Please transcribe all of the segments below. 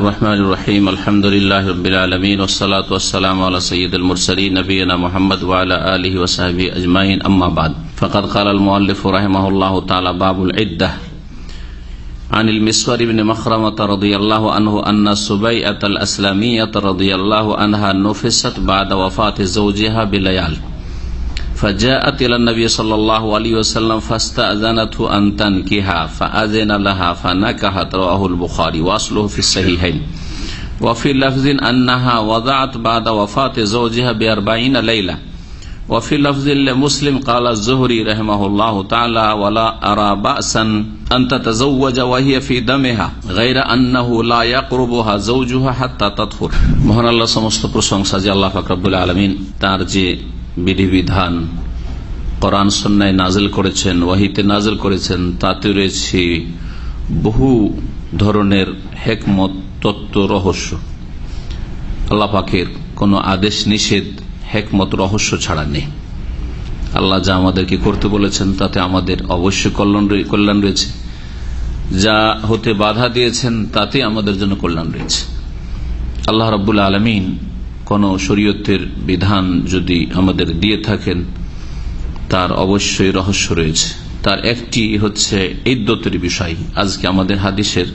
الرحمن الرحيم. الحمد لله رب العالمين والصلاة والسلام على سيد المرسلين نبينا محمد وعلى آله وصحبه أجمعين. أما بعد فقد قال المؤلف رحمه الله تعالى باب العدة. عن المسور بن مخرمة رضي الله عنه أن سبيئة الأسلامية رضي الله عنها نفست بعد وفاة زوجها بليال. فجاءت إلى النبي صلى الله عليه وسلم فاستأذنته أن تنكها فأذن لها فنكحت رواه البخاري وأصله في الصحيحين وفي لفظ أنها وضعت بعد وفاة زوجها بأربعين ليلة وفي لفظ لمسلم قال الزهري رحمه الله تعالى ولا أرى بأسا أن تتزوج وهي في دمها غير أنه لا يقربها زوجها حتى تطهر মহান আল্লাহ সমস্ত প্রশংসা যে আল্লাহ ফাকরাবুল আলমিন তার যে বিধিবিধান। করান সন্ন্যায় নাজেল করেছেন, ওয়াহিতে নাজেল করেছেন, তাতে রয়েছে বহু ধরনের হেকমত, তত্ত্ব, রহস্য। আল্লাহ পাকের কোনো আদেশ নিষেধ, হেকমত, রহস্য ছাড়া নেই। আল্লাহ যা আমাদেরকে করতে বলেছেন, তাতে আমাদের অবশ্যই কল্যাণ রয়েছে। যা হতে বাধা দিয়েছেন তাতে আমাদের জন্য কল্যাণ রয়েছে। আল্লাহ রব্বুল আলমিন কোন শরীয়তের বিধান যদি আমাদের দিয়ে থাকেন, তার অবশ্যই রহস্য রয়েছে। তার একটি হচ্ছে ইদ্যতের বিষয়। আজকে আমাদের হাদিসের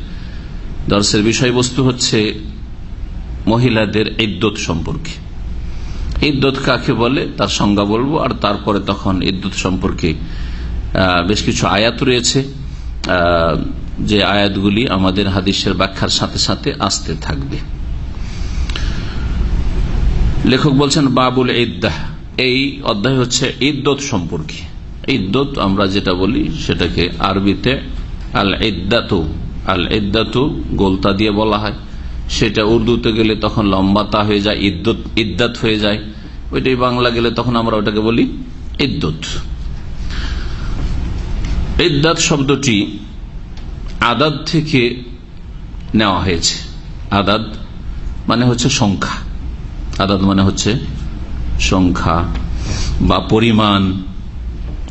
দর্শের বিষয়বস্তু হচ্ছে মহিলাদের ইদ্যত সম্পর্কে। ইদ্যত কাকে বলে? তার সংজ্ঞা বলব। আর তারপরে তখন ইদ্যত সম্পর্কে বেশ কিছু আয়াত রয়েছে। যে আয়াতগুলি আমাদের হাদিসের ব্যাখ্যার সাথে সাথে আসতে থাকবে। লেখক বলছেন বাবুল ইদ্দাহ এই অধ্যায় হচ্ছে ইদ্যত সম্পর্কে। ইদ্যত আমরা যেটা বলি সেটাকে আরবিতে আল ইদ্দাতু আল ইদ্দাতু গোলতা দিয়ে বলা হয়। সেটা উর্দুতে গেলে তখন লম্বাতা হয়ে যায় ইদ্যত ইদ্দাত হয়ে যায়। ওইটাই বাংলা গেলে তখন আমরা ওটাকে বলি ইদ্যত ইদ্দাত শব্দটি আদাদ থেকে নেওয়া হয়েছে। আদাদ মানে হচ্ছে সংখ্যা। আদাদ মানে হচ্ছে সংখ্যা বা পরিমাণ।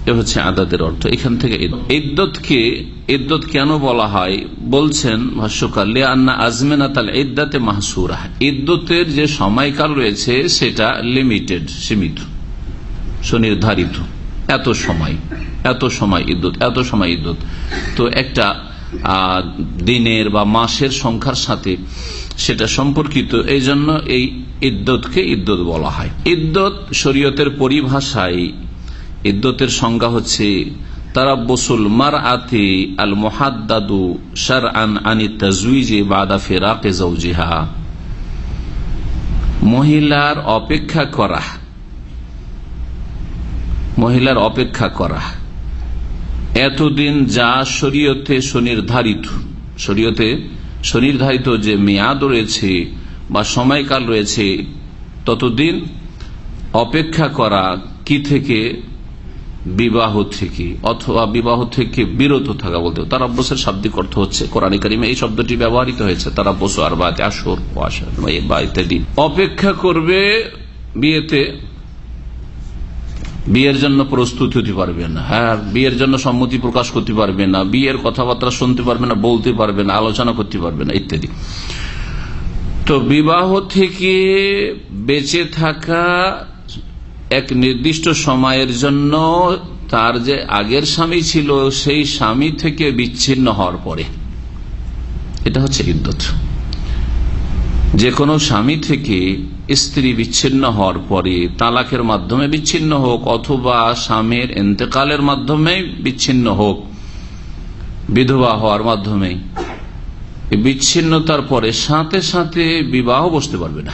এ হচ্ছে আদাদের অর্থ। এখান থেকে ইদ্যতকে ইদ্যত কেন বলা হয়? বলছেন ভাষ্যকার লিয়ান্না আজমেনা তাল ইদ্দাতে মাহসুরা। ইদ্যতের যে সময়কাল রয়েছে, সেটা লিমিটেড, সীমিত, সুনির্ধারিত। এত সময় এত সময় ইদ্যুৎ এত সময় ইদ্যুৎ তো একটা দিনের বা মাসের সংখ্যার সাথে সেটা সম্পর্কিত। এই জন্য এই ইদ্যতকে ইদ্যত বলা হয়। ইদ্যত শরীয়তের পরিভাষায়, ইদ্যতের সংজ্ঞা হচ্ছে তারা বসুল মার আতি আল মোহাদ্দাদু সার আন আনি তাজুইজে বাদা ফেরাকে জৌজিহা মহিলার অপেক্ষা করা। মহিলার অপেক্ষা করা। এতদিন যা শরীয়তে সুনির্ধারিত শরীয়তে সুনির্ধারিত যে মেয়াদ রয়েছে বা সময়কাল রয়েছে, ততদিন অপেক্ষা করা কি থেকে? বিবাহ থেকে, অথবা বিবাহ থেকে বিরত থাকা বলতে তারা বসের শাব্দিক অর্থ হচ্ছে, কোরআন কারিমে এই শব্দটি ব্যবহৃত হয়েছে তারা বসু আর বা আসর বা ইত্যাদি। অপেক্ষা করবে বিয়েতে, বিয়ের জন্য প্রস্তুত হতে পারবে না হ্যাঁ বিয়ের জন্য সম্মতি প্রকাশ করতে পারবে না, বিয়ের কথাবার্তা শুনতে পারবে না, বলতে পারবে না, আলোচনা করতে পারবে না, ইত্যাদি। তো বিবাহ থেকে বেঁচে থাকা এক নির্দিষ্ট সময়ের জন্য তার যে আগের স্বামী ছিল, সেই স্বামী থেকে বিচ্ছিন্ন হওয়ার পরে। এটা হচ্ছে ইদ্যত যে কোনো স্বামী থেকে স্ত্রী বিচ্ছিন্ন হওয়ার পরে তালাকের মাধ্যমে বিচ্ছিন্ন হোক, অথবা স্বামীর এতেকালের মাধ্যমে বিচ্ছিন্ন হোক, বিধবা হওয়ার মাধ্যমে বিচ্ছিন্নতার পরে সাথে সাথে বিবাহ বসতে পারবে না।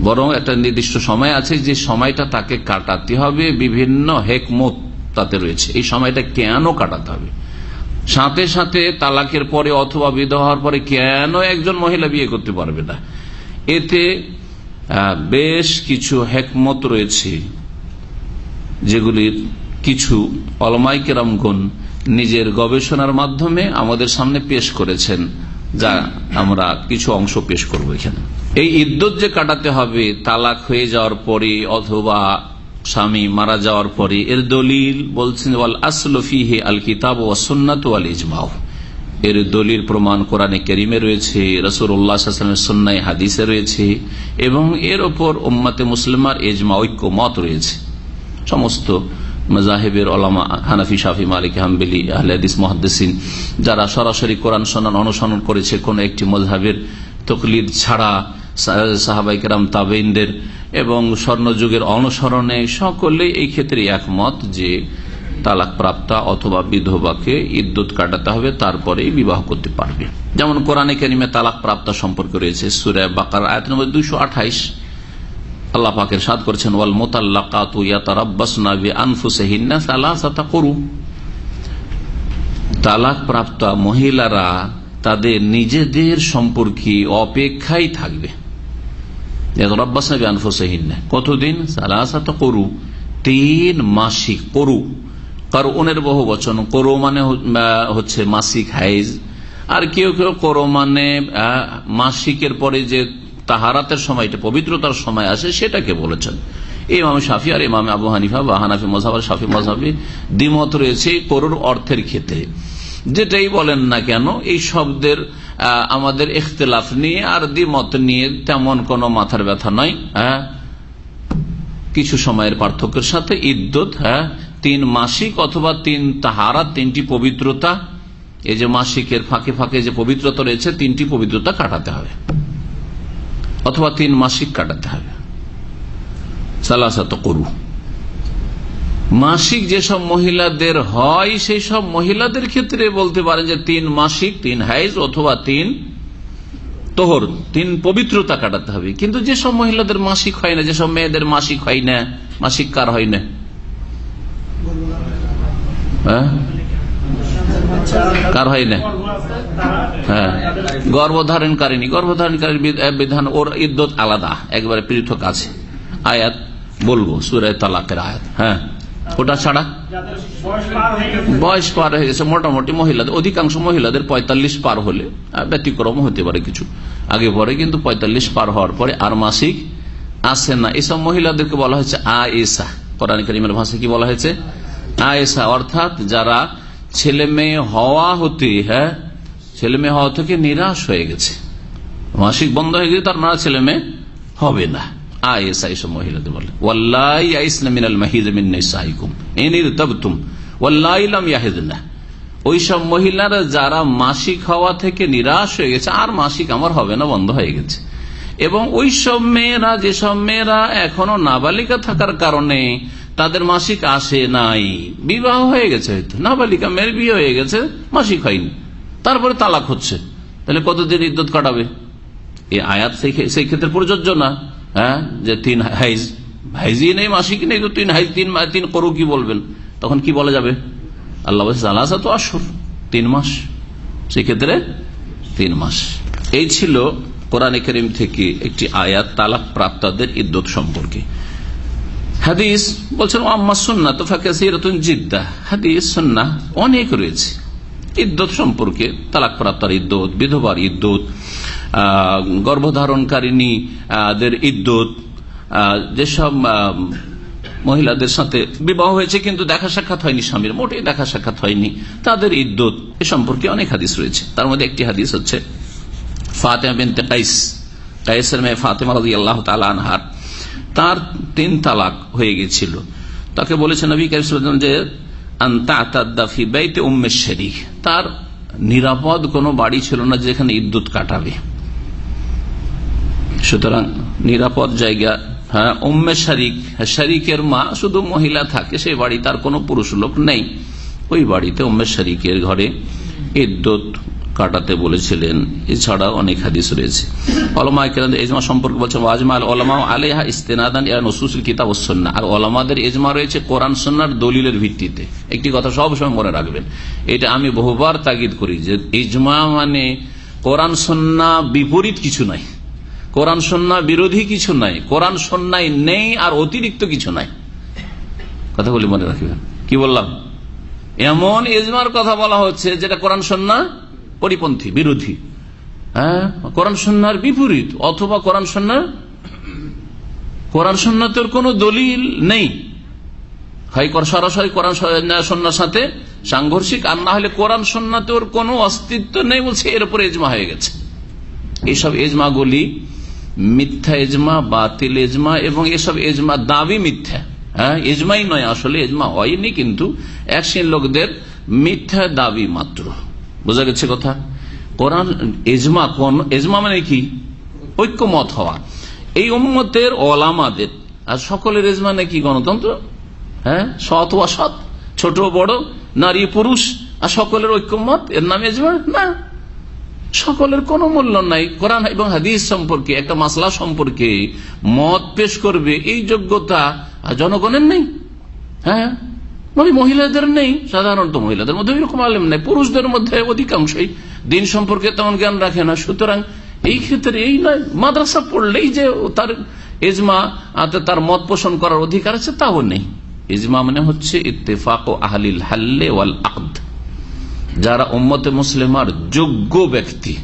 বরং একটা নির্দিষ্ট সময় আছে যে সময়টা তাকে কাটাতে হবে, বিভিন্ন হেকমত তাতে রয়েছে। এই সময়টা কেন কাটাতে হবে? সাথে সাথে তালাকের পরে অথবা বিধবার পরে কেন একজন মহিলা বিয়ে করতে পারবে না? এতে বেশ কিছু হেকমত রয়েছে, যেগুলির কিছু অলমাইকেরামগণ নিজের গবেষণার মাধ্যমে আমাদের সামনে পেশ করেছেন, যা আমরা কিছু অংশ পেশ করব এখানে। এই ইদ্যুৎ যে কাটাতে হবে, তালাক হয়ে যাওয়ার পরে অথবা স্বামী মারা যাওয়ার পরে এর দলিল বলছেন, ওয়াল আসলফিহে আল কিতাব ও সন্ন্যত আল ইজমাও এর দলিল প্রমাণ কোরআনে কেরিমে রয়েছে রসুর উল্লাহামের সন্ন্যায় হাদিসে রয়েছে, এবং এর ওপর উম্মাতে মুসলিমার এজমা ঐক্য মত রয়েছে। সমস্ত মজাহেবের ওলামা হানাফি, শাফি, মালিক, হাম্বেলি আহলাদিস মহাদ্দিন যারা সরাসরি কোরআন সন্ন্যান অনুসরণ করেছে কোন একটি মজাহের তকলিদ ছাড়া সাহাবাই কেরাম তাবেইনদের এবং স্বর্ণযুগের অনুসরণে সকলে এই ক্ষেত্রে একমত যে তালাক প্রাপ্তা অথবা বিধবাকে ইদ্যুৎ কাটাতে হবে, তারপরেই বিবাহ করতে পারবে। যেমন কোরআনে কেরিমে তালাক প্রাপ্তা সম্পর্কে রয়েছে সুরে বাকার আয়াত নম্বর দুইশো আঠাইশ। আল্লাহ পাকের সাদ করেছেন, ওয়াল মোতাল্লাকাতু ইয়াতারাব্বাসনা বিআনফুসিহিন্না সালাসাতা করু তালাক প্রাপ্তা মহিলারা তাদের নিজেদের সম্পর্কে অপেক্ষাই থাকবে। কতদিন? করু। তিন মাসিক করু। কারণের বহু বচন, করো মানে হচ্ছে মাসিক হাইজ। আর কেউ কেউ করো মানে মাসিকের পরে যে তাহারাতের সময়টা পবিত্রতার সময় আসে, সেটাকে বলেছেন। ইমাম শাফি আর ইমাম আবু হানিফা বা হানাফি মজাব শাফি মজাবি দ্বিমত রয়েছে করুর অর্থের ক্ষেত্রে। যেটাই বলেন না কেন, এই শব্দের আমাদের ইখতলাফ নিয়ে আর দ্বিমত নিয়ে তেমন কোনো মাথার ব্যথা নয় হ্যাঁ? কিছু সময়ের পার্থক্যের সাথে ইদ্যুৎ হ্যাঁ? তিন মাসিক অথবা তিন তাহারা তিনটি পবিত্রতা। এই যে মাসিকের ফাঁকে ফাঁকে যে পবিত্রতা রয়েছে, তিনটি পবিত্রতা কাটাতে হবে। অথবা তিন মাসিক কাটাতে হবে। সালাসাত করু। মাসিক যেসব মহিলাদের হয় সেই সব মহিলাদের ক্ষেত্রে বলতে পারেন যে তিন মাসিক, তিন হাইজ অথবা তিন তোহর, তিন পবিত্রতা কাটাতে হবে। কিন্তু যেসব মহিলাদের মাসিক হয় না, যেসব মেয়েদের মাসিক হয় না, মাসিক কার হয় না? হ্যাঁ? কার হয় না? হ্যাঁ। গর্ভধারণকারিনী গর্ভধারণকারী বিধান ওর ইদ্যত আলাদা, একবারে পৃথক আছে। আয়াত, বলব সুরায় তালাকের আয়াত। হ্যাঁ। ওটা ছাড়া? বয়স পার হয়ে গেছে, মোটামুটি মহিলাদের, অধিকাংশ মহিলাদের পঁয়তাল্লিশ পার হলে ব্যতিক্রম হতে পারে কিছু। আগে পরে কিন্তু পঁয়তাল্লিশ পার হওয়ার পরে আর মাসিক আসে না। এসব মহিলাদেরকে বলা হয়েছে আ এসা কোরআন ভাষা কি বলা হয়েছে? আ এসা অর্থাৎ যারা ছেলে মেয়ে হওয়া হতে হ্যাঁ ছেলে মেয়ে হওয়া থেকে নিরাশ হয়ে গেছে। মাসিক বন্ধ হয়ে গেছে তার মানে ছেলে মেয়ে হবে না। মহিলাদের বলে। ওইসব মহিলারা যারা মাসিক হওয়া থেকে নিরাশ হয়ে গেছে, আর মাসিক আমার হবে না, বন্ধ হয়ে গেছে। এবং ওই সব মেয়েরা যেসব মেয়েরা এখনও নাবালিকা থাকার কারণে তাদের মাসিক আসে নাই। বিবাহ হয়ে গেছে হয়তো। নাবালিকা মেয়ের বিয়ে হয়ে গেছে, মাসিক হয়নি। তারপরে তালাক হচ্ছে। তাহলে কতদিন ইদ্যুৎ কাটাবে? এই আয়াত সেই ক্ষেত্রে প্রযোজ্য না। হ্যাঁ? যে তিন হাইজ হাইজি নেই, মাসিক নেই তো তিন হাইজ, তিন তিন করু কি বলবেন? তখন কি বলা যাবে? আল্লাহ আল্লাহ তো আসর তিন মাস। সেক্ষেত্রে তিন মাস। এই ছিল কোরআন করিম থেকে একটি আয়াত, তালাক প্রাপ্তাদের ইদ্যত সম্পর্কে। হাদিস বলছেন আম্মা সন্না তো ফাঁকে জিদ্দা। হাদিস সন্না অনেক রয়েছে। ইদ্যত সম্পর্কে তালাক প্রাপ্তার ইদ্যত বিধবার ইদ্যত গর্ভধারণকারিনী দের ইদ্যত যেসব মহিলাদের সাথে বিবাহ হয়েছে কিন্তু দেখা সাক্ষাৎ হয়নি স্বামীর, মোটেই দেখা সাক্ষাৎ হয়নি, তাদের ইদ্যত এ সম্পর্কে অনেক হাদিস রয়েছে। তার মধ্যে একটি হাদিস হচ্ছে, ফাতেমা বিনতে কাইস, কাইসের মেয়ে ফাতেমা রাজি আল্লাহ তালা আনহার। তার তিন তালাক হয়ে গেছিল তাকে বলেছেন নবী কাইস যে তার নিরাপদ কোনো বাড়ি ছিল না যেখানে ইদ্যুৎ কাটাবে। সুতরাং নিরাপদ জায়গা হ্যাঁ উম্মে শারিক শারিকের মা শুধু মহিলা থাকে, সেই বাড়ি তার কোনো পুরুষ লোক নেই। ওই বাড়িতে উম্মে শারিকের ঘরে ইদ্যুৎ কাটাতে বলেছিলেন। এছাড়া অনেক হাদিস রয়েছে। অলমা এজমা সম্পর্কে বলছেন ওয়াজমা ওলামা আলেহা ইস্তেনাদান ইয়া নসুসুল কিতাব সন্না আর ওলামাদের এজমা রয়েছে কোরআন সন্ন্যার দলিলের ভিত্তিতে। একটি কথা সবসময় মনে রাখবেন, এটা আমি বহুবার তাগিদ করি যে ইজমা মানে কোরআন সন্না বিপরীত কিছু নাই। কোরআন সন্না বিরোধী কিছু নাই। কোরআন সন্ন্যায় নেই আর অতিরিক্ত কিছু নাই। কথা বলি মনে রাখবেন। কি বললাম? এমন এজমার কথা বলা হচ্ছে যেটা কোরআন সন্না পরিপন্থী, বিরোধী। হ্যাঁ? কোরআন সন্ন্যার বিপরীত, অথবা কোরআন সন্ন্যার কোরআন সন্ন্যতের কোন দলিল নেই। হয় সরাসরি কোরআন সন্ন্যার সাথে সাংঘর্ষিক, আর না হলে কোরআন সন্ন্যতের কোন অস্তিত্ব নেই বলছে, এর উপরে এজমা হয়ে গেছে। এইসব এজমাগুলি মিথ্যা এজমা বাতিল এজমা এবং এসব এজমা দাবি মিথ্যা। হ্যাঁ? এজমাই নয়, আসলে এজমা হয়নি, কিন্তু এক লোকদের মিথ্যা দাবি মাত্র। বোঝা গেছে কথা? কোরআন এজমা কোন এজমা মানে কি? ঐক্যমত হওয়া। এই উম্মতের ওলামাদের, আর সকলের এজমা নাকি গণতন্ত্র? হ্যাঁ? সৎ অসৎ ছোট, বড়? নারী, পুরুষ? আর সকলের ঐক্যমত? এর নাম এজমা না। সকলের কোন মূল্য নাই। কোরআন এবং হাদিস সম্পর্কে, একটা মাসলা সম্পর্কে মত পেশ করবে, এই যোগ্যতা জনগণের নেই। হ্যাঁ? মানে মহিলাদের নেই, সাধারণত মহিলাদের মধ্যে এরকম আলেম নেই, পুরুষদের মধ্যে অধিকাংশই দিন সম্পর্কে তেমন জ্ঞান রাখে না। সুতরাং এই ক্ষেত্রে এই নয়, মাদ্রাসা পড়লেই যে তার এজমা তার মত পোষণ করার অধিকার আছে, তাও নেই। ইজমা মানে হচ্ছে ইত্তেফাক ও আহলিল হাল্লে ওয়াল আকদ। যারা উম্মতে মুসলিমার যোগ্য ব্যক্তি,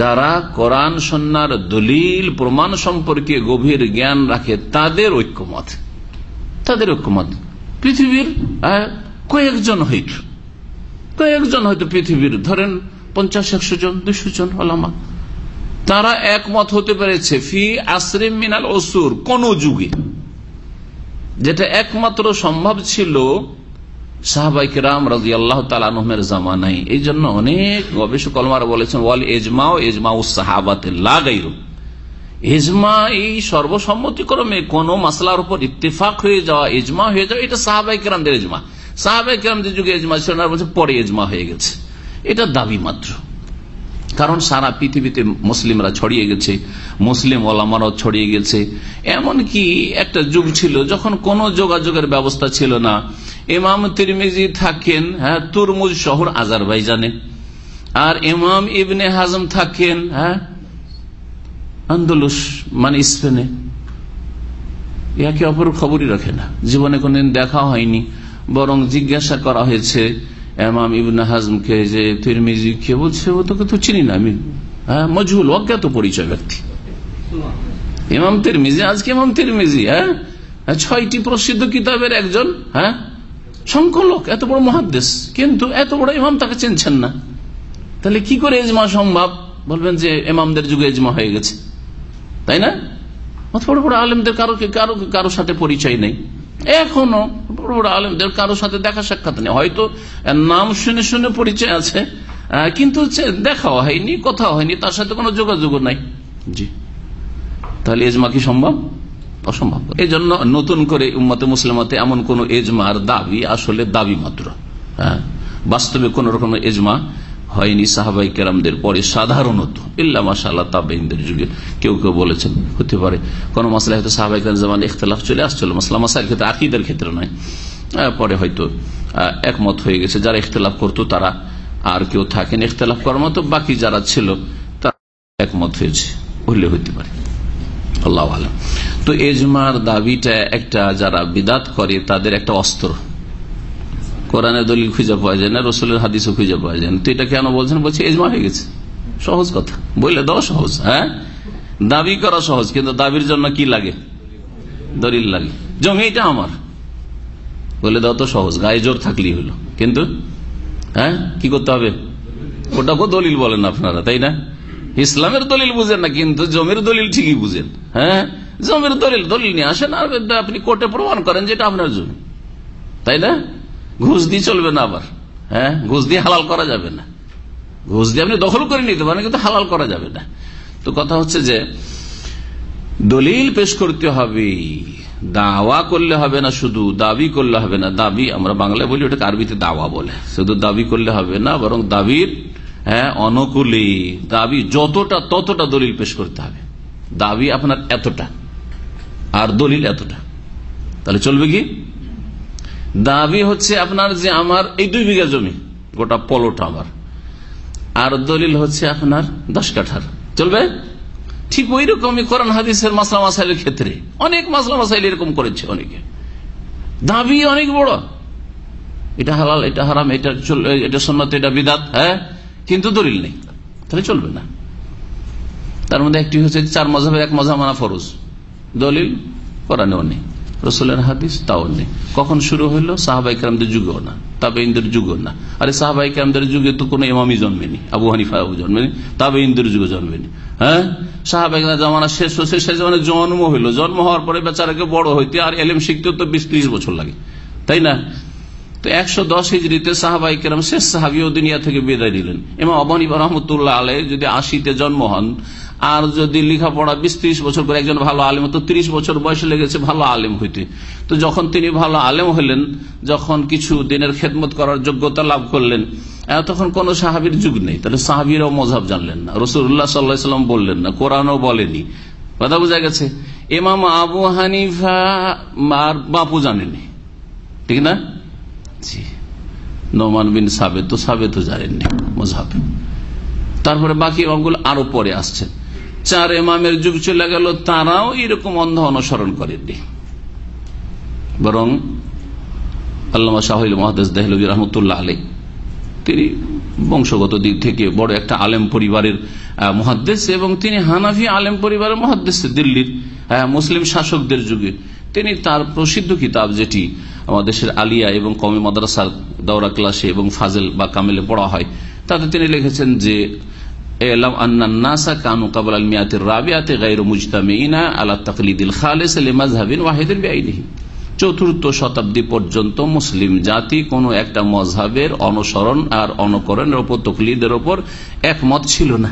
যারা কোরআন, সন্ন্যার দলিল, প্রমাণ সম্পর্কে গভীর জ্ঞান রাখে, তাদের ঐক্যমত তাদের ঐক্যমত। পৃথিবীর কয়েকজন হইত। কয়েকজন হয়তো পৃথিবীর। ধরেন পঞ্চাশ, একশো জন দুশো জন ওলামা। তারা একমত হতে পেরেছে, ফি আসরিম মিনাল অসুর কোন যুগে। যেটা একমাত্র সম্ভব ছিল সাহাবাইকে রাম রাজি আল্লাহ তালানহমের জামানাই এই জন্য অনেক গবেষক বলেছেন, ওয়াল এজমাও এজমাউ সাহাবাতে লাগাইরু এজমা এই সর্বসম্মতিক্রমে কোন মাসলার উপর ইত্তেফাক হয়ে যাওয়া এজমা হয়ে যাওয়া, এটা সাহাবাই কেরামদের এজমা সাহাবাই কেরামদের যুগে এজমা ছিল না বলছে পরে এজমা হয়ে গেছে। এটা দাবি মাত্র। কারণ সারা পৃথিবীতে মুসলিমরা ছড়িয়ে গেছে, মুসলিম ওলামারাও ছড়িয়ে গেছে। এমন কি একটা যুগ ছিল যখন কোন যোগাযোগের ব্যবস্থা ছিল না। ইমাম তিরমিজি থাকেন হ্যাঁ তুরমুজ শহর আজারবাইজানে। আর ইমাম ইবনে হাজম থাকেন হ্যাঁ আন্দোলস মানে স্পেনে। একে অপর খবরই রাখে না। জীবনে কোনদিন দেখা হয়নি। বরং জিজ্ঞাসা করা হয়েছে এমাম ইবনে হাজমকে যে তিরমিজি কে বলছে, ও তোকে তো চিনি না, আমি হ্যাঁ মজহুল, অজ্ঞাত পরিচয় ব্যক্তি। ইমাম তিরমিজি? আজকে ইমাম তিরমিজি হ্যাঁ? ছয়টি প্রসিদ্ধ কিতাবের একজন হ্যাঁ? সংকলক এত বড় মহাদ্দেশ। কিন্তু এত বড় ইমাম তাকে চিনছেন না। তাহলে কি করে এজমা সম্ভব? বলবেন যে, ইমামদের যুগে এজমা হয়ে গেছে। তাই না? বড় বড় আলেমদের কারও কারও কারোর সাথে পরিচয় নেই। এখনও বড় বড় আলেমদের কারোর সাথে দেখা সাক্ষাৎ নেই। হয়তো নাম শুনে শুনে পরিচয় আছে কিন্তু দেখাও হয়নি, কোথাও হয়নি, তার সাথে কোনো যোগাযোগ নাই। জি। তাহলে এজমা কি সম্ভব? অসম্ভব। এই জন্য নতুন করে উম্মতে মুসলিমতে এমন কোন এজমার দাবি আসলে দাবি মাত্র। হ্যাঁ বাস্তবে কোন রকম এজমা হয়নি সাহাবাই কেরামদের, পরে সাধারণত। ইল্লা মাসাল্লাহ তাবেইনদের যুগে কেউ কেউ বলেছেন, হতে পারে। কোন মাসলা হয়তো সাহাবাই কেরাম জামান ইখতলাফ চলে আসছিল, মাসলা মাসার ক্ষেত্রে, আকিদের ক্ষেত্রে নয়। পরে হয়তো একমত হয়ে গেছে, যারা ইখতলাফ করতো তারা আর কেউ থাকেন ইখতলাফ করার মতো, বাকি যারা ছিল তারা একমত হয়েছে হইলে হইতে পারে। আল্লাহ আলম। তো এজমার দাবিটা একটা, যারা বিদাত করে তাদের একটা অস্ত্র। কোরআনের দলিল খুঁজে পাওয়া যায় না, রসুলের হাদিসও খুঁজে পাওয়া যায় না। তো এটা কেন বলছেন? বলছে এজমা হয়ে গেছে। সহজ কথা। বললে দাও সহজ হ্যাঁ? দাবি করা সহজ, কিন্তু দাবির জন্য কি লাগে? দলিল লাগে। জমি এটা আমার। বলে দাও তো সহজ, গায়ে জোর থাকলেই হলো। কিন্তু হ্যাঁ? কি করতে হবে? ওটাকেও দলিল বলেন আপনারা, তাই না? ইসলামের দলিল বুঝেন না, কিন্তু জমির দলিল ঠিকই বুঝেন হ্যাঁ? জমির দলিল দলিল নিয়ে আসেন, আর আপনি কোর্টে প্রমাণ করেন যেটা আপনার জমি। তাই না? ঘুষ দিয়ে চলবে না আবার। হ্যাঁ? ঘুষ দিয়ে হালাল করা যাবে না। ঘুষ দিয়ে আপনি দখল করে নিতে পারেন, কিন্তু হালাল করা যাবে না। তো কথা হচ্ছে যে, দলিল পেশ করতে হবে, দাওয়া করলে হবে না শুধু, দাবি করলে হবে না। দাবি আমরা বাংলায় বলি, ওটাকে আরবিতে দাওয়া বলে। শুধু দাবি করলে হবে না, বরং দাবির হ্যাঁ অনুকূলে। দাবি যতটা, ততটা দলিল পেশ করতে হবে। দাবি আপনার এতটা, আর দলিল এতটা। তাহলে চলবে কি? দাবি হচ্ছে আপনার যে আমার এই দুই বিঘা জমি, গোটা পলোটা আমার। আর দলিল হচ্ছে আপনার দশ কাঠার। চলবে? ঠিক ওই রকমই কোরআন, হাদিসের মাসলা মাসাইলের ক্ষেত্রে। অনেক মাসলা মাসাইল এরকম করেছে অনেকে। দাবি অনেক বড়। এটা হালাল, এটা হারাম, এটা এটা সন্ন্যত এটা বিদাত হ্যাঁ? কিন্তু দলিল নেই। তাহলে চলবে না। তার মধ্যে একটি হচ্ছে চার মজাবের, এক মজা মানা ফরজ। দলিল কোরআনেও নেই। রসুলের হাদিস, তাও নেই। কখন শুরু হইল? সাহাবাই কালামদের যুগেও না তাবে ইন্দের যুগেও না। আরে সাহাবাই কালামদের যুগে তো কোনো ইমামই জন্মেনি, আবু হানিফা আবু জন্মেনি তাবে ইন্দের যুগে জন্মেনি। হ্যাঁ? সাহাবাই জমানা শেষ হচ্ছে সে জমানে জন্ম হইল। জন্ম হওয়ার পরে বেচারাকে বড় হইতে আর এলেম শিখতে তো বিশ ত্রিশ বছর লাগে। তাই না? তো একশো দশ হিজড়িতে সাহাবাই কেরাম শেষ সাহাবি ও দুনিয়া থেকে বিদায় দিলেন এবং অবনী রহমতুল্লাহ আলে যদি আশিতে জন্ম হন আর যদি লেখাপড়া বিশ ত্রিশ বছর করে একজন ভালো আলেম, তো ত্রিশ বছর বয়সে লেগেছে ভালো আলেম হইতে। তো যখন তিনি ভালো আলেম হলেন যখন কিছু দিনের খেদমত করার যোগ্যতা লাভ করলেন তখন কোন সাহাবির যুগ নেই। তাহলে সাহাবিরাও মজাব জানলেন না। রসুল্লাহ সাল্লাহ সাল্লাম বললেন না, কোরআনও বলেনি। কথা বোঝা গেছে? এমাম আবু হানিফা আর বাপু জানেনি ঠিক না? জি। নোমান বিন সাবেদ তো সাবেদ জানেননি মজাব তারপরে বাকি ইমামগুলো আরও পরে আসছেন চার এমামের যুগ চলে গেল, তারাও এরকম অন্ধ অনুসরণ করেননি। বরং আল্লামা শাহিল মহাদেশ দেহলবী রহমতুল্লাহ আলী তিনি বংশগত দিক থেকে বড় একটা আলেম পরিবারের মহাদ্দেশ এবং তিনি হানাফি আলেম পরিবারের মহাদ্দেশ দিল্লির মুসলিম শাসকদের যুগে। তিনি তার প্রসিদ্ধ কিতাব যেটি আমাদের দেশের আলিয়া এবং কমি মাদ্রাসার দৌরা ক্লাসে এবং ফাজেল বা কামেলে পড়া হয়, তাতে তিনি লিখেছেন যে চতুর্থ শতাব্দী পর্যন্ত মুসলিম জাতি কোন একটা মজহাবের অনুসরণ আর অনুকরণের ওপর তকলিদের ওপর একমত ছিল না।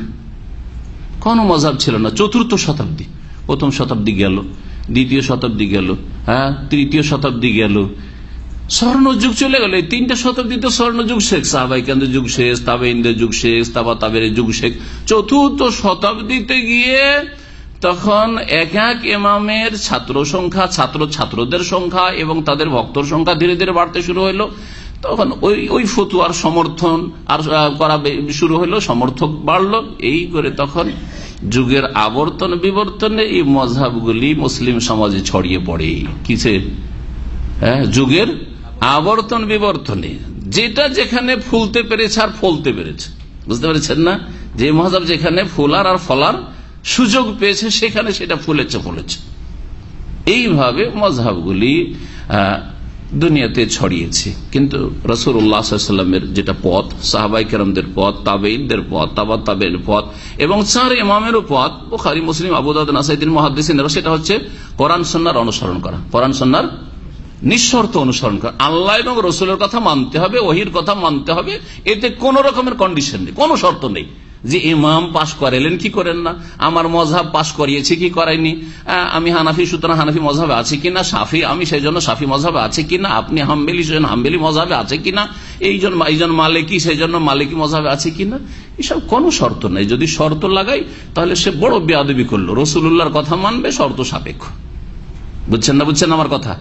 কোন মজাব ছিল না। চতুর্থ শতাব্দী। প্রথম শতাব্দী গেল, দ্বিতীয় শতাব্দী গেল হ্যাঁ তৃতীয় শতাব্দী গেল স্বর্ণ যুগ চলে গেল, এই তিনটা শতাব্দীতে স্বর্ণ যুগ শেখ সাহবাইকান্দের যুগ শেষ তাবে ইন্দের যুগ শেষ, তাবা তাবের যুগ শেখ চতুর্থ শতাব্দীতে গিয়ে তখন এক এক এমামের ছাত্র সংখ্যা, ছাত্র ছাত্রদের সংখ্যা এবং তাদের ভক্তর সংখ্যা ধীরে ধীরে বাড়তে শুরু হইল। তখন ওই ওই ফতুয়ার সমর্থন আর করা শুরু হইল, সমর্থক বাড়লো। এই করে তখন যুগের আবর্তন বিবর্তনে এই মজাবগুলি মুসলিম সমাজে ছড়িয়ে পড়ে। কিসে হ্যাঁ যুগের আবর্তন বিবর্তনে, যেটা যেখানে ফুলতে পেরেছে আর ফলতে পেরেছে। বুঝতে পেরেছেন না? যে মহাজাব যেখানে ফুলার আর ফলার সুযোগ পেয়েছে, সেখানে সেটা ফুলেছে, ফলেছে। এইভাবে মজাবগুলি দুনিয়াতে ছড়িয়েছে। কিন্তু রসুর উল্লাহামের যেটা পথ সাহাবাই কেরমদের পথ তাবেইনদের পথ, তাবা তাবের পথ এবং চার ইমামেরও পথ ও খারি মুসলিম আবুদাদ নাসাইদিন মহাদিসিনের সেটা হচ্ছে কোরআন সন্ন্যার অনুসরণ করা। কোরআন সন্ন্যার নিঃশর্ত অনুসরণ করা। আল্লাহ এবং রসুলের কথা মানতে হবে, ওহির কথা মানতে হবে, এতে কোন রকমের কন্ডিশন নেই, কোন শর্ত নেই। যে ইমাম পাশ করাইলেন, কি করেন না? আমার মজাব পাশ করিয়েছে, কি করাইনি আমি হানাফি, সুতরাং হানাফি মজাবে আছে কিনা? সাফি আমি সেই জন্য সাফি মজাবে আছে কিনা? আপনি হাম্বেলি, সেজন্য হাম্বেলি মজাবে আছে কিনা? এইজন এইজন মালিকি সেই জন্য মালিকি মজাবে আছে কিনা? এসব কোনো শর্ত নেই। যদি শর্ত লাগাই, তাহলে সে বড় বেয়াদবি করল। রসুল্লাহর কথা মানবে, শর্ত সাপেক্ষ। বুঝছেন না বুঝছেন আমার কথা?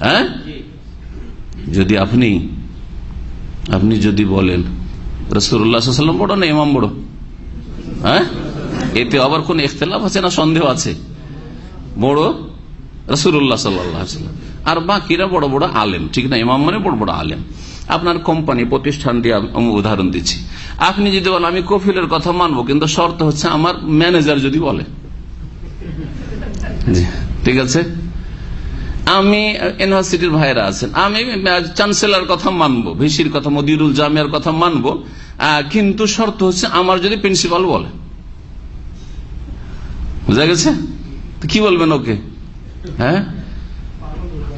হ্যাঁ? যদি আপনি আপনি যদি বলেন রসুল্লাহাম বড় না ইমাম বড়? হ্যাঁ? এতে আবার কোন ইখতলাফ আছে না সন্দেহ আছে? বড় রসুল্লাহ সাল্লাম আর বাকিরা বড় বড় আলেম, ঠিক না? ইমাম মানে বড় বড় আলেম। আপনার কোম্পানি প্রতিষ্ঠানটি আমি উদাহরণ দিচ্ছি। আপনি যদি বলেন, আমি কফিলের কথা মানবো, কিন্তু শর্ত হচ্ছে আমার ম্যানেজার যদি বলে। ঠিক আছে? আমি, ইউনিভার্সিটির ভাইরা আছেন, আমি চ্যান্সেলার কথা মানবো, ভিসির কথা, মদিরুল জামিয়ার কথা মানবো কিন্তু শর্ত হচ্ছে আমার যদি প্রিন্সিপাল বলে। বুঝা গেছে? কি বলবেন ওকে? হ্যাঁ?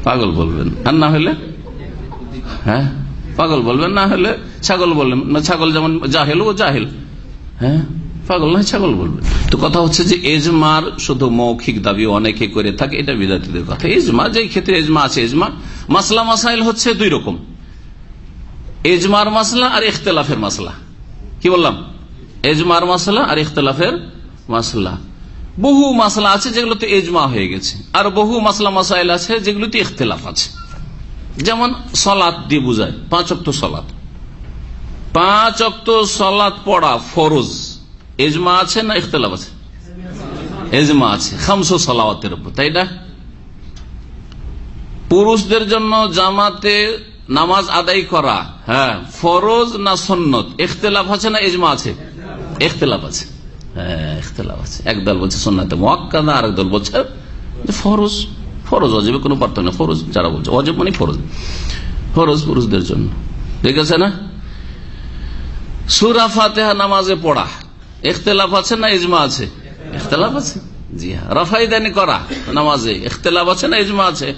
পাগল বলবেন। আর না হলে? হ্যাঁ? পাগল বলবেন, না হলে ছাগল বলবেন না ছাগল যেমন জাহেল, ও জাহেল। হ্যাঁ? পাগল নয় ছাগল বলবে। তো কথা হচ্ছে যে এজমার শুধু মৌখিক দাবি অনেকে করে থাকে, এটা বিদ্যার্থীদের কথা। এজমা যে ক্ষেত্রে এজমা আছে, এজমা। মাসলা, মাসাইল হচ্ছে দুই রকম। এজমার মাসলা আর ইখতলাফের মাসলা। কি বললাম? এজমার মাসলা আর ইখতলাফের মাসলা। বহু মাসলা আছে যেগুলোতে এজমা হয়ে গেছে, আর বহু মাসলা, মাসাইল আছে যেগুলোতে ইখতলাফ আছে। যেমন সলাৎ দিয়ে বুঝায়, পাঁচ অক্ট সলাৎ। পাঁচ অক্ট সলাৎ পড়া ফরজ। এজমা আছে না ইখতলাফ আছে? এজমা আছে। খামসো সলাওয়াতের উপর, তাই না? পুরুষদের জন্য জামাতে নামাজ আদায় করা হ্যাঁ ফরজ না সন্নত? ইখতলাফ আছে না এজমা আছে? ইখতলাফ আছে। হ্যাঁ একদল আর একদল বলছে ফরজ। ফরজ কোনো পার্থক্য ফরজ যারা বলছে মানে ফরজ। ফরজ পুরুষদের জন্য। ঠিক আছে না? নামাজে পড়া। ইখতলাফ আছে না ইজমা আছে? ইখতলাফ আছে? জি হ্যাঁ। রফাইদানি করা নামাজে। ইখতলাফ আছে না ইজমা আছে?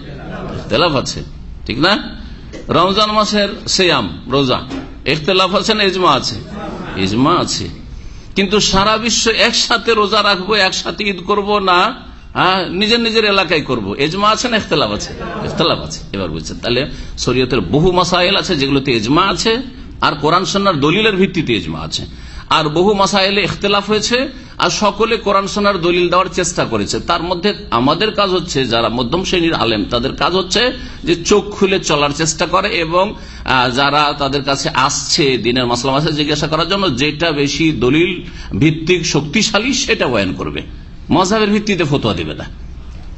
ইখতলাফ আছে। ঠিক না? রমজান মাসের সেয়াম, রোজা। ইখতলাফ আছে না ইজমা আছে? ইজমা আছে। কিন্তু সারা বিশ্ব একসাথে রোজা রাখব, একসাথে ঈদ করব না হ্যাঁ নিজের নিজের এলাকায় করব। এজমা আছে না ইখতলাফ আছে? ইখতলাফ আছে। এবার বুঝছেন তাহলে শরীয়তের বহু মাসাইল আছে যেগুলোতে এজমা আছে, আর কোরআন সন্ন্যার দলিলের ভিত্তিতে এজমা আছে। আর বহু মাসাইলে ইখতলাফ হয়েছে, আর সকলে কোরআন সোনার দলিল দেওয়ার চেষ্টা করেছে। তার মধ্যে আমাদের কাজ হচ্ছে, যারা মধ্যম শ্রেণির আলেম, তাদের কাজ হচ্ছে যে চোখ খুলে চলার চেষ্টা করে এবং যারা তাদের কাছে আসছে, দিনের মাসলা মাসে জিজ্ঞাসা করার জন্য, যেটা বেশি দলিল ভিত্তিক শক্তিশালী, সেটা বয়ান করবে। মজাবের ভিত্তিতে ফতোয়া দেবে না।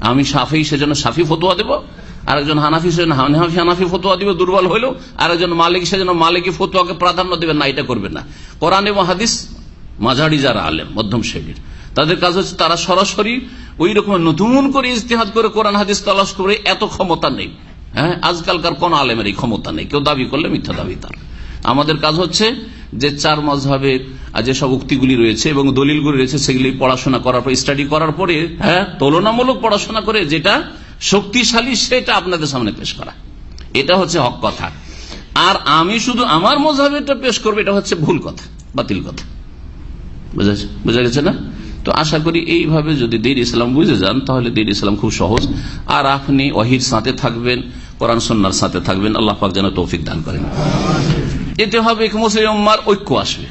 আমি সাফি, সেজন্য সাফি ফতোয়া দেব। আরেকজন হানাফি, সেজন্য হানাফি ফতোয়া দিবে, দুর্বল হইলেও আরেকজন মালিক, সেজন্য মালিকি ফতোয়াকে প্রাধান্য দেবেন না, এটা করবে না। কোরআন এবং হাদিস মাঝারি যারা আলেম, মধ্যম শ্রেণির। তাদের কাজ হচ্ছে তারা সরাসরি ওই রকম নতুন করে ইস্তেহাদ করে কোরআন, হাদিস তালাশ করে এত ক্ষমতা নেই। হ্যাঁ আজকালকার কোন আলেমের এই ক্ষমতা নেই। কেউ দাবি করলে মিথ্যা দাবি তার। আমাদের কাজ হচ্ছে যে চার মজহাবের যেসব উক্তিগুলি রয়েছে এবং দলিলগুলি রয়েছে, সেগুলি পড়াশোনা করার পর স্টাডি করার পরে হ্যাঁ তুলনামূলক পড়াশোনা করে যেটা শক্তিশালী, সেটা আপনাদের সামনে পেশ করা। এটা হচ্ছে হক কথা। আর আমি শুধু আমার মজাবেটা পেশ করব, এটা হচ্ছে ভুল কথা, বাতিল কথা। বোঝা গেছে না? তো আশা করি এইভাবে যদি দিন ইসলাম বুঝে যান, তাহলে দিন ইসলাম খুব সহজ। আর আপনি অহির সাথে থাকবেন, কোরআন সন্ন্যার সাথে থাকবেন, আল্লাহ পাক যেন তৌফিক দান করেন। এতে হবে মুসলিম উম্মার ঐক্য আসবে।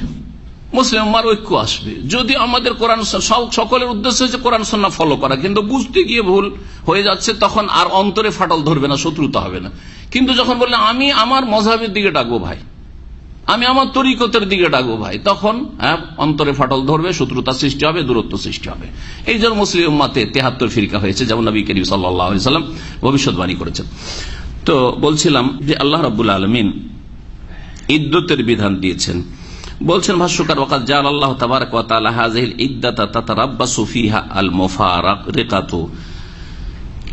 মুসলিম উম্মার ঐক্য আসবে। যদি আমাদের কোরআন সকলের উদ্দেশ্য হচ্ছে কোরআন সন্না ফলো করা, কিন্তু বুঝতে গিয়ে ভুল হয়ে যাচ্ছে, তখন আর অন্তরে ফাটল ধরবে না, শত্রুতা হবে না। কিন্তু যখন বললে আমি আমার মজাবের দিকে ডাকবো ভাই আমি আমার তরিকতের দিকে ডাকবো ভাই তখন হ্যাঁ, অন্তরে ফাটল ধরবে শত্রুতা সৃষ্টি হবে দূরত্ব সৃষ্টি হবে। এই জন্য মুসলিম উম্মাতে তেহাত্তর ফিরিকা হয়েছে যেমন নবী করিম সাল্লাম ভবিষ্যৎবাণী করেছেন। তো বলছিলাম যে আল্লাহ রাবুল আলমিন ইদ্যতের বিধান দিয়েছেন। বলছেন ভাষ্যকার ওকাত জাল আল্লাহ তাবারক হাযিহিল ইদ্দাতা তাতারাব্বাসু ফিহা আল মুফারাকাতু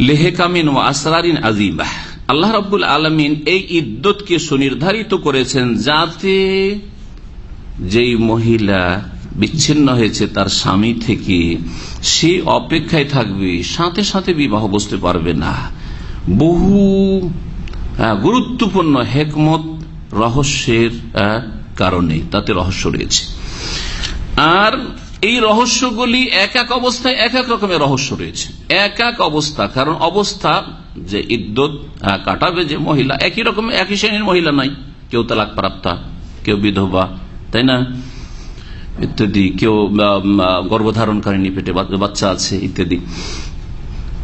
লিহকামিন ওয়া আসরারিন আযীমাহ আল্লাহ রাব্বুল আলামিন এই ইদ্যতকে সুনির্ধারিত করেছেন যাতে যেই মহিলা বিচ্ছিন্ন হয়েছে তার স্বামী থেকে সে অপেক্ষায় থাকবে, সাথে সাথে বিবাহ বসতে পারবে না। বহু গুরুত্বপূর্ণ হেকমত রহস্যের কারণে তাতে রহস্য রয়েছে। আর এই রহস্যগুলি এক এক অবস্থায় এক এক রকমের রহস্য রয়েছে। এক এক অবস্থা, কারণ অবস্থা যে ইদ্যত আহ, কাটাবে যে মহিলা। একই রকম একই শ্রেণির মহিলা নাই। কেউ তালাক প্রাপ্তা কেউ বিধবা তাই না? ইত্যাদি। কেউ গর্ভধারণকারিনী পেটে বাচ্চা আছে ইত্যাদি।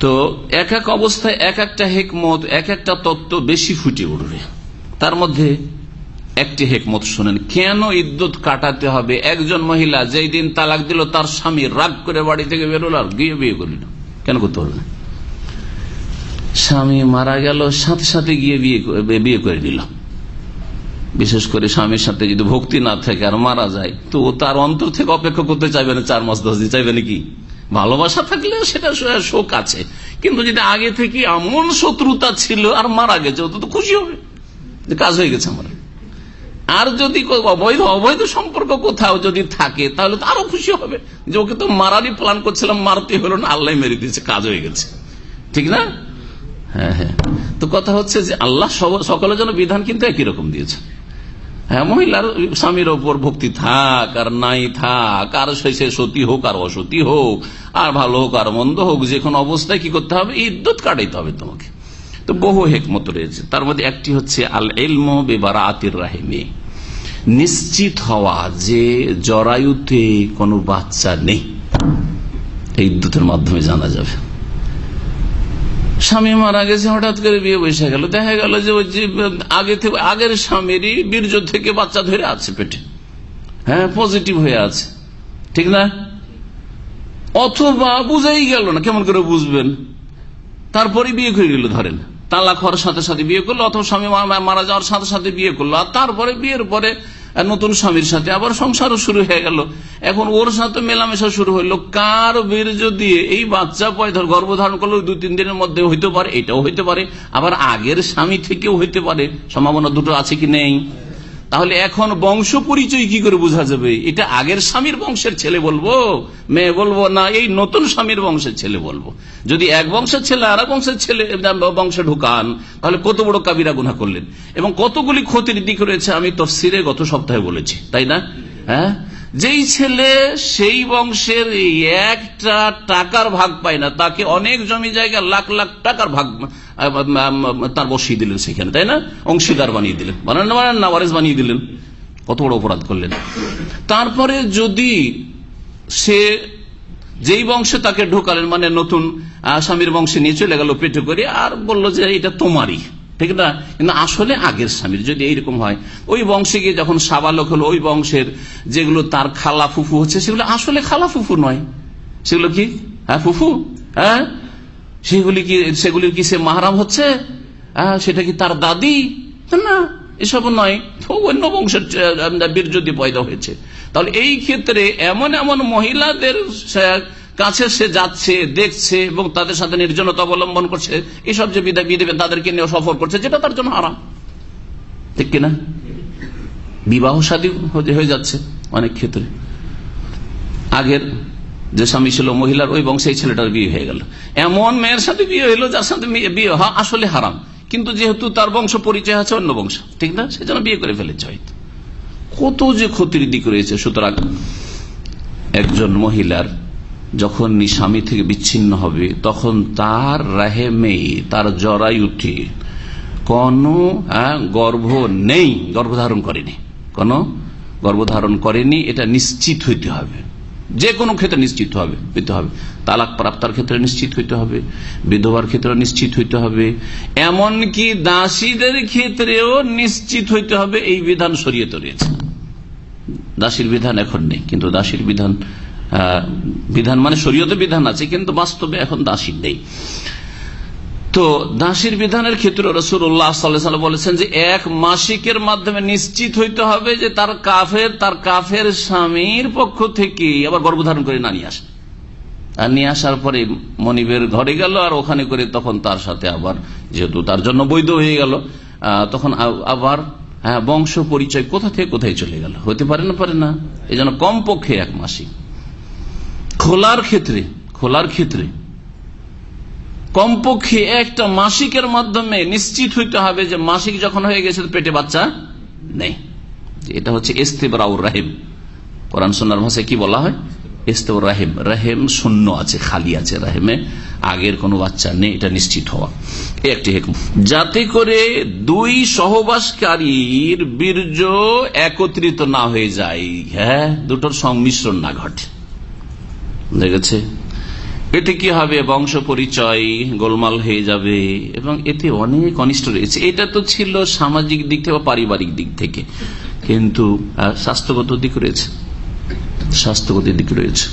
তো এক এক অবস্থায় এক একটা হেকমত এক একটা তত্ত্ব বেশি ফুটে উঠবে। তার মধ্যে একটি হেকমত শোনেন কেন ইদ্যুৎ কাটাতে হবে? একজন মহিলা যেই দিন তালাক দিল তার স্বামী রাগ করে বাড়ি থেকে বেরোল আর গিয়ে বিয়ে করিল। কেন করতে পারবে না? স্বামী মারা গেল, সাথে সাথে গিয়ে বিয়ে করে- বিয়ে করে দিল। বিশেষ করে স্বামীর সাথে যদি ভক্তি না থাকে আর মারা যায়, তো ও তার অন্তর থেকে অপেক্ষা করতে চাইবে না, চার মাস, দশ দিন, চাইবে নাকি ভালোবাসা থাকলে সেটা শোক আছে। কিন্তু যদি আগে থেকে এমন শত্রুতা ছিল আর মারা গেছে, ও তো তো খুশি হবে। যে কাজ হয়ে গেছে আমার। আর যদি অবৈধ অবৈধ সম্পর্ক কোথাও যদি থাকে, তাহলে তো আরও খুশি হবে। যে ওকে তো মারারই প্ল্যান করছিলাম, মারতে হলো না, আল্লাহ মেরে দিয়েছে, কাজ হয়ে গেছে। ঠিক না? হ্যাঁ হ্যাঁ। তো কথা হচ্ছে যে আল্লাহ সকলের জন্য বিধান কিন্তু একই রকম দিয়েছে। হ্যাঁ মহিলার স্বামীর ওপর ভক্তি থাক, আর নাই থাক, আর সে সতী হোক, আর অসতী হোক, আর ভালো হোক, আর মন্দ হোক, যে কোনো অবস্থায় কি করতে হবে? ইদ্যুৎ কাটাইতে হবে তোমাকে। তো বহু হেকমত রয়েছে। তার মধ্যে একটি হচ্ছে আল এলমো বেবার আতির রাহিমে। নিশ্চিত হওয়া যে জরায়ুতে কোনো বাচ্চা নেই। এই দুটোর মাধ্যমে জানা যাবে। স্বামী মারা গেছে, হঠাৎ করে বিয়ে বসে গেল। দেখা গেল যে ওই আগে থেকে, আগের স্বামীরই বীর্য থেকে বাচ্চা ধরে আছে পেটে। হ্যাঁ পজিটিভ হয়ে আছে। ঠিক না? অথবা বুঝেই গেল না, কেমন করে বুঝবেন? তারপরে বিয়ে করে গেল, ধরেন। তালাক হওয়ার সাথে সাথে বিয়ে করল, অথবা স্বামী মারা যাওয়ার সাথে সাথে বিয়ে করল। আর তারপরে, বিয়ের পরে নতুন স্বামীর সাথে আবার সংসারও শুরু হয়ে গেল। এখন ওর সাথে মেলামেশা শুরু হইল। কার বীর্য দিয়ে এই বাচ্চা পয়দা গর্ভধারণ করল দু তিন দিনের মধ্যে হইতে পারে, এটাও হইতে পারে। আবার আগের স্বামী থেকেও হইতে পারে। সম্ভাবনা দুটো আছে কি নেই? তাহলে এখন বংশ পরিচয় কি করে বোঝা যাবে? এটা আগের স্বামীর বংশের ছেলে বলব? মেয়ে বলব? না, এই নতুন স্বামীর বংশের ছেলে বলব। যদি এক বংশের ছেলে আর এক বংশের ছেলে বংশে ঢুকান, তাহলে কত বড় কাবিরা গুনা করলেন? এবং কতগুলি ক্ষতির দিক রয়েছে আমি তফসিরে গত সপ্তাহে বলেছি, তাই না? হ্যাঁ? যেই ছেলে সেই বংশের একটা টাকার ভাগ পায় না, তাকে অনেক জমি জায়গা লাখ লাখ টাকার ভাগ তার বসিয়ে দিলেন সেখানে, তাই না? অংশীদার বানিয়ে দিলেন। বানান বানান না, ওয়ারেস বানিয়ে দিলেন। কত বড় অপরাধ করলেন। তারপরে যদি সে যেই বংশে তাকে ঢোকালেন মানে নতুন স্বামীর বংশে নিয়ে চলে গেল পেটে করে, আর বলল যে এটা তোমারই, ঠিক না? কিন্তু আসলে আগের স্বামীর যদি এইরকম হয়, ওই বংশে গিয়ে যখন সাবালক হলো, ওই বংশের যেগুলো তার খালা ফুফু হচ্ছে, সেগুলো আসলে খালা ফুফু নয়। সেগুলো কি? হ্যাঁ ফুফু? হ্যাঁ? সেগুলি কি, সেগুলির কি সে মাহারাম হচ্ছে? সেটা কি তার দাদি? না, এসব নয়। অন্য বংশের বীর যদি পয়দা হয়েছে। তাহলে এই ক্ষেত্রে এমন এমন মহিলাদের কাছে সে যাচ্ছে, দেখছে এবং তাদের সাথে নির্জনতা অবলম্বন করছে, এসব যে বিদায় বিদেবে তাদেরকে নিয়ে সফর করছে, যেটা তার জন্য আরাম ঠিক কিনা? বিবাহ সাদী হয়ে যাচ্ছে অনেক ক্ষেত্রে। আগের যে স্বামী ছিল মহিলার, ওই বংশে এই ছেলেটার বিয়ে হয়ে গেল। এমন মেয়ের সাথে বিয়ে হইল যার সাথে বিয়ে হওয়া আসলে হারাম। কিন্তু যেহেতু তার বংশ পরিচয় আছে, অন্য বংশ, ঠিক না? সে যেন বিয়ে করে ফেলেছে হয়তো। কত যে ক্ষতির দিক রয়েছে। সুতরাং একজন মহিলার যখন স্বামী থেকে বিচ্ছিন্ন হবে, তখন তার রাহেমে তার জরায়ুটি কোন গর্ভ নেই, গর্ভধারণ করেনি। কোন গর্ভধারণ করেনি, এটা নিশ্চিত হইতে হবে। যে কোনো ক্ষেত্রে নিশ্চিত হবে, পেতে হবে। তালাক প্রাপ্তার ক্ষেত্রে নিশ্চিত হইতে হবে, বিধবার ক্ষেত্রে নিশ্চিত হইতে হবে। এমনকি দাসীদের ক্ষেত্রেও নিশ্চিত হইতে হবে, এই বিধান সরিয়ে রয়েছে। দাসীর বিধান এখন নেই, কিন্তু দাসীর বিধান বিধান মানে শরীয়তে বিধান আছে, কিন্তু বাস্তবে এখন দাসীর নেই। তো দাসীর বিধানের ক্ষেত্রে রসুল্লাহ সাল্লাহ বলেছেন যে এক মাসিকের মাধ্যমে নিশ্চিত হইতে হবে যে তার কাফের তার কাফের স্বামীর পক্ষ থেকে আবার গর্ভধারণ করে না নিয়ে আসে। আর নিয়ে আসার পরে মনিবের ঘরে গেল আর ওখানে করে তখন তার সাথে আবার যেহেতু তার জন্য বৈধ হয়ে গেল তখন আবার হ্যাঁ বংশ পরিচয় কোথা থেকে কোথায় চলে গেল? হতে পারে না পারে না। এই জন্য কমপক্ষে এক মাসিক। খোলার ক্ষেত্রে খোলার ক্ষেত্রে কমপক্ষে একটা মাসিকের মাধ্যমে নিশ্চিত হইতে হবে যে মাসিক যখন হয়ে গেছে পেটে বাচ্চা নেই। এটা হচ্ছে ইস্তেবরাউর রাহিম। কোরআন সন্ন্যার ভাষায় কি বলা হয়? ইস্তেবর রাহিম। রাহেম শূন্য আছে, খালি আছে রাহেমে। আগের কোনো বাচ্চা নেই, এটা নিশ্চিত হওয়া। একটি হেকম। যাতে করে দুই সহবাসকারীর বীর্য একত্রিত না হয়ে যায়। হ্যাঁ দুটোর সংমিশ্রণ না ঘটে। এতে কি হবে? বংশ পরিচয় গোলমাল হয়ে যাবে এবং এতে অনেক অনিষ্ট রয়েছে। এটা তো ছিল সামাজিক দিক থেকে বা পারিবারিক দিক থেকে। কিন্তু স্বাস্থ্যগত দিক রয়েছে। স্বাস্থ্যগত দিক রয়েছে।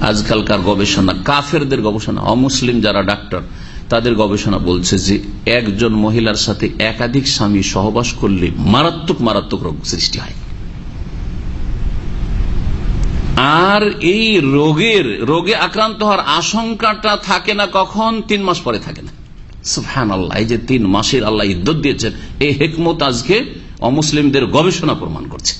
আজকালকার গবেষণা, কাফেরদের গবেষণা, অমুসলিম যারা ডাক্তার, তাদের গবেষণা বলছে যে একজন মহিলার সাথে একাধিক স্বামী সহবাস করলে মারাত্মক মারাত্মক রোগ সৃষ্টি হয়। আর এই রোগের, রোগে আক্রান্ত হওয়ার আশঙ্কাটা থাকে না কখন? তিন মাস পরে থাকে না। সুফহান আল্লাহ এই যে তিন মাসের আল্লাহ ইদ্যত দিয়েছেন, এই হেকমত আজকে অমুসলিমদের গবেষণা প্রমাণ করছে।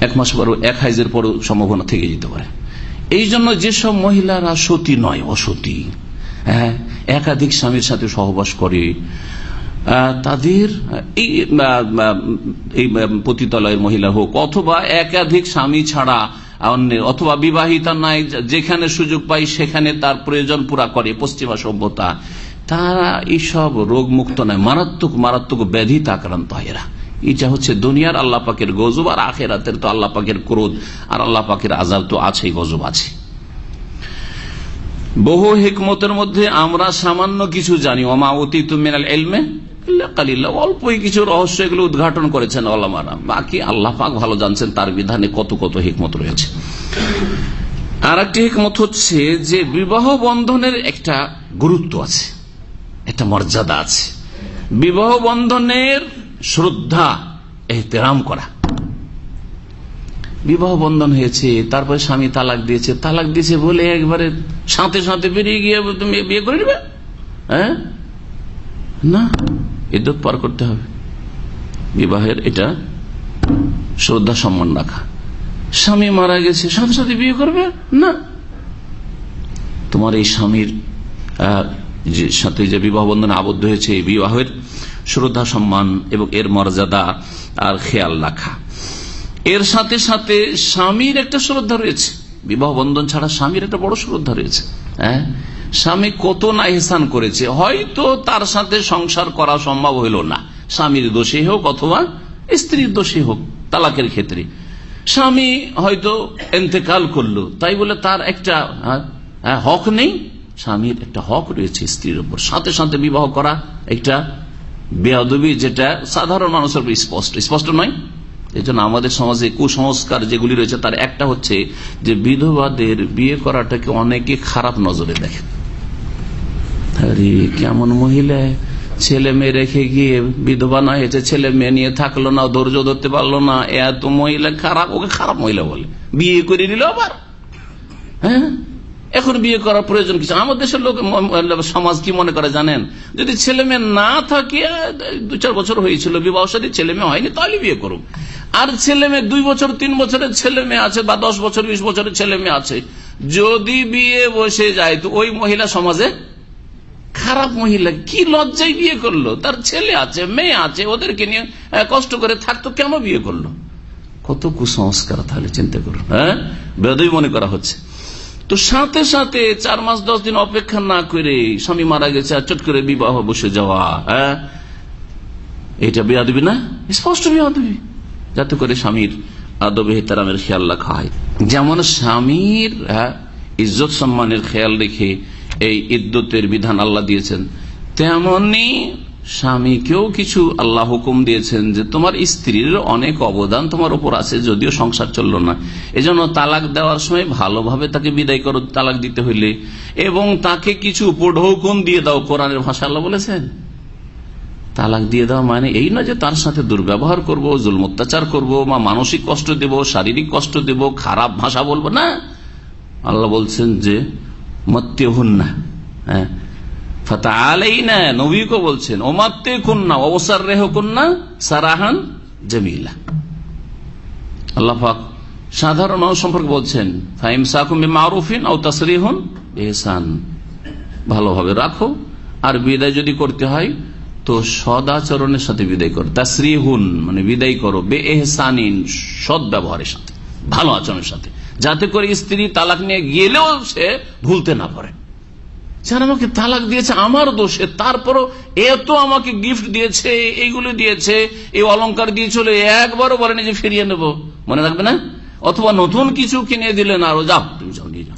এক মাস পর এক হাইজের পর সম্ভাবনা থেকে যেতে পারে। এই জন্য যেসব মহিলারা সতী নয়, অসতী। হ্যাঁ একাধিক স্বামীর সাথে সহবাস করে তাদের এই পতিতালয়ের মহিলা হোক, অথবা একাধিক স্বামী ছাড়া অন্যের অথবা বিবাহিতা নাই, যেখানে সুযোগ পাই সেখানে তার প্রয়োজন পুরা করে, পশ্চিমা সভ্যতা। তারা এইসব রোগ মুক্ত নয় মারাত্মক মারাত্মক ব্যাধিতে আক্রান্ত হয় এরা। এটা হচ্ছে দুনিয়ার আল্লাহ পাকের গজব, আর আখেরাতের তো আল্লাহ পাকের ক্রোধ, আর আল্লাহ পাকের আজাব তো আছেই, গজব আছে। বহু হিকমতের মধ্যে আমরা সামান্য কিছু জানি। অমা অতি তুমিনাল এলমে কালিল্লা অল্পই কিছু রহস্য এগুলো উদ্ঘাটন করেছেন আল্লামারা বাকি আল্লাহ পাক ভালো জানছেন তার বিধানে কত কত হিকমত রয়েছে। আর একটি হিকমত হচ্ছে যে বিবাহ বন্ধনের একটা গুরুত্ব আছে, একটা মর্যাদা আছে। বিবাহ বন্ধনের শ্রদ্ধা, এহতেরাম করা। বিবাহ বন্ধন হয়েছে, তারপরে স্বামী তালাক দিয়েছে। তালাক দিয়েছে বলে একবারে সাথে সাথে বেরিয়ে গিয়ে তুমি বিয়ে করে নেবে? হ্যাঁ? না ইদ্যত পার করতে হবে। বিবাহের এটা শ্রদ্ধা সম্মান রাখা। স্বামী মারা গেছে, সাথে সাথে বিয়ে করবে? না। তোমার এই স্বামীর সাথে যে বিবাহ বন্ধনে আবদ্ধ হয়েছে, এই বিবাহের শ্রদ্ধা সম্মান এবং এর মর্যাদা আর খেয়াল রাখা। এর সাথে সাথে স্বামীর একটা শ্রদ্ধা রয়েছে। বিবাহ বন্ধন ছাড়া স্বামীর একটা বড় শ্রদ্ধা রয়েছে। হ্যাঁ? স্বামী কত না এহসান করেছে, হয়তো তার সাথে সংসার করা সম্ভব হইল না। স্বামীর দোষী হোক অথবা স্ত্রীর দোষী হোক, তালাকের ক্ষেত্রে। স্বামী হয়তো এতেকাল করল, তাই বলে তার একটা হক নেই। স্বামীর একটা হক রয়েছে স্ত্রীর উপর। সাথে সাথে বিবাহ করা একটা বেয়াদবি যেটা সাধারণ মানুষের স্পষ্ট স্পষ্ট নয়। এই জন্য আমাদের সমাজে কুসংস্কার যেগুলি রয়েছে, তার একটা হচ্ছে যে বিধবাদের বিয়ে করাটাকে অনেকে খারাপ নজরে দেখে আরে, কেমন মহিলা, ছেলে মেয়ে রেখে গিয়ে বিধবা না হয়েছে, ছেলে মেয়ে নিয়ে থাকল না, ধৈর্য ধরতে পারল না, এত মহিলা খারাপ, ওকে খারাপ মহিলা বলে। বিয়ে করে নিল আবার। হ্যাঁ? এখন বিয়ে করার প্রয়োজন কিছু। আমাদের দেশের লোক সমাজ কি মনে করে জানেন? যদি ছেলে মেয়ে না থাকে, দু চার বছর হয়েছিল, বিবাহ সাথে ছেলে মেয়ে হয়নি, তাহলে বিয়ে করুক। আর ছেলে মেয়ে দুই বছর, তিন বছরের ছেলে মেয়ে আছে বা দশ বছর, বিশ বছরের ছেলে মেয়ে আছে। যদি বিয়ে বসে যায়, তো ওই মহিলা সমাজে খারাপ মহিলা কি লজ্জায় বিয়ে করল? তার ছেলে আছে, মেয়ে আছে, ওদেরকে নিয়ে কষ্ট করে থাকতো কেন বিয়ে করল? কত কুসংস্কার, তাহলে চিন্তা করুন হ্যাঁ? বেদই মনে করা হচ্ছে। তো সাথে সাথে চার মাস, দশ দিন অপেক্ষা না করে স্বামী মারা গেছে আর চট করে বিবাহ বসে যাওয়া হ্যাঁ? এটা বিয়া দিবি না? স্পষ্ট বিয়া দিবি যাতে করে স্বামীর আদবে হেতারামের খেয়াল রাখা হয়। যেমন স্বামীর ইজ্জত সম্মানের খেয়াল রেখে এই ইদ্যতের বিধান আল্লাহ দিয়েছেন, তেমনি স্বামীকেও কিছু আল্লাহ হুকুম দিয়েছেন যে তোমার স্ত্রীর অনেক অবদান তোমার উপর আছে, যদিও সংসার চলল না। এজন্য তালাক দেওয়ার সময় ভালোভাবে তাকে বিদায় করো, তালাক দিতে হইলে, এবং তাকে কিছু উপঢৌকন দিয়ে দাও, কোরআনের ভাষা আল্লাহ বলেছেন। তালাক দিয়ে দেওয়া মানে এই না যে তার সাথে দুর্ব্যবহার করব জুল অত্যাচার করব, বা মানসিক কষ্ট দেব, শারীরিক কষ্ট দেব, খারাপ ভাষা বলব, না। আল্লাহ বলছেন যে মত্তে হুন না হ্যাঁ না বলছেন রেহ সারাহান সাধারণ ভালোভাবে রাখো, আর বিদায় যদি করতে হয় তো সদাচরণের সাথে বিদায় করো। তা তাসরিহুন মানে বিদায় করো। বে এহসানিন সদ ব্যবহারের সাথে, ভালো আচরণের সাথে। যাতে করে স্ত্রী তালাক নিয়ে গেলেও সে ভুলতে না পারে। যারা আমাকে তালাক দিয়েছে, আমার দোষে তারপরও এত আমাকে গিফট দিয়েছে, এইগুলো দিয়েছে, এই অলঙ্কার দিয়ে চলে একবারও বলেনি যে ফিরিয়ে নেব। মনে রাখবে না? অথবা নতুন কিছু কিনে দিলেন আরও যাও তুমি যাও, নিয়ে যাও।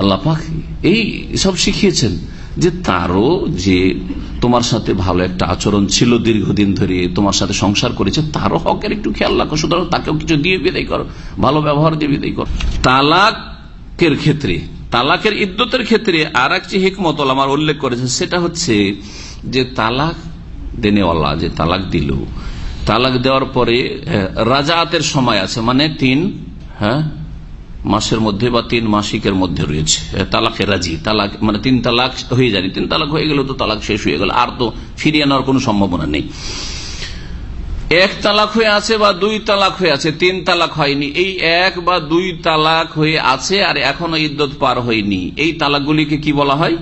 আল্লাহ এই সব শিখিয়েছেন। যে তারও যে তোমার সাথে ভালো একটা আচরণ ছিল দীর্ঘদিন ধরে, তোমার সাথে সংসার করেছে, তারও হকের একটু খেয়াল রাখো। সুতরাং তাকেও কিছু দিয়ে বিদায় করো, ভালো ব্যবহার দিয়ে বিদায় করো। তালাকের ক্ষেত্রে, তালাকের ইদ্যতের ক্ষেত্রে আর একটি হিকমত আমার উল্লেখ করেছে সেটা হচ্ছে যে তালাক দেনেওয়ালা যে তালাক দিল। তালাক দেওয়ার পরে রাজাতের সময় আছে মানে তিন হ্যাঁ? মাসের মধ্যে বা তিন মাসিকের মধ্যে রয়েছে। তালাকে রাজি। তালাক মানে তিন তালাক হয়ে যায়নি তিন তালাক হয়ে গেল তো তালাক শেষ হয়ে গেল। আর তো ফিরিয়ে নেওয়ার কোন সম্ভাবনা নেই। এক তালাক হয়ে আছে বা দুই তালাক হয়ে আছে, তিন তালাক হয়নি। এই এক বা দুই তালাক হয়ে আছে আর এখনও ইদ্যত পার হয়নি। এই তালাকগুলিকে কি বলা হয়?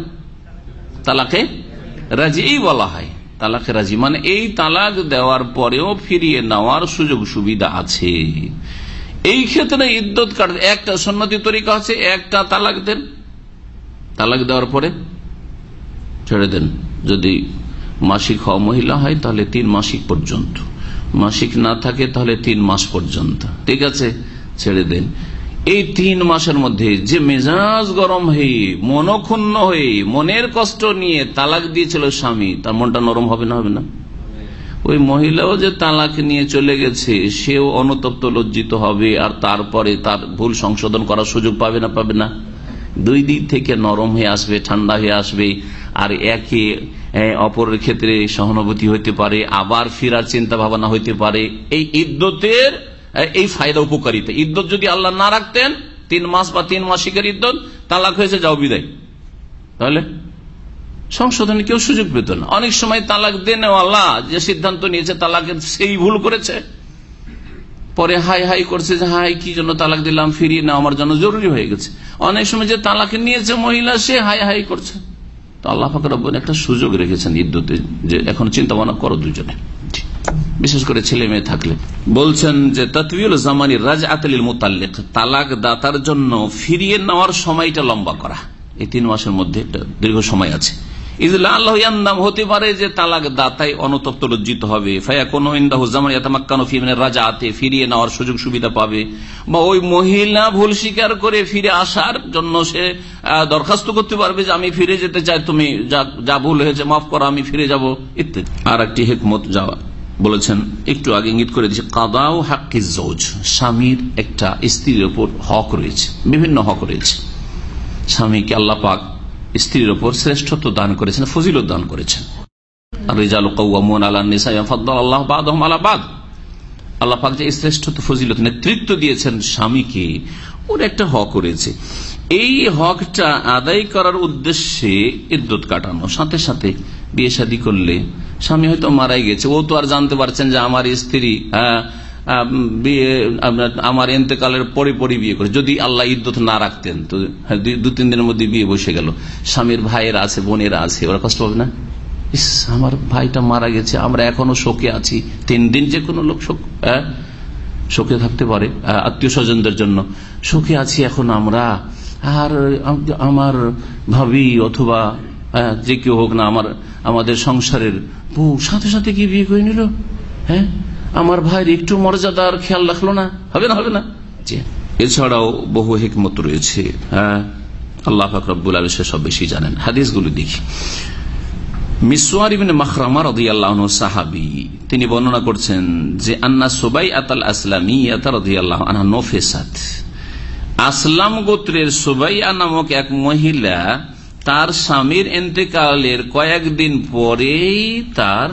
তালাকে রাজি বলা হয়। তালাকে রাজি মানে এই তালাক দেওয়ার পরেও ফিরিয়ে নেওয়ার সুযোগ সুবিধা আছে। এই ক্ষেত্রে ইদ্যত কাট একটা সন্ন্যতি তরিকা আছে, একটা তালাক দেন। তালাক দেওয়ার পরে ছেড়ে দেন। যদি মাসিক হওয়া মহিলা হয়, তাহলে তিন মাসিক পর্যন্ত। মাসিক না থাকে, তাহলে তিন মাস পর্যন্ত। ঠিক আছে? ছেড়ে দেন। এই তিন মাসের মধ্যে যে মেজাজ গরম হয়ে, মনক্ষুণ্ণ হয়ে, মনের কষ্ট নিয়ে তালাক দিয়েছিল স্বামী, তার মনটা নরম হবে না হবে না? ওই মহিলাও যে তালাক নিয়ে চলে গেছে, সেও অনুতপ্ত, লজ্জিত হবে, আর তারপরে তার ভুল সংশোধন করার সুযোগ পাবে না পাবে না? দুই দিক থেকে নরম হয়ে আসবে, ঠান্ডা হয়ে আসবে, আর একে অপরের ক্ষেত্রে সহানুভূতি হইতে পারে, আবার ফিরার চিন্তা ভাবনা হইতে পারে। এই ইদ্যতের এই ফায়দা উপকারিতা। ইদ্যত যদি আল্লাহ না রাখতেন, তিন মাস বা তিন মাসিকের ইদ্যত, তালাক হয়েছে, যাও বিদায়। তাহলে? সংশোধনে কেউ সুযোগ পেত না। অনেক সময় তালাক দেন যে সিদ্ধান্ত নিয়েছে, তালাকের সেই ভুল করেছে। পরে হাই হাই করছে যে, হাই, কি জন্য তালাক দিলাম, ফিরিয়ে না আমার জন্য জরুরি হয়ে গেছে। অনেক সময় যে তালাক নিয়েছে মহিলা, সে হাই হাই করছে। তো আল্লাহ ফাকর একটা সুযোগ রেখেছেন ইদ্যুতে যে এখন চিন্তা ভাবনা করো দুজনে। বিশেষ করে ছেলে মেয়ে থাকলে। বলছেন যে তৎবিউল জামানি রাজ আতলিল মোতাল্লিক তালাক দাতার জন্য ফিরিয়ে নেওয়ার সময়টা লম্বা করা। এই তিন মাসের মধ্যে একটা দীর্ঘ সময় আছে। আল্লাহ হতে পারে যে তালাক দাতাই অনুতপ্ত লজ্জিত হবে রাজা আতে ফিরিয়ে নেওয়ার সুযোগ সুবিধা পাবে। বা ওই মহিলা ভুল স্বীকার করে ফিরে আসার জন্য সে দরখাস্ত করতে পারবে যে, আমি ফিরে যেতে চাই, তুমি যা ভুল হয়েছে মাফ করো, আমি ফিরে যাব, ইত্যাদি। আর একটি হেকমত যাওয়া বলেছেন, একটু আগে ইঙ্গিত করে দিচ্ছে কাদাও হাক্কি জৌজ স্বামীর একটা স্ত্রীর ওপর হক রয়েছে, বিভিন্ন হক রয়েছে। স্বামীকে আল্লাহ স্ত্রীর ওপর শ্রেষ্ঠত্ব দান করেছেন, ফজিলত দান করেছেন। স্বামীকে, ওর একটা হক রয়েছে। এই হকটা আদায় করার উদ্দেশ্যে সাথে সাথে বিয়ে শাদী করলে স্বামী হয়তো মারাই গেছে। ও তো আর জানতে পারছেন যে আমার স্ত্রী বিয়ে, আমার এতেকালের পরে পরে বিয়ে করে। যদি আল্লাহ ইদ্যত না রাখতেন, তো দু তিন দিনের মধ্যে বিয়ে বসে গেল। স্বামীর ভাইয়েরা আছে, বোনেরা আছে, ওরা কষ্ট পাবে না? ইস, আমার ভাইটা মারা গেছে, আমরা এখনও শোকে আছি। তিন দিন যে কোনো লোক শোক শোকে থাকতে পারে আত্মীয় স্বজনদের জন্য। শোকে আছি এখন আমরা। আর আমার ভাবি অথবা যে কেউ হোক না, আমার, আমাদের সংসারের বউ সাথে সাথে কি বিয়ে করে নিল? হ্যাঁ? আমার ভাইয়ের একটু মর্যাদার খেয়াল রাখল না। হবে না হবে না? এছাড়াও বহু হেকমত রয়েছে হ্যাঁ? আল্লাহ ফাকরাবুল আলী সব বেশি জানেন। হাদিসগুলো দেখি। তিনি বর্ণনা করছেন যে, আন্না সোবাই আতাল আসলামী আনহা আসলাম গোত্রের সোবাইয়া নামক এক মহিলা তার স্বামীর এতেকালের কয়েকদিন পরেই তার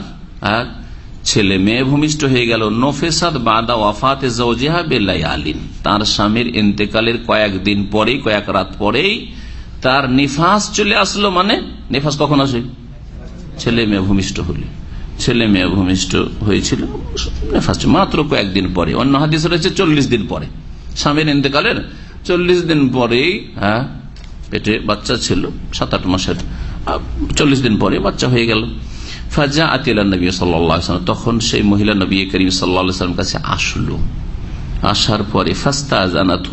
ছেলে মেয়ে ভূমিষ্ঠ হয়ে গেল। নফেসাদ বাদা ওয়াফাত জৌজিহা বেলাই আলিন তার স্বামীর ইন্তেকালের কয়েকদিন পরেই, কয়েক রাত পরেই তার নিফাস চলে আসলো মানে? নিফাস কখন আসে? ছেলে মেয়ে ভূমিষ্ঠ হলে। ছেলে মেয়ে ভূমিষ্ঠ হয়েছিল মাত্র কয়েকদিন পরে। অন্য হাদিস রয়েছে চল্লিশ দিন পরে। স্বামীর ইন্তেকালের চল্লিশ দিন পরেই হ্যাঁ পেটে বাচ্চা ছিল, সাত আট মাসের। চল্লিশ দিন পরে বাচ্চা হয়ে গেল। ফাজা আতিলা নবী সাল্লাম তখন সেই মহিলা নবী করিম সাল্লাম কাছে আসলো। আসার পরে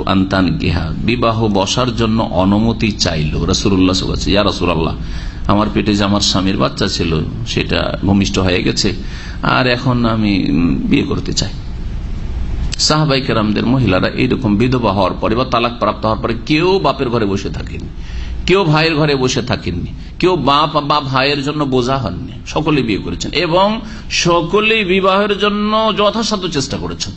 আন্তান গেহা বিবাহ বসার জন্য অনুমতি চাইল রসুল্লাহ ইয়া রসুল্লাহ আমার পেটে যে আমার স্বামীর বাচ্চা ছিল, সেটা ভূমিষ্ঠ হয়ে গেছে, আর এখন আমি বিয়ে করতে চাই। সাহাবাই কেরামদের মহিলারা এইরকম বিধবা হওয়ার পরে বা তালাক প্রাপ্ত হওয়ার পরে কেউ বাপের ঘরে বসে থাকেনি। কেউ ভাইয়ের ঘরে বসে থাকেননি। কেউ বাপ বা ভাইয়ের জন্য বোঝা হননি। সকলে বিয়ে করেছেন। এবং সকলেই বিবাহের জন্য যথাসাধ্য চেষ্টা করেছেন।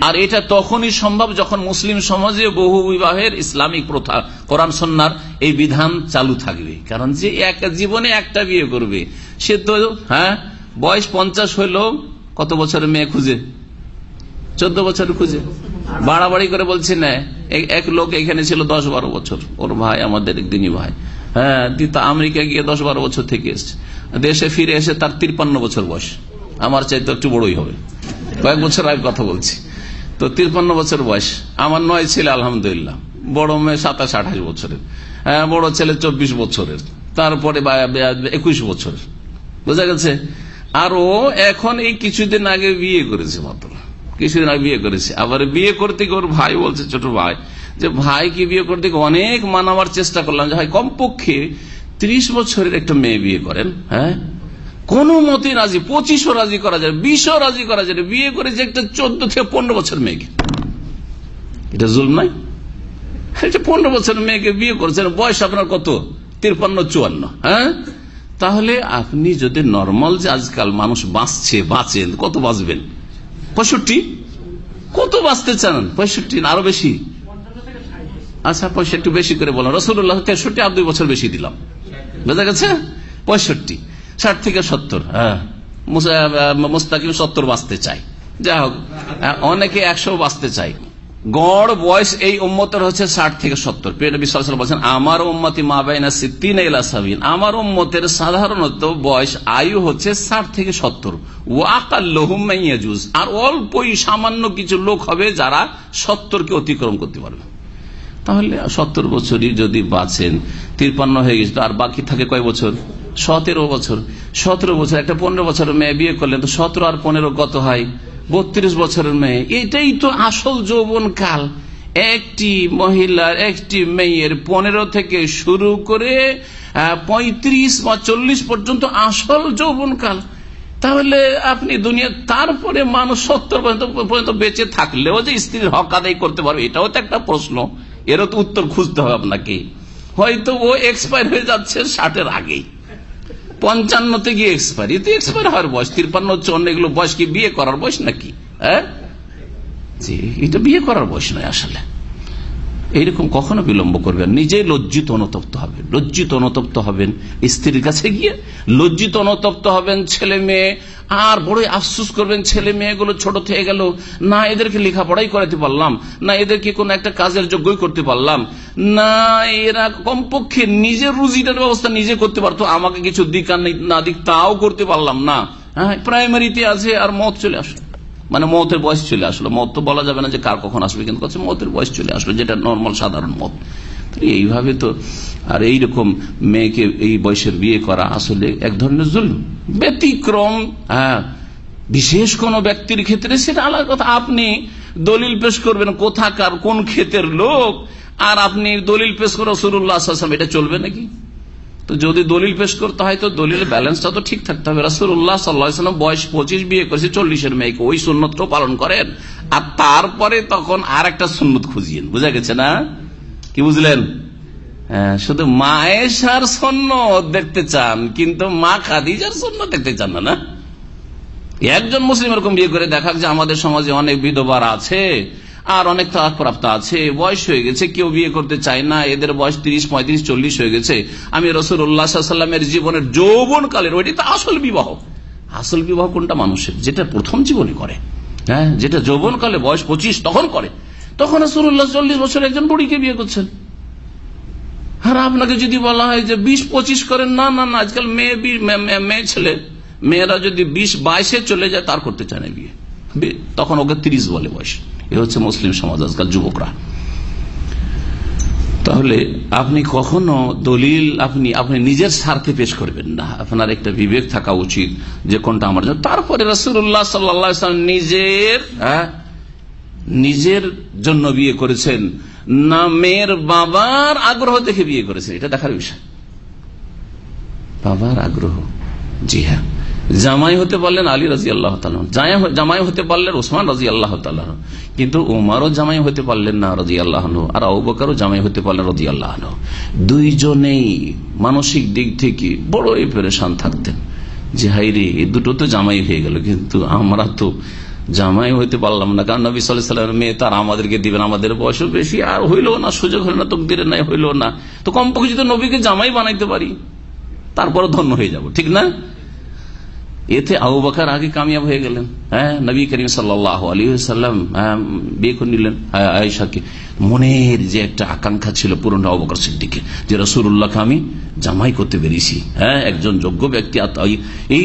আর এটা তখনই সম্ভব যখন মুসলিম সমাজে বহু বিবাহের ইসলামিক প্রথা, কোরআন সন্ন্যার এই বিধান চালু থাকবে। কারণ যে এক জীবনে একটা বিয়ে করবে, সে তো হ্যাঁ বয়স পঞ্চাশ হইলেও কত বছরের মেয়ে খুঁজে? চোদ্দ বছর খুঁজে। বাড়াবাড়ি করে বলছি, না এক লোক এখানে ছিল দশ বারো বছর। ওর ভাই আমাদের একদিনই ভাই। হ্যাঁ আমেরিকা গিয়ে দশ বারো বছর থেকে এসছে। দেশে ফিরে এসে তার তিরপান্ন বছর বয়স। আমার চাইতে একটু বড়ই হবে। কয়েক বছর আগে কথা বলছি। তো তিরপান্ন বছর বয়স। আমার নয় ছেলে, আলহামদুলিল্লাহ। বড় মেয়ে সাতাশ, আঠাশ বছরের। হ্যাঁ বড় ছেলে চব্বিশ বছরের। তারপরে একুশ বছরের। বোঝা গেছে? আর এখন এই কিছুদিন আগে বিয়ে করেছে মাত্র। কিছুদিন আগে বিয়ে করেছে। আবার বিয়ে করতে ওর ভাই বলছে, ছোট ভাই, যে ভাইকে বিয়ে করতে অনেক মানাবার চেষ্টা করলাম। যে ভাই, কমপক্ষে ত্রিশ বছরের একটা মেয়ে বিয়ে করেন হ্যাঁ? কোন মতে রাজি, পঁচিশও রাজি করা যায় বিশও রাজি করা যায় বিয়ে করে যে একটা চোদ্দ থেকে পনেরো বছর মেয়েকে। এটা জুল নাই পনেরো বছর মেয়েকে বিয়ে করেছেন, বয়স আপনার কত? তিরপান্ন, চুয়ান্ন হ্যাঁ? তাহলে আপনি যদি নর্মাল যে আজকাল মানুষ বাঁচছে, বাঁচেন, কত বাঁচবেন? পঁয়ষট্টি? কত বাঁচতে চান? পঁয়ষট্টি আরও বেশি? আচ্ছা পঁয়ষট্টি বেশি করে বললাম রসুল্লাহ তেষট্টি, আর দুই বছর বেশি দিলাম। বোঝা গেছে? পঁয়ষট্টি, ষাট থেকে সত্তর হ্যাঁ। মুস্তাকিম সত্তর বাঁচতে চাই যাই হোক অনেকে একশো বাঁচতে চাই গড় বয়স এই উম্মতের হচ্ছে ষাট থেকে সত্তর। বলছেন, আমার উম্মতি মা বাইনা সিদ্দিন আমার উম্মতের সাধারণত বয়স, আয়ু হচ্ছে ষাট থেকে সত্তর। ওয়াকাল্লহুমাইয়াজুজ আর অল্পই সামান্য কিছু লোক হবে যারা সত্তরকে অতিক্রম করতে পারবে। তাহলে সত্তর বছরই যদি বাঁচেন, তিরপান্ন হয়ে গেছে আর বাকি থাকে কয় বছর? সতেরো বছর। সতেরো বছর, একটা পনেরো বছর মেয়ে বিয়ে করলেন তো সতেরো আর পনেরো কত হয়? বত্রিশ বছরের মেয়ে। এটাই তো আসল যৌবন কাল একটি মহিলার, একটি মেয়ের পনেরো থেকে শুরু করে পঁয়ত্রিশ বা চল্লিশ পর্যন্ত আসল যৌবন কাল তাহলে আপনি দুনিয়া, তারপরে মানুষ সত্তর পর্যন্ত বেঁচে থাকলেও যে স্ত্রীর হক আদায় করতে পারবে, এটাও তো একটা প্রশ্ন। এরও তো উত্তর খুঁজতে হবে আপনাকে। হয়তো ও এক্সপায়ার হয়ে যাচ্ছে ষাটের আগেই। পঞ্চান্নতে গিয়ে এক্সপায়ার তো এক্সপায়ার হওয়ার বয়স। তিরপান্ন চন্ন এগুলো বয়স কি? বিয়ে করার বয়স নাকি? হ্যাঁ? এটা বিয়ে করার বয়স নয় আসলে। এইরকম কখনো বিলম্ব করবেন নিজে লজ্জিত অনুতপ্ত হবেন। লজ্জিত অনুতপ্ত হবেন স্ত্রীর কাছে গিয়ে। লজ্জিত অনুতপ্ত হবেন ছেলে মেয়ে। আর বড় আফসুস করবেন ছেলে মেয়েগুলো ছোট থেকে গেল। না, এদেরকে লেখাপড়াই করাতে পারলাম। না, এদেরকে কোন একটা কাজের যোগ্যই করতে পারলাম। না, এরা কমপক্ষে নিজের রুজিটার ব্যবস্থা নিজে করতে পারতো। আমাকে কিছু দিক আর না দিক তাও করতে পারলাম না। হ্যাঁ প্রাইমারিতে আছে আর মত চলে আসলো মানে মতের বয়স চলে আসলো। মত তো বলা যাবে না যে কার কখন আসবে, কিন্তু মতের বয়স চলে আসলো, যেটা নর্মাল সাধারণ মত। এইভাবে তো আর এইরকম মেয়েকে এই বয়সের বিয়ে করা আসলে এক ধরনের জুল ব্যতিক্রম হ্যাঁ। বিশেষ কোন ব্যক্তির ক্ষেত্রে সেটা আলাদা কথা। আপনি দলিল পেশ করবেন কোথাকার, কোন ক্ষেতের লোক, আর আপনি দলিল পেশ করে সুরুল্লাহ এটা চলবে নাকি? তো যদি দলিল পেশ করতে হয়, তো দলিলের ব্যালেন্সটা তো ঠিক থাকতে হবে। রাসুল্লাহ সাল্লাম বয়স পঁচিশ বিয়ে করেছে চল্লিশের মেয়েকে। ওই সুন্নতটাও পালন করেন। আর তারপরে তখন আর একটা সুন্নত খুঁজিয়েন। বুঝা গেছে না? কি বুঝলেন? শুধু মায়েশার সন্ন দেখতে চান, কিন্তু মা খাদিজার সন্ন দেখতে চান না না? একজন মুসলিম এরকম বিয়ে করে দেখা যে আমাদের সমাজে অনেক বিধবার আছে। আর অনেক প্রাপ্ত আছে। বয়স হয়ে গেছে, কেউ বিয়ে করতে চায় না, এদের বয়স তিরিশ, পঁয়ত্রিশ, চল্লিশ হয়ে গেছে। আমি রসুল উল্লাহামের জীবনের যৌবন কালের ওইটি তো আসল বিবাহ। আসল বিবাহ কোনটা মানুষের? যেটা প্রথম জীবনে করে। হ্যাঁ যেটা যৌবন কালে বয়স পঁচিশ তখন করে। তখন রসুল্লাহ চল্লিশ বছর একজন বুড়িকে বিয়ে করছেন। আর আপনাকে যদি বলা হয় যে বিশ, পঁচিশ করেন, না না না, আজকাল মেয়ে মেয়ে ছেলে, মেয়েরা যদি বিশ, বাইশে চলে যায়, তার করতে চায় না বিয়ে। তখন ওকে তিরিশ বলে বয়স। এ হচ্ছে মুসলিম সমাজ আজকাল, যুবকরা। তাহলে আপনি কখনো দলিল আপনি আপনি নিজের স্বার্থে পেশ করবেন না। আপনার একটা বিবেক থাকা উচিত যে কোনটা আমার জন্য। তারপরে রসুল্লাহ সাল্লাম নিজের নিজের জন্য বিয়ে করেছেন। না মেয়ের বাবার আগ্রহ দেখে বিয়ে করেছেন। এটা দেখার বিষয়। বাবার আগ্রহ। জি হ্যাঁ। জামাই হতে পারলেন আলী রাজি আল্লাহ জামাই হতে পারলেন ওসমান রাজি আল্লাহ কিন্তু উমারও জামাই হতে পারলেন না রাজি আল্লাহ আর আবুবাকারও জামাই হতে পারলেন রাজি আল্লাহ দুইজনেই মানসিক দিক থেকে বড়ই পেরেশান থাকতেন। যে হাই রে এই দুটো তো জামাই হয়ে গেল, কিন্তু আমরা তো জামাই হইতে পারলাম না। কারণ নবী সাল্লামের মেয়ে তার আমাদেরকে দিবেন, আমাদের বয়স বেশি, আর হইল না, সুযোগ হইল না, তকদিরে নাই, হইল না। তো কমপক্ষে যদি নবীকে জামাই বানাইতে পারি তারপরে ধন্য হয়ে যাব, ঠিক না? এতে আবু বাকার আগে কামিয়াব হয়ে গেলেন। হ্যাঁ নবী করিম সাল্লাহ আলী সাল্লাম বিয়ে করে নিলেন আয়সাকে মনের যে একটা আকাঙ্ক্ষা ছিল পুরনো অবকার সিদ্দিকে যে রসুল্লাহকে আমি জামাই করতে পেরেছি। হ্যাঁ একজন যোগ্য ব্যক্তি এই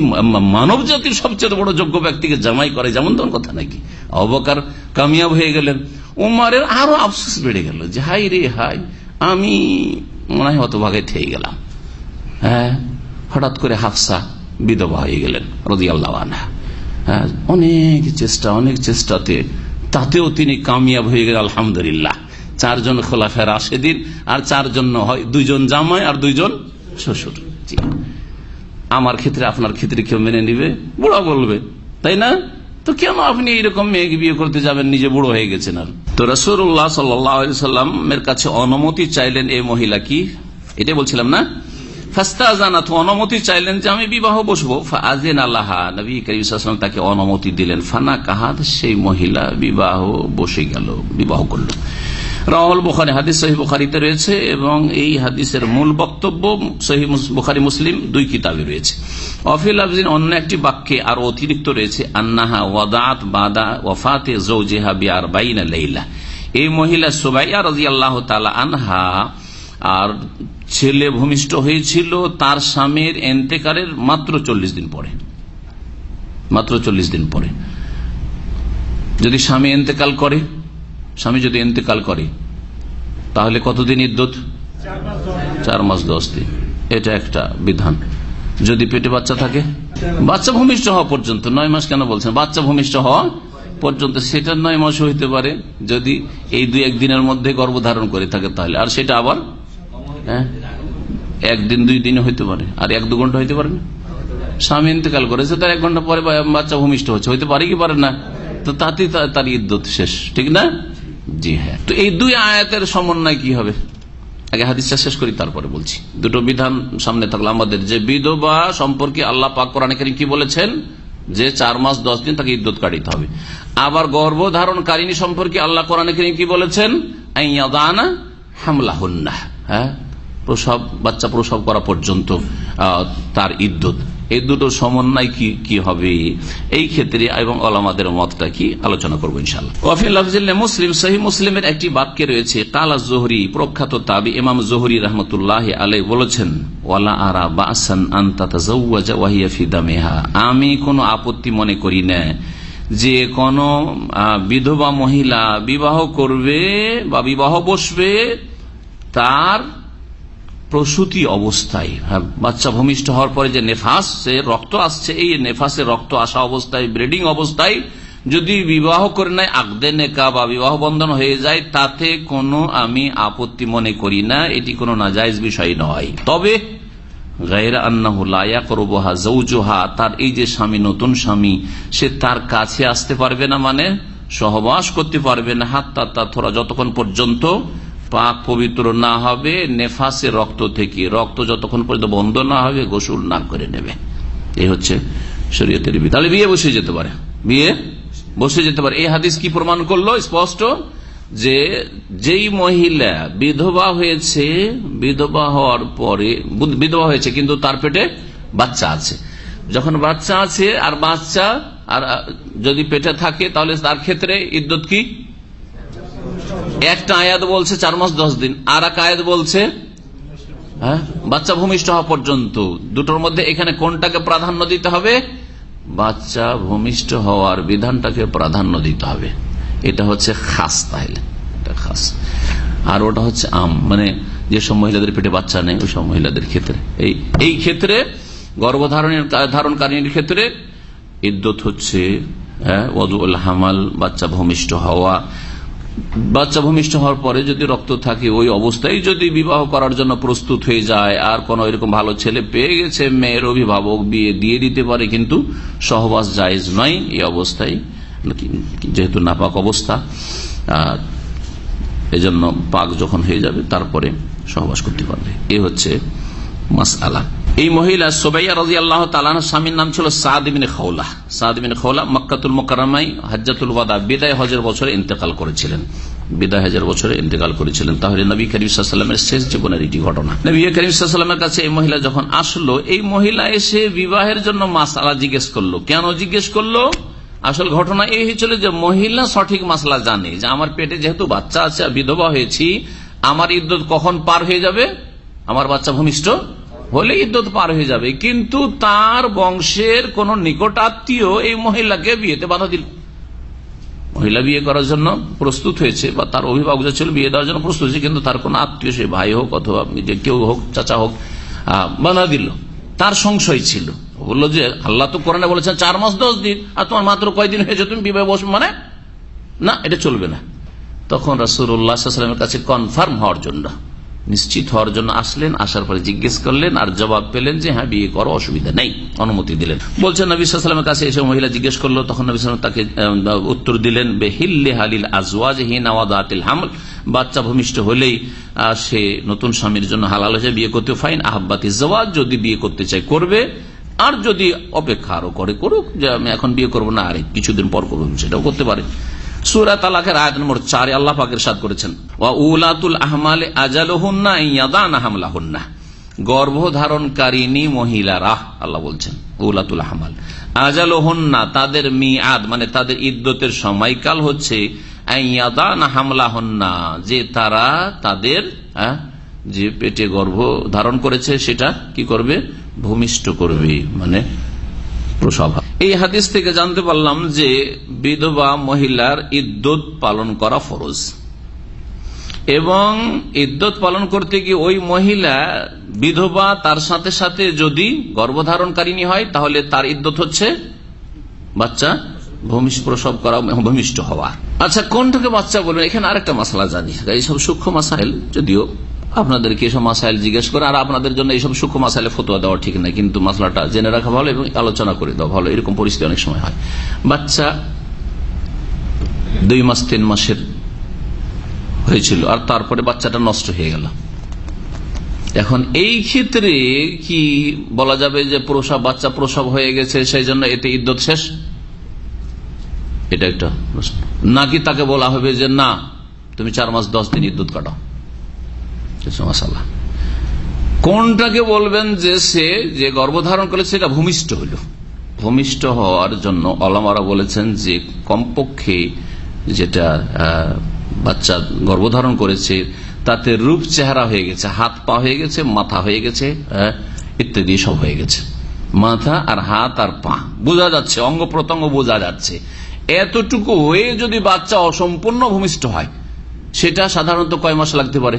মানব জাতির সবচেয়ে বড় যোগ্য ব্যক্তিকে জামাই করে, যেমন তেমন কথা নাকি? অবকার কামিয়াব হয়ে গেলেন। উমারের আরও আফসোস বেড়ে গেল, যে হাই রে হাই আমি মনে হয় হতভাগে থেকে গেলাম। হ্যাঁ হঠাৎ করে হাফসা বিধবা হয়ে গেলেন রদি আল্লাহ হ্যাঁ অনেক চেষ্টা, অনেক চেষ্টাতে, তাতেও তিনি কামিয়াব হয়ে গেলেন, আলহামদুলিল্লাহ। চারজন খোলাফের দিন আর চারজন হয়, দুইজন জামাই আর দুইজন শ্বশুর। আমার ক্ষেত্রে আপনার ক্ষেত্রে কেউ মেনে নিবে? বুড়া বলবে, তাই না? তো কেন আপনি এইরকম মেয়েকে বিয়ে করতে যাবেন? নিজে বুড়ো হয়ে গেছেন আর। তো রসুল্লাহ সাল্লামের কাছে অনুমতি চাইলেন এই মহিলা কি? এটাই বলছিলাম না? ফাস্তাজানাত, অনুমতি চাইলেন যে আমি বিবাহ বসবো। আজেন আল্লাহ নবী করিম তাকে অনুমতি দিলেন। ফানা কাহাদ সেই মহিলা বিবাহ বসে গেল, বিবাহ করল। রাহুল বুখারি, হাদিস সহি বুখারিতে রয়েছে এবং এই হাদিসের মূল বক্তব্য সহি বুখারি মুসলিম দুই কিতাবে রয়েছে। অফিল আফজিন অন্য একটি বাক্যে আর অতিরিক্ত রয়েছে, আন্নাহা ওয়াদাত বাদা ওয়াফাতে জৌজেহা বিয়ার বাইনা লেইলা। এই মহিলা সুবাইয়া রাজি আল্লাহ তালা আনহা, আর ছেলে ভূমিষ্ঠ হয়েছিল, তার স্বামীর এন্তেকারের মাত্র চল্লিশ দিন পরে। মাত্র চল্লিশ দিন পরে। যদি স্বামী এন্তেকাল করে, স্বামী যদি এন্তেকাল করে, তাহলে কতদিন ইদ্যুৎ চার মাস দশ দিন। এটা একটা বিধান। যদি পেটে বাচ্চা থাকে, বাচ্চা ভূমিষ্ঠ হওয়া পর্যন্ত, নয় মাস কেন বলছেন বাচ্চা ভূমিষ্ঠ হওয়া পর্যন্ত, সেটা নয় মাস হইতে পারে। যদি এই দুই একদিনের মধ্যে গর্ভধারণ করে থাকে তাহলে, আর সেটা আবার হ্যাঁ? একদিন, দুই দিন হইতে পারে। আর এক দু ঘণ্টা হইতে পারে না। স্বামী ইন্তকাল করেছে, তার এক ঘণ্টা পরে বাচ্চা ভূমিষ্ঠ হচ্ছে। হইতে পারে কি পারে না? তো তাতেই তার ইদ্যুৎ শেষ। ঠিক না? জি হ্যাঁ। তো এই দুই আয়াতের সমন্বয় কি হবে? আগে হাদিসটা শেষ করি, তারপরে বলছি। দুটো বিধান সামনে থাকল। আমাদের যে বিধবা সম্পর্কে আল্লাহ পাক কোরআন কি বলেছেন? যে চার মাস, দশ দিন তাকে ইদ্যুৎ কাটিতে হবে। আবার গর্ভধারণকারিনী সম্পর্কে আল্লাহ কোরআন কি বলেছেন? হামলা হন্না হ্যাঁ? প্রসব, বাচ্চা প্রসব করা পর্যন্ত তার ইদ্যুৎ এই দুটো সমন্বয় কি কি হবে? এই ক্ষেত্রে এবং আলামাদের মতটা কি আলোচনা করব ইনশাল্লাহ মুসলিম সহি মুসলিমের একটি বাক্যে রয়েছে, কালা জোহরি, প্রখ্যাত তাবি ইমাম জোহরি রহমতুল্লাহ আলাই বলেছেন আরা বাসান আমি কোনো আপত্তি মনে করি না, যে কোন বিধবা মহিলা বিবাহ করবে বা বিবাহ বসবে, তার প্রসূতি অবস্থায় বাচ্চা ভূমিষ্ঠ হওয়ার পরে যে নেফাস রক্ত আসছে, এই নেফাসের রক্ত আসা অবস্থায়, ব্রিডিং অবস্থায় যদি বিবাহ করে নেয় আকদে নেকা বা বিবাহ বন্ধন হয়ে যায়, তাতে কোনো আমি আপত্তি মনে করি না, এটি কোনো নাজাইজ বিষয় নয়। তবে তার এই যে স্বামী, নতুন স্বামী, সে তার কাছে আসতে পারবে না মানে সহবাস করতে পারবে না হাত তার যতক্ষণ পর্যন্ত পাক পবিত্র না হবে, নেফাসে রক্ত থেকে, রক্ত যতক্ষণ পর্যন্ত বন্ধ না হবে, গোসল না করে নেবে। এই হচ্ছে শরীয়তের তাহলে বিয়ে বসে যেতে পারে। বিয়ে বসে যেতে পারে। এই হাদিস কি প্রমাণ করল? স্পষ্ট যে যেই মহিলা বিধবা হয়েছে, বিধবা হওয়ার পরে বিধবা হয়েছে, কিন্তু তার পেটে বাচ্চা আছে। যখন বাচ্চা আছে আর বাচ্চা, আর যদি পেটে থাকে, তাহলে তার ক্ষেত্রে ইদ্যুৎ কি? একটা আয়াত বলছে চার মাস, দশ দিন। আর এক আয়াত বলছে হ্যাঁ বাচ্চা ভূমিষ্ঠ হওয়া পর্যন্ত। দুটোর মধ্যে এখানে কোনটাকে প্রাধান্য দিতে হবে? বাচ্চা ভূমিষ্ঠ হওয়ার বিধানটাকে প্রাধান্য দিতে হবে। এটা হচ্ছে খাস তাহলে। খাস। আর ওটা হচ্ছে আম। মানে যেসব মহিলাদের পেটে বাচ্চা নেই, ওই সব মহিলাদের ক্ষেত্রে। এই এই ক্ষেত্রে, গর্ভধারণের ধারণকারীর ক্ষেত্রে ইদ্যত হচ্ছে হ্যাঁ হামাল, বাচ্চা ভূমিষ্ঠ হওয়া। বাচ্চা ভূমিষ্ঠ হওয়ার পরে যদি রক্ত থাকে ওই অবস্থায় যদি বিবাহ করার জন্য প্রস্তুত হয়ে যায়, আর কোন এরকম ভালো ছেলে পেয়ে গেছে, মেয়ের অভিভাবক বিয়ে দিয়ে দিতে পারে, কিন্তু সহবাস জায়জ নয়, এই অবস্থায়, যেহেতু নাপাক অবস্থা এজন্য পাক যখন হয়ে যাবে, তারপরে সহবাস করতে পারবে। এ হচ্ছে মাস আলা এই মহিলা সোবাইয়া রাজি আল্লাহ তালান স্বামীর নাম ছিল সাদিবিন খৌলা। খৌলা মক্কাতুল মোকারামাই ওয়াদা, বিদায় হজের বছরে ইন্তেকাল করেছিলেন। বিদায় হাজার বছরে ইন্তেকাল করেছিলেন। তাহলে নবী করিমের শেষ জীবনের এটি ঘটনা। নবী করিমের কাছে এই মহিলা যখন আসলো, এই মহিলা এসে বিবাহের জন্য মাসালা জিজ্ঞেস করল। কেন জিজ্ঞেস করল? আসল ঘটনা এই হয়েছিল যে মহিলা সঠিক মাসলা জানে যে আমার পেটে যেহেতু বাচ্চা আছে বিধবা হয়েছি, আমার ইদ্যুৎ কখন পার হয়ে যাবে? আমার বাচ্চা ভূমিষ্ঠ হলে ইদ্যত পার হয়ে যাবে। কিন্তু তার বংশের কোন নিকট আত্মীয় এই মহিলাকে বিয়েতে বাধা দিল। মহিলা বিয়ে করার জন্য প্রস্তুত হয়েছে বা তার অভিভাবক ছিল বিয়ে দেওয়ার জন্য প্রস্তুত হয়েছে, কিন্তু তার কোন আত্মীয়, সে ভাই হোক অথবা যে কেউ হোক, চাচা হোক বাধা দিল। তার সংশয় ছিল। বলল যে আল্লাহ তো কোরআনে বলেছেন, চার মাস দশ দিন, আর তোমার মাত্র কয়দিন হয়েছে, তুমি বিবাহ বস মানে? না, এটা চলবে না। তখন রাসুল্লাহামের কাছে কনফার্ম হওয়ার জন্য নিশ্চিত হওয়ার জন্য আসলেন, আসার পরে জিজ্ঞেস করলেন আর জবাব পেলেন যে হ্যাঁ বিয়ে করো, অসুবিধা নেই। অনুমতি দিলেন। বলছেন, নবী সাল্লামের কাছে এসে মহিলা জিজ্ঞেস করল, তখন নবী সাল্লাম তাকে উত্তর দিলেন, বেহিল্লে হালিল আজওয়াজ হিনাওয়াদাতিল হামল। বাচ্চা ভূমিষ্ঠ হলেই সে নতুন স্বামীর জন্য হালাল হয়ে বিয়ে করতে ফাইন। আহ্বাতি জওয়াজ, যদি বিয়ে করতে চাই করবে। আর যদি অপেক্ষা আরও করে, করুক, যে আমি এখন বিয়ে করব না, আর কিছুদিন পর করব সেটাও করতে পারে। সুরা তালাকের আয়াত মহিলারা, আল্লাহ বলছেন, উলাতুল আহমাল তাদের মিয়াদ মানে তাদের ইদ্যতের সময়কাল হচ্ছে যে তারা তাদের যে পেটে গর্ভ ধারণ করেছে, সেটা কি করবে? ভূমিষ্ঠ করবে। মানে প্রসব এই হাদিস থেকে জানতে পারলাম যে বিধবা মহিলার ইদ্যুৎ পালন করা ফরজ। এবং ইদ্যুৎ পালন করতে গিয়ে ওই মহিলা বিধবা তার সাথে সাথে যদি গর্ভধারণকারিনী হয়, তাহলে তার ইদ্যুৎ হচ্ছে বাচ্চা প্রসব করা ভূমিষ্ঠ হওয়া। আচ্ছা কোনটাকে বাচ্চা বলবেন? এখানে আরেকটা মশলা জানি। এইসব সূক্ষ্ম মাসাইল যদিও। আপনাদেরকে এসব মাসাইল জিজ্ঞেস করে, আর আপনাদের জন্য এইসব সূক্ষ্ম মাসাইলে ফতোয়া দেওয়া ঠিক না কিন্তু মশলাটা জেনে রাখা ভালো এবং আলোচনা করে দেওয়া ভালো। এরকম পরিস্থিতি অনেক সময় হয়। বাচ্চা দুই মাস, তিন মাসের হয়েছিল, আর তারপরে বাচ্চাটা নষ্ট হয়ে গেল। এখন এই ক্ষেত্রে কি বলা যাবে যে প্রসব, বাচ্চা প্রসব হয়ে গেছে, সেই জন্য এতে ইদ্যত শেষ? এটা একটা প্রশ্ন। নাকি তাকে বলা হবে যে, না, তুমি চার মাস, দশ দিন ইদ্যুৎ কাটাও। কোনটাকে বলবেন যে সে যে গর্ভধারণ করে সেটা ভূমিষ্ঠ হইল ভূমিষ্ঠ হওয়ার জন্য অলামারা বলেছেন যে কমপক্ষে যেটা বাচ্চা গর্ভধারণ করেছে, তাতে রূপ চেহারা হয়ে গেছে, হাত পা হয়ে গেছে, মাথা হয়ে গেছে ইত্যাদি সব হয়ে গেছে। মাথা আর হাত আর পা। বোঝা যাচ্ছে, অঙ্গ প্রত্যঙ্গ বোঝা যাচ্ছে। এতটুকু হয়ে যদি বাচ্চা অসম্পূর্ণ ভূমিষ্ঠ হয়, সেটা সাধারণত কয় মাস লাগতে পারে?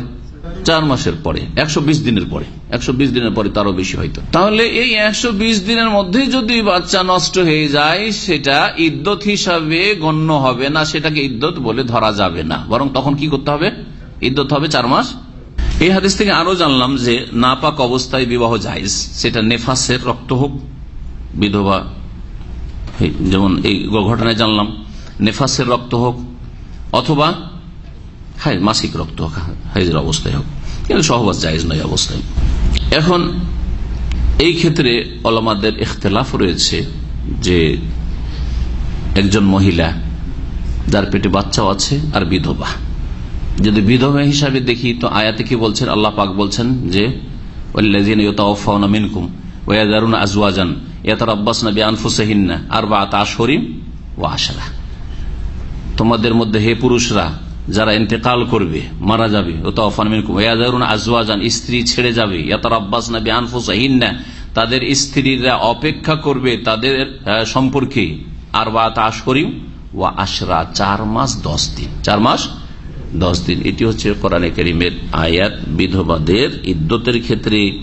চার মাসের পরে, একশো বিশ দিনের পরে, একশো বিশ দিনের পরে তারও বেশি হয়তো। তাহলে এই একশো বিশ দিনের মধ্যে যদি বাচ্চা নষ্ট হয়ে যায়, সেটা ইদ্যত হিসাবে গণ্য হবে না, সেটাকে ইদ্যত বলে ধরা যাবে না। বরং তখন কি করতে হবে? ইদ্যত হবে চার মাস। এই হাদিস থেকে আরও জানলাম যে নাপাক অবস্থায় বিবাহ জায়জ, সেটা নেফাসের রক্ত হোক, বিধবা যেমন এই ঘটনায় জানলাম, নেফাসের রক্ত হোক, অথবা হ্যাঁ মাসিক রক্ত হাইজের অবস্থায় হোক। কিন্তু সহবাস জায়েজ নয় অবস্থায়। এখন এই ক্ষেত্রে অলমাদের ইখতলাফ রয়েছে যে একজন মহিলা যার পেটে বাচ্চাও আছে আর বিধবা। যদি বিধবা হিসাবে দেখি তো আয়াতে কি বলছেন? আল্লাহ পাক বলছেন যে ও তোমাদের মধ্যে হে পুরুষরা যারা ইন্তেকাল করবে, মারা যাবে। ও তফান মিনকুম। ওয়াজারুন আজওয়াজান, স্ত্রী ছেড়ে যাবে। ইয়াতারাব্বাস নবী আনফুসহিন্না তাদের স্ত্রীরা অপেক্ষা করবে তাদের সম্পর্কে। আর বা আশরিম ও আশরা, চার মাস দশ দিন। চার মাস দশ দিন। এটি হচ্ছে কোরআনে করিমের আয়াত। বিধবাদের ইদ্যতের ক্ষেত্রে।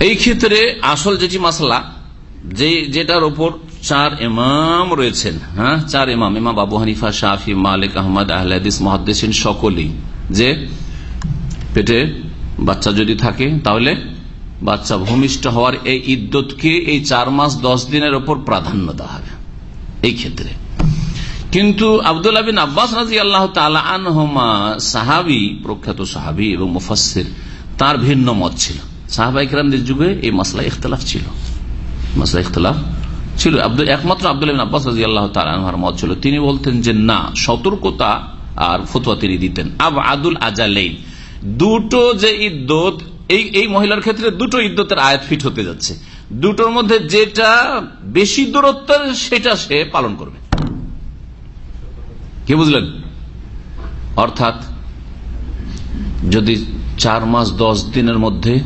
এই ক্ষেত্রে আসল যেটি মাসলা, যে, যেটার ওপর চার ইমাম রয়েছেন হ্যাঁ? চার ইমাম ইমাম আবু হানিফা শাহি মালিক, আহমদ, আহলাদিস, মহাদ্দেসিন সকলেই। যে পেটে বাচ্চা যদি থাকে, তাহলে বাচ্চা ভূমিষ্ঠ হওয়ার এই ইদ্যতকে এই চার মাস, দশ দিনের ওপর প্রাধান্য দেওয়া হবে এই ক্ষেত্রে। কিন্তু আবদুল্লাহ বিন আব্বাস রাজি আল্লাহ আনহমা, সাহাবি, প্রখ্যাত সাহাবি এবং মুফাসির তার ভিন্ন মত ছিল। সাহাবাই কিরামদের যুগে এই মাসলা ইখতলাফ ছিল। মাসলা ইখতলাফ ছিল আব্দুল, একমাত্র আব্দুল্লাহ বিন আব্বাস রাজি আল্লাহ তালার মত ছিল। তিনি বলতেন যে, না, সতর্কতা আর ফতুয়া তিনি দিতেন। আব আদুল আজালেইন, দুটো যে ইদ্যত এই এই মহিলার ক্ষেত্রে দুটো ইদ্যতের আয়াত ফিট হতে যাচ্ছে। দুটোর মধ্যে যেটা বেশি দূরত্বের সেটা সে পালন করবে। কি বুঝলেন? অর্থাৎ যদি চার মাস দশ দিনের মধ্যে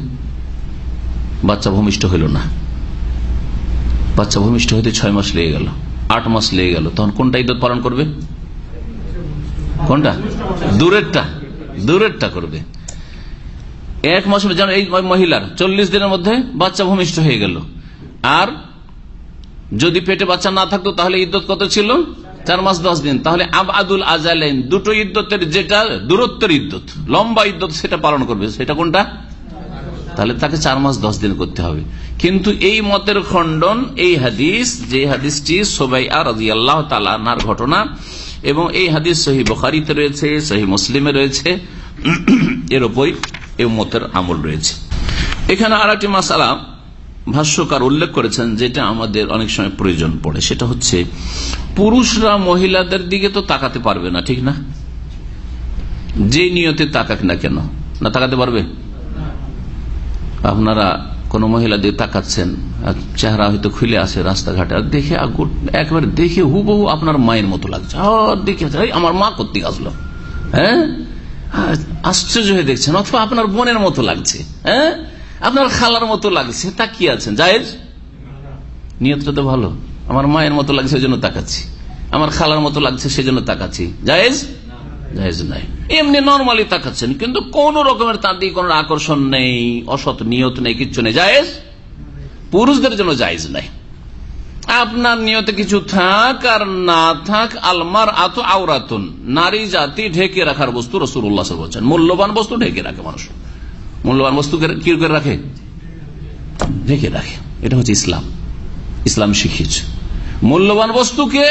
বাচ্চা ভূমিষ্ঠ হইল না বাচ্চা ভূমিষ্ঠ হইতে ছয় মাস লেগে গেল। আট মাস লেগে গেল। তখন কোনটা ইদ্যত পালন করবে? কোনটা? দূরেরটা। দূরেরটা করবে। এক মাস যেন এই মহিলার চল্লিশ দিনের মধ্যে বাচ্চা ভূমিষ্ঠ হয়ে গেল। আর যদি পেটে বাচ্চা না থাকতো, তাহলে ইদ্যত কত ছিল? চার মাস, দশ দিন। তাহলে আবাদুল আজালাইন দুটো ইদ্যতের যেটা দূরত্বের ইদ্যত লম্বা ইদ্যত সেটা পালন করবে। সেটা কোনটা? তাহলে তাকে চার মাস দশ দিন করতে হবে। কিন্তু এই মতের খণ্ডন, এই হাদিস, যে হাদিসটি সোবাই আর আল্লাহ তালার ঘটনা, এবং এই হাদিস সহি বখারিতে রয়েছে, সহি মুসলিমে রয়েছে, এর উপরই এই মতের আমল রয়েছে। এখানে আর একটি মাসালা ভাষ্যকার উল্লেখ করেছেন, যেটা আমাদের অনেক সময় প্রয়োজন পড়ে। সেটা হচ্ছে, পুরুষরা মহিলাদের দিকে তো তাকাতে পারবে না, ঠিক না? যে নিয়তে তাকাক না কেন? না তাকাতে পারবে? আপনারা কোন মহিলা দিয়ে তাকাচ্ছেন চেহারা হয়তো খুলে আসে রাস্তাঘাটে, আর দেখে একবার দেখে হুবহু আপনার মায়ের মতো লাগছে। দেখে আমার মা করতে আসলো? হ্যাঁ? আশ্চর্য হয়ে দেখছেন, অথবা আপনার বোনের মতো লাগছে হ্যাঁ? আপনার খালার মতো লাগছে তা কি আছেন। জায়েজ? নিয়তটা তো ভালো। আমার মায়ের মতো লাগছে, সেজন্য তাকাচ্ছি। আমার খালার মতো লাগছে, সেজন্য তাকাচ্ছি। জায়েজ? এমনি নর্মালি তাকাচ্ছেন, কিন্তু কোন রকমের তার দিকে কোন আকর্ষণ নেই, অসৎ নিয়ত নেই, কিচ্ছু নেই, জায়েজ? পুরুষদের জন্য জায়েজ নাই। আপনার নিয়তে কিছু থাক আর না থাক আলমার আত আওরাতুন। নারী জাতি ঢেকে রাখার বস্তু রসুল্লাহ বলছেন মূল্যবান বস্তু ঢেকে রাখে মানুষ। মূল্যবান বস্তু কি করে রাখে? ঢেকে রাখে। এটা হচ্ছে ইসলাম। ইসলাম শিখিয়েছে। মূল্যবান বস্তুকে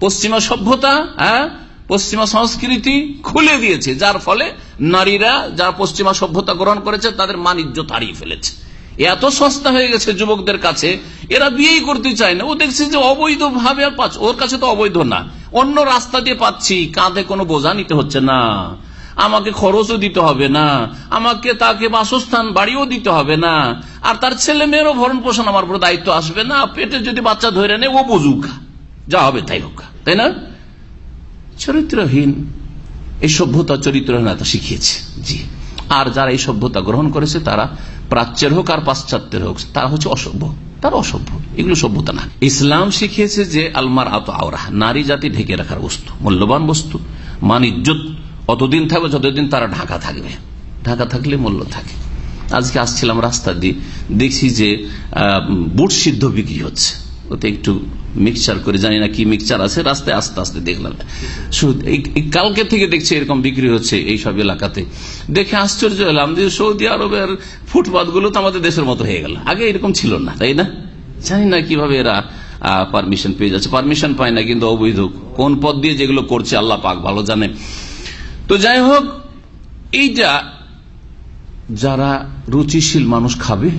পশ্চিমা সভ্যতা হ্যাঁ পশ্চিমা সংস্কৃতি খুলে দিয়েছে, যার ফলে নারীরা যারা পশ্চিমা সভ্যতা গ্রহণ করেছে, তাদের মানিজ্য তাড়িয়ে ফেলেছে। এত সস্তা হয়ে গেছে যুবকদের কাছে, এরা বিয়েই করতে চায় না। ও দেখছে যে অবৈধ ভাবে পাচ্ছে, ওর কাছে তো অবৈধ না। অন্য রাস্তা দিয়ে পাচ্ছি, কাঁধে কোনো বোঝা নিতে হচ্ছে না। আমাকে খরচও দিতে হবে না, আমাকে তাকে বাসস্থান বাড়িও দিতে হবে না। আর তার ছেলে মেয়েরও ভরণ পোষণ আমার উপর দায়িত্ব আসবে না। পেটে যদি বাচ্চা ধরে নেয়, ও বুঝুক। যা হবে তাই হোক। তাই না? চরিত্রহীন। এই সভ্যতা চরিত্রহীনতা শিখিয়েছে। জি। আর যারা এই সভ্যতা গ্রহণ করেছে, তারা প্রাচ্যের হোক আর পাশ্চাত্যের হোক, তারা হচ্ছে অসভ্য। তারা অসভ্য। এগুলো সভ্যতা না। ইসলাম শিখিয়েছে যে আলমার আত আওরা নারী জাতি ঢেকে রাখার বস্তু, মূল্যবান বস্তু। মান ইজ্জত, অতদিন থাকবে, যতদিন তারা ঢাকা থাকবে। ঢাকা থাকলে মূল্য থাকে। আজকে আসছিলাম রাস্তা দিয়ে, দেখছি যে বুট সিদ্ধ বিক্রি হচ্ছে। ওতে একটু মিক্সচার করে, জানি না কি মিক্সচার আছে, রাস্তায় আস্তে আস্তে দেখলাম। কালকে থেকে দেখছি এরকম বিক্রি হচ্ছে এই সব এলাকাতে। দেখে আশ্চর্য হলাম যে সৌদি আরবের ফুটপাথগুলো তো আমাদের দেশের মতো হয়ে গেল। আগে এরকম ছিল না, তাই না? জানি না কীভাবে এরা পারমিশন পেয়ে যাচ্ছে। পারমিশন পায় না কিন্তু অবৈধ। কোন পদ দিয়ে যেগুলো করছে আল্লাহ পাক ভালো জানে। তো যাই হোক, এইটা যারা রুচিশীল মানুষ খাবে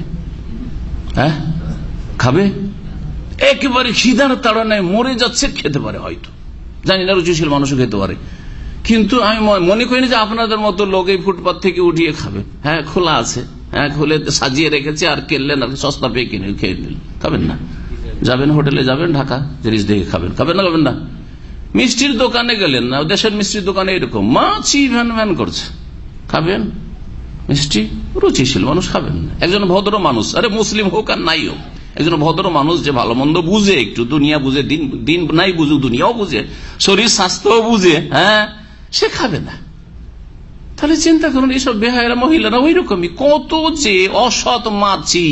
হ্যাঁ? খাবে? একেবারে খিদার তাড়নায় মরে যাচ্ছে, খেতে পারে হয়তো। জানি না, রুচিশীল মানুষও খেতে পারে। কিন্তু আমি মনে করি যে আপনাদের মতো লোক এই ফুটপাথ থেকে উঠিয়ে খাবে। হ্যাঁ খোলা আছে। হ্যাঁ খুলে সাজিয়ে রেখেছে আর কেনলেন আর সস্তা পেয়ে কিনে, খেয়ে নিলেন। খাবেন না। যাবেন হোটেলে, যাবেন ঢাকা, জিনিস দেখে খাবেন। খাবেন না খাবেন না। মিষ্টির দোকানে গেলেন না, দেশের মিষ্টির দোকানে এরকম। মাছি ভ্যান ভ্যান করছে। খাবেন? মিষ্টি? রুচিশীল মানুষ খাবেন না। একজন ভদ্র মানুষ। আরে মুসলিম হোক আর নাই হোক। একজন ভদ্র মানুষ যে ভালো মন্দ বুঝে, একটু দুনিয়া বুঝে, দিন দিন নাই বুঝুক, দুনিয়াও বুঝে, শরীর স্বাস্থ্যও বুঝে হ্যাঁ সে খাবে না। তাহলে চিন্তা করুন, এইসব বেহায়েরা মহিলারা ওই রকমই কত যে অসৎ মাছি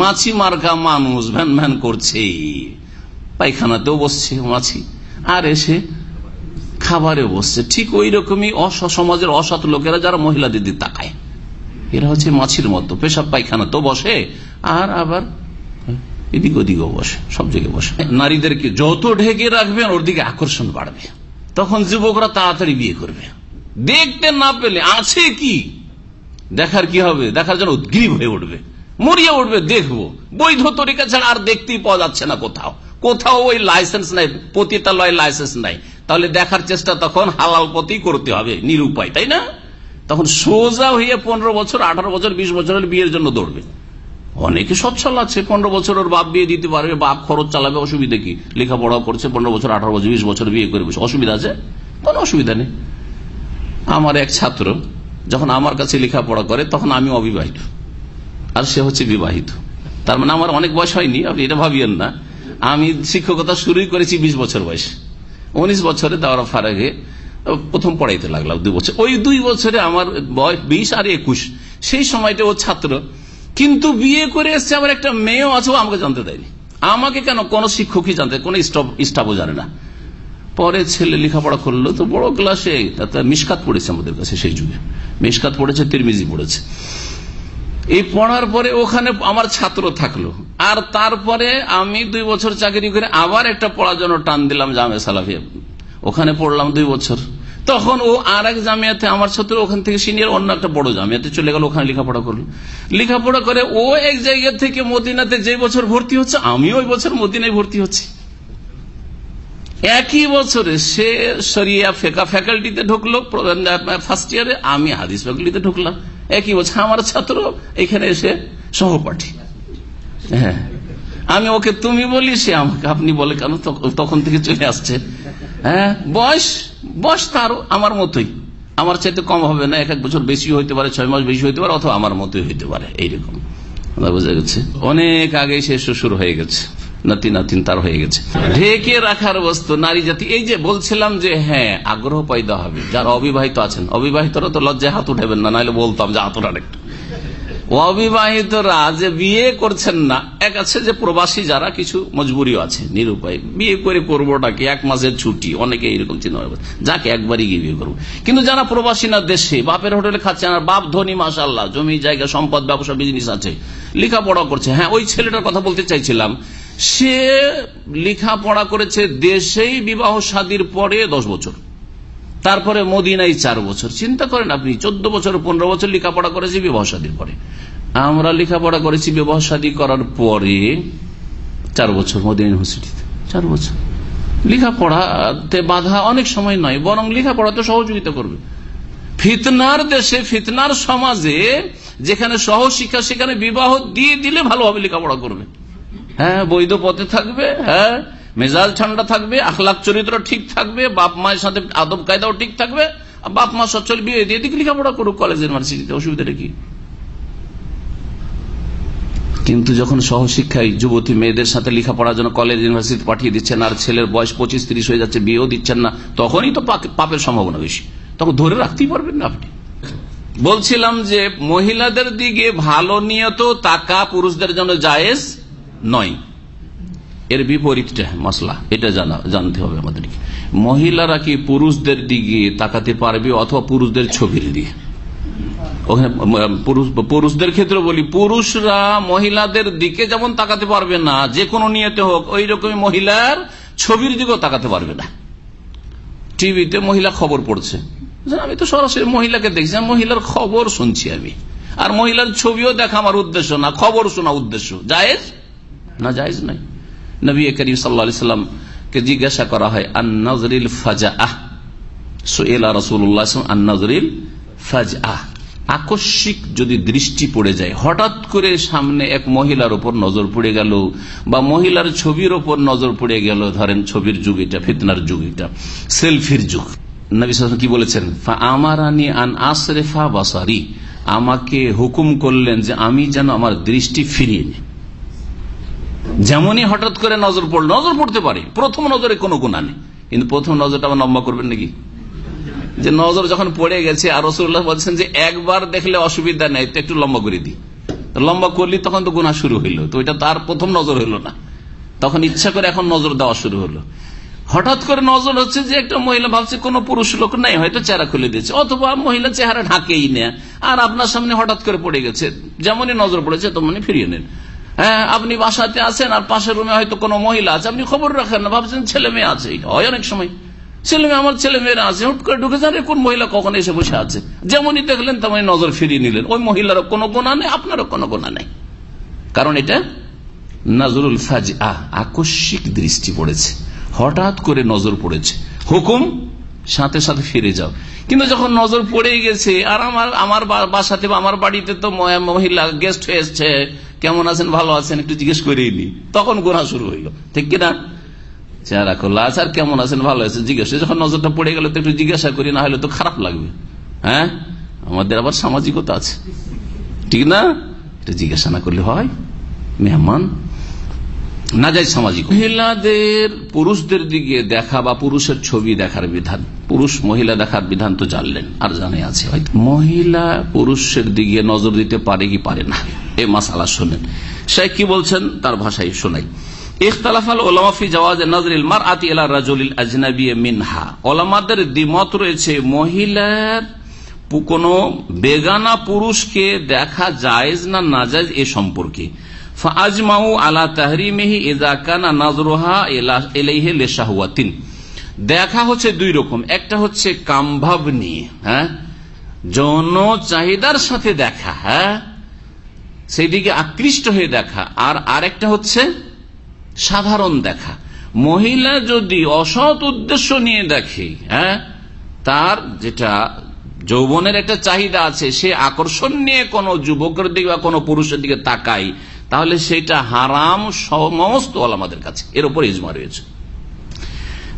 মাছি মার্কা মানুষ ভ্যান ভ্যান করছে। পায়খানাতেও বসছে মাছি, আর এসে খাবারে বসছে। ঠিক ওই রকমই অসৎ সমাজের অসৎ লোকেরা যারা মহিলাদের দিদি তাকায়, এরা হচ্ছে মাছির মতো, পেশাব পায়খানাতেও বসে, আর আবার এদিক ওদিকেও বসে, সব জায়গায় বসে। নারীদেরকে যত ঢেকে রাখবেন, ওর দিকে আকর্ষণ বাড়বে। তখন যুবকরা তাড়াতাড়ি বিয়ে করবে। দেখতে না পেলে আছে কি? দেখার কি হবে? দেখার জন্য উদ্গ্রীব হয়ে উঠবে। মরিয়া উঠবে, দেখব। বৈধ তরিকা ছাড়া আর দেখতেই পাওয়া যাচ্ছে না কোথাও। কোথাও ওই লাইসেন্স নাই, পতিতালয় লাইসেন্স নাই। তাহলে দেখার চেষ্টা তখন হালাল পথই করতে হবে, নিরুপায়, তাই না? তখন সোজা হয়ে পনেরো বছর, আঠারো বছর, বিশ বছরের বিয়ের জন্য দৌড়বে। অনেকে সচ্ছল আছে পনেরো বছর ওর বাপ বিয়ে দিতে পারবে, বাপ খরচ চালাবে, অসুবিধা কি? লেখাপড়া করছে, পনেরো বছর, আঠারো বছর, বিশ বছর বিয়ে করবে অসুবিধা আছে? কোনো অসুবিধা নেই। আমার এক ছাত্র যখন আমার কাছে লেখাপড়া করে, তখন আমি অবিবাহিত। আর সে হচ্ছে বিবাহিত। তার মানে আমার অনেক বয়স হয়নি, আপনি এটা ভাবিয়েন না। আমি শিক্ষকতা শুরুই করেছি বিশ বছর বয়সে। উনিশ বছরে দেওয়ার ফারাগে প্রথম পড়াইতে লাগলাম দুই বছর। ওই দুই বছরে আমার বয়স বিশ আর একুশ। সেই সময়টা ও ছাত্র কিন্তু বিয়ে করে এসছে আবার একটা মেয়েও আছে আমাকে জানতে দেয়নি। আমাকে কেন? কোন শিক্ষকই জানতে কোন স্টাফও জানে না। পরে ছেলে লেখাপড়া করল, তো বড় ক্লাসে মিসকাত পড়েছে আমাদের কাছে সেই যুগে। মিসকাত পড়েছে, তিরমিজি পড়েছে। এই পড়ার পরে ওখানে আমার ছাত্র থাকল। আর তারপরে আমি দুই বছর চাকরি করে আবার একটা পড়ার জন্য টান দিলাম জামে সালাফিয়া ওখানে পড়লাম দুই বছর। তখন ও আর এক জামিয়াতে আমার ছাত্র ওখান থেকে সিনিয়র অন্য একটা বড় জামিয়াতে চলে গেল, ওখানে লেখাপড়া করল। লেখাপড়া করে ও এক জায়গা থেকে মদিনাতে যে বছর ভর্তি হচ্ছে, আমিও ওই বছর মদিনায় ভর্তি হচ্ছি। একই বছরে সে সরিয়া ফেকা ফ্যাকাল্টিতে ঢুকলো ফার্স্ট ইয়ারে আমি হাদিস ফ্যাকাল্টিতে ঢুকলাম। একই বছর আমার ছাত্র এখানে এসে সহপাঠী। হ্যাঁ। আমি ওকে তুমি বলি সে আমাকে আপনি বলে কেন তখন থেকে চলে আসছে। হ্যাঁ বয়স বয়স তার আমার মতোই। আমার চাইতে কম হবে না এক এক বছর বেশি হইতে পারে, ছয় মাস বেশি হইতে পারে, অথবা আমার মতোই হইতে পারে, এইরকম। বোঝা গেছে? অনেক আগে সে শ্বশুর হয়ে গেছে, নাতি নাতিন তার হয়ে গেছে। ঢেকে রাখার বস্তু, নারী জাতি, এই যে বলছিলাম যে হ্যাঁ আগ্রহ পয়দা হবে, যারা অবিবাহিত আছেন, অবিবাহিতরা তো লজ্জায় হাত উঠাবেন না, নাহলে বলতাম যে হাত উঠান একটু। অবিবাহিতরা যে বিয়ে করছেন না। এক আছে যে প্রবাসী যারা কিছু মজবুরিও আছে, নিরুপায়। বিয়ে করে করবোটা কি এক মাসের ছুটি, অনেকে এইরকম চিন্তা ভাবনা যাকে একবারই গিয়ে বিয়ে করব। কিন্তু যারা প্রবাসী না, দেশে, বাপের হোটেলে খাচ্ছেন আর বাপ ধনী মাসাল্লাহ জমি, জায়গা, সম্পদ, ব্যবসা বিজনেস আছে লেখাপড়া করছে। হ্যাঁ ওই ছেলেটার কথা বলতে চাইছিলাম, সে লেখাপড়া করেছে দেশেই বিবাহ শাদীর পরে দশ বছর। তারপরে মদিনাই চার বছর। চিন্তা করেন আপনি, চোদ্দ বছর, পনেরো বছর লেখাপড়া করেছি, বিবাহ শাদীর পরে। আমরা লেখাপড়া করেছি, বিবাহ শাদী করার পরে চার বছর মদিনা ইউনিভার্সিটিতে। চার বছর। লেখাপড়াতে বাধা অনেক সময় নয়, বরং লেখাপড়াতে সহযোগিতা করবে। ফিতনার দেশে, ফিতনার সমাজে যেখানে সহশিক্ষা সেখানে বিবাহ দিয়ে দিলে ভালোভাবে লেখাপড়া করবে। হ্যাঁ বৈধ পথে থাকবে হ্যাঁ মেজাজ ঠান্ডা থাকবে, আখলাখ চরিত্র ঠিক থাকবে, বাপ মায়ের সাথে আদব কায়দাও ঠিক থাকবে বাপ মা সচ্ছল বিয়ে দিয়ে দিকে, লেখাপড়া করুক কলেজ ইউনিভার্সিটিতে অসুবিধাটা কি? কিন্তু যখন সহশিক্ষায় যুবতী মেয়েদের সাথে লেখাপড়ার জন্য কলেজ ইউনিভার্সিটি পাঠিয়ে দিচ্ছেন, আর ছেলের বয়স পঁচিশ তিরিশ হয়ে যাচ্ছে, বিয়েও দিচ্ছেন না, তখনই তো পাপের সম্ভাবনা বেশি। তখন ধরে রাখতেই পারবেন না আপনি। বলছিলাম যে মহিলাদের দিকে ভালো নিয়ত, টাকা পুরুষদের জন্য জায়েজ নয়। এর বিপরীতটা মশলা, এটা জানা, জানতে হবে আমাদেরকে। মহিলারা কি পুরুষদের দিকে তাকাতে পারবে অথবা পুরুষদের ছবির দিকে? ওখানে পুরুষদের ক্ষেত্রে বলি, পুরুষরা মহিলাদের দিকে যেমন তাকাতে পারবে না, যে কোনো নিয়তে হোক ওই রকমই মহিলার ছবির দিকেও তাকাতে পারবে না। টিভিতে মহিলা খবর পড়ছে। আমি তো সরাসরি মহিলাকে দেখছি মহিলার খবর শুনছি আমি। আর মহিলার ছবিও দেখা আমার উদ্দেশ্য না, খবর শোনা উদ্দেশ্য। জায়েজ? না, জায়েজ নাই নবী করিম সাল্লামকে জিজ্ঞাসা করা হয় আন নজরিল ফাজা আহ সোয়েলা রসুল্লাহ আন নজরিল ফাজ আহ আকস্মিক যদি দৃষ্টি পড়ে যায়, হঠাৎ করে সামনে এক মহিলার উপর নজর পড়ে গেল বা মহিলার ছবির ওপর নজর পড়ে গেল, ধরেন ছবির যুগ এটা, ফিতনার যুগ এটা, সেলফির যুগ। নবী কি বলেছেন? আমারানি আন আসরেফা বাসারি। আমাকে হুকুম করলেন যে আমি যেন আমার দৃষ্টি ফিরিয়ে নিই। যেমনই হঠাৎ করে নজর পড়ল, নজর পড়তে পারে, প্রথম নজরে কোনো গুণা নেই। কিন্তু প্রথম নজরটা আবার লম্বা করবেন নাকি? যে নজর যখন পড়ে গেছে, আর রসুল্লাহ বলছেন যে একবার দেখলে অসুবিধা নেই, তো একটু লম্বা করে দিই। লম্বা করলি তখন তো গুণা শুরু হইল, তো এটা তার প্রথম নজর হইল না। তখন ইচ্ছা করে এখন নজর দেওয়া শুরু হলো। হঠাৎ করে নজর হচ্ছে যে একটা মহিলা ভাবছে কোন পুরুষ লোক নাই, হয়তো চেহারা খুলে দিয়েছে, অথবা মহিলা চেহারা ঢাকেই নেয় আর আপনার সামনে হঠাৎ করে পড়ে গেছে, যেমনই নজর পড়েছে, তেমনই ফিরিয়ে নেন। আপনি বাসাতে আছেন আর পাশের রুমে হয়তো কোনো মহিলা আছে। আপনি খবর রাখেন না, ভাবছেন ছেলে মেয়ে আছে। হয় অনেক সময়। ছেলে মেয়ে, আমার ছেলে মেয়েরা আছে। হুট করে ঢুকে যান কোন মহিলা কখন এসে বসে আছে? যেমনই দেখলেন, তেমনই নজর ফিরিয়ে নিলেন। ওই মহিলারও কোনো গোনা নেই, আপনারও কোনো গোনা নেই। কারণ এটা নজরুল ফাজ আকস্মিক দৃষ্টি পড়েছে। হঠাৎ করে নজর পড়েছে। হুকুম সাথে সাথে ফিরে যাও। কিন্তু যখন নজর পড়ে গেছে, আর আমার আমার বাসাতে আমার বাড়িতে তো মহিলা গেস্ট হয়ে এসছে, কেমন আছেন, ভালো আছেন, একটু জিজ্ঞেস করেই নি। তখন গোনা শুরু হইল। ঠিক কিনা চেহারা করল আচ্ছা কেমন আছেন, ভালো আছেন, জিজ্ঞাসা যখন নজরটা পড়ে গেল, তো একটু জিজ্ঞাসা করি, না হলে তো খারাপ লাগবে। হ্যাঁ? আমাদের আবার সামাজিকতা আছে। ঠিক না? এটা জিজ্ঞাসা না করলে হয়। মেহমান। না যাই সামাজিক মহিলাদের, পুরুষদের দিকে দেখা বা পুরুষের ছবি দেখার বিধান। পুরুষ মহিলা দেখার বিধান তো জানলেন, আর জানে আছে, হয়তো। মহিলা পুরুষের দিকে নজর দিতে পারে কি পারে না, এ মাসালা শোনেন। সে কি বলছেন? তার ভাষায় শোনাই। ওলামাদের দ্বিমত রয়েছে, মহিলার কোন বেগানা পুরুষকে দেখা জায়েজ না নাজায়জ এ সম্পর্কে। আলা নাজরুহা লিশাহওয়াতিন দেখা হচ্ছে দুই রকম। একটা হচ্ছে কামভাব নিয়ে হ্যাঁ? যৌন চাহিদার সাথে দেখা হ্যাঁ? সেদিকে আকৃষ্ট হয়ে দেখা। আর আরেকটা হচ্ছে সাধারণ দেখা। মহিলা যদি অসৎ উদ্দেশ্য নিয়ে দেখে হ্যাঁ? তার যেটা যৌবনের একটা চাহিদা আছে, সে আকর্ষণ নিয়ে কোনো যুবকের দিকে বা কোনো পুরুষের দিকে তাকায় তাহলে সেটা হারাম সমস্ত আমাদের কাছে। এর উপর ইজমা রয়েছে।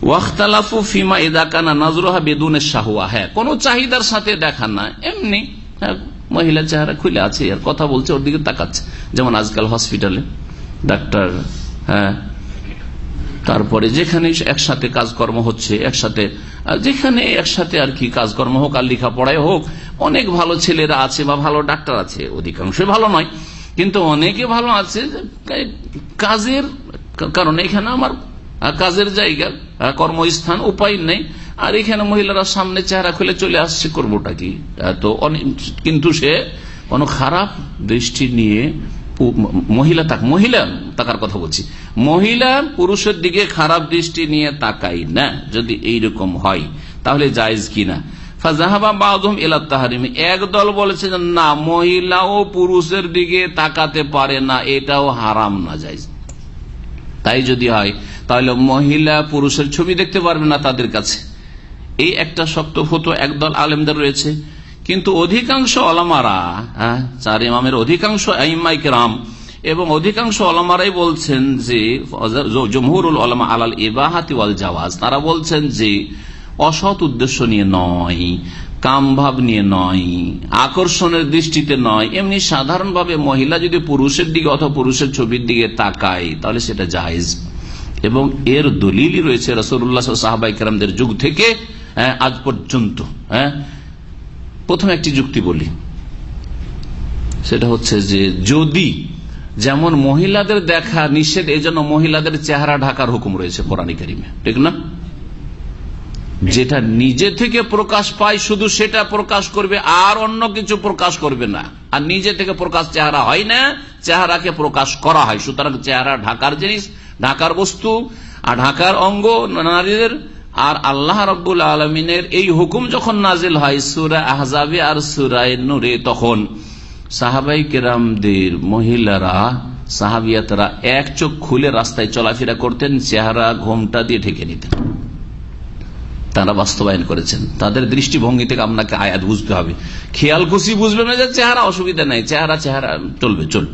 ওয়াখতালাফু ফিমা ইদাকানা নজরুহা বেদুনের শাহুয়া। হ্যাঁ কোন চাহিদার সাথে দেখা না। এমনি হ্যাঁ, মহিলা চেহারা খুলে আছে আর কথা বলছে ওর দিকে তাকাচ্ছে। যেমন আজকাল হসপিটালে ডাক্তার হ্যাঁ তারপরে যেখানে একসাথে কাজকর্ম হচ্ছে একসাথে যেখানে একসাথে আর কি কাজকর্ম হোক আর লেখাপড়ায় হোক অনেক ভালো ছেলেরা আছে বা ভালো ডাক্তার আছে অধিকাংশই ভালো নয়। কিন্তু অনেকে ভালো আছে কাজের কারণে এখানে আমার কাজের জায়গা কর্মস্থান, উপায় নেই। আর এখানে মহিলারা সামনে চেহারা খুলে চলে আসছে, করবোটা কি? তো কিন্তু সে কোনো খারাপ দৃষ্টি নিয়ে মহিলা তাক মহিলা, তাকার কথা বলছি। মহিলা পুরুষের দিকে খারাপ দৃষ্টি নিয়ে তাকাই না, যদি এইরকম হয়, তাহলে জায়েজ কিনা ফাজাহাবা বাদম একদল বলেছে না মহিলাও পুরুষের দিকে তাকাতে পারে না এটাও হারাম না যায় তাই যদি হয় তাহলে মহিলা পুরুষের ছবি দেখতে পারবে না তাদের কাছে। এই একটা শক্ত ফতো একদল আলেমদের রয়েছে। কিন্তু অধিকাংশ অলামারা হ্যাঁ, চার ইমামের অধিকাংশ আইমাইক রাম এবং অধিকাংশ অলামারাই বলছেন যে জমহুরুল আলমা আলাল ইবাহাতি ওয়াল জাওয়াজ তারা বলছেন যে অসৎ উদ্দেশ্য নিয়ে নয় কামভাব নিয়ে নয় আকর্ষণের দৃষ্টিতে নয়। এমনি সাধারণভাবে মহিলা যদি পুরুষের দিকে অথবা পুরুষের ছবির দিকে তাকায় তাহলে সেটা জায়েজ। এবং এর দলিলই রয়েছে রসুল্লাহ সাহাবাই কেরামদের যুগ থেকে হ্যাঁ, আজ পর্যন্ত হ্যাঁ। প্রথম একটি যুক্তি বলি। সেটা হচ্ছে যে যদি যেমন মহিলাদের দেখা নিষেধ এই জন্য মহিলাদের চেহারা ঢাকার হুকুম রয়েছে কোরআন কারিমে ঠিক না? যেটা নিজে থেকে প্রকাশ পায়, শুধু সেটা প্রকাশ করবে, আর অন্য কিছু প্রকাশ করবে না। আর নিজে থেকে প্রকাশ চেহারা হয় না, চেহারাকে প্রকাশ করা হয়। সুতরাং চেহারা ঢাকার জিনিস, ঢাকার বস্তু, আর ঢাকার অঙ্গ নারীদের। আর আল্লাহ রব্বুল আলমিনের এই হুকুম যখন নাজিল হয়, সুরা আহজাবে আর সুরায় নূরে, তখন সাহাবাই কেরামদের মহিলারা, সাহাবিয়াতরা এক চোখ খুলে রাস্তায় চলাফেরা করতেন, চেহারা ঘোমটা দিয়ে ঢেকে নিতেন। তারা বাস্তবায়ন করেছেন। তাদের দৃষ্টিভঙ্গি থেকে আপনাকে আয়াত বুঝতে হবে। খেয়াল খুশি বুঝবে না যে চেহারা অসুবিধা নাই। চেহারা চেহারা, চলবে চলবে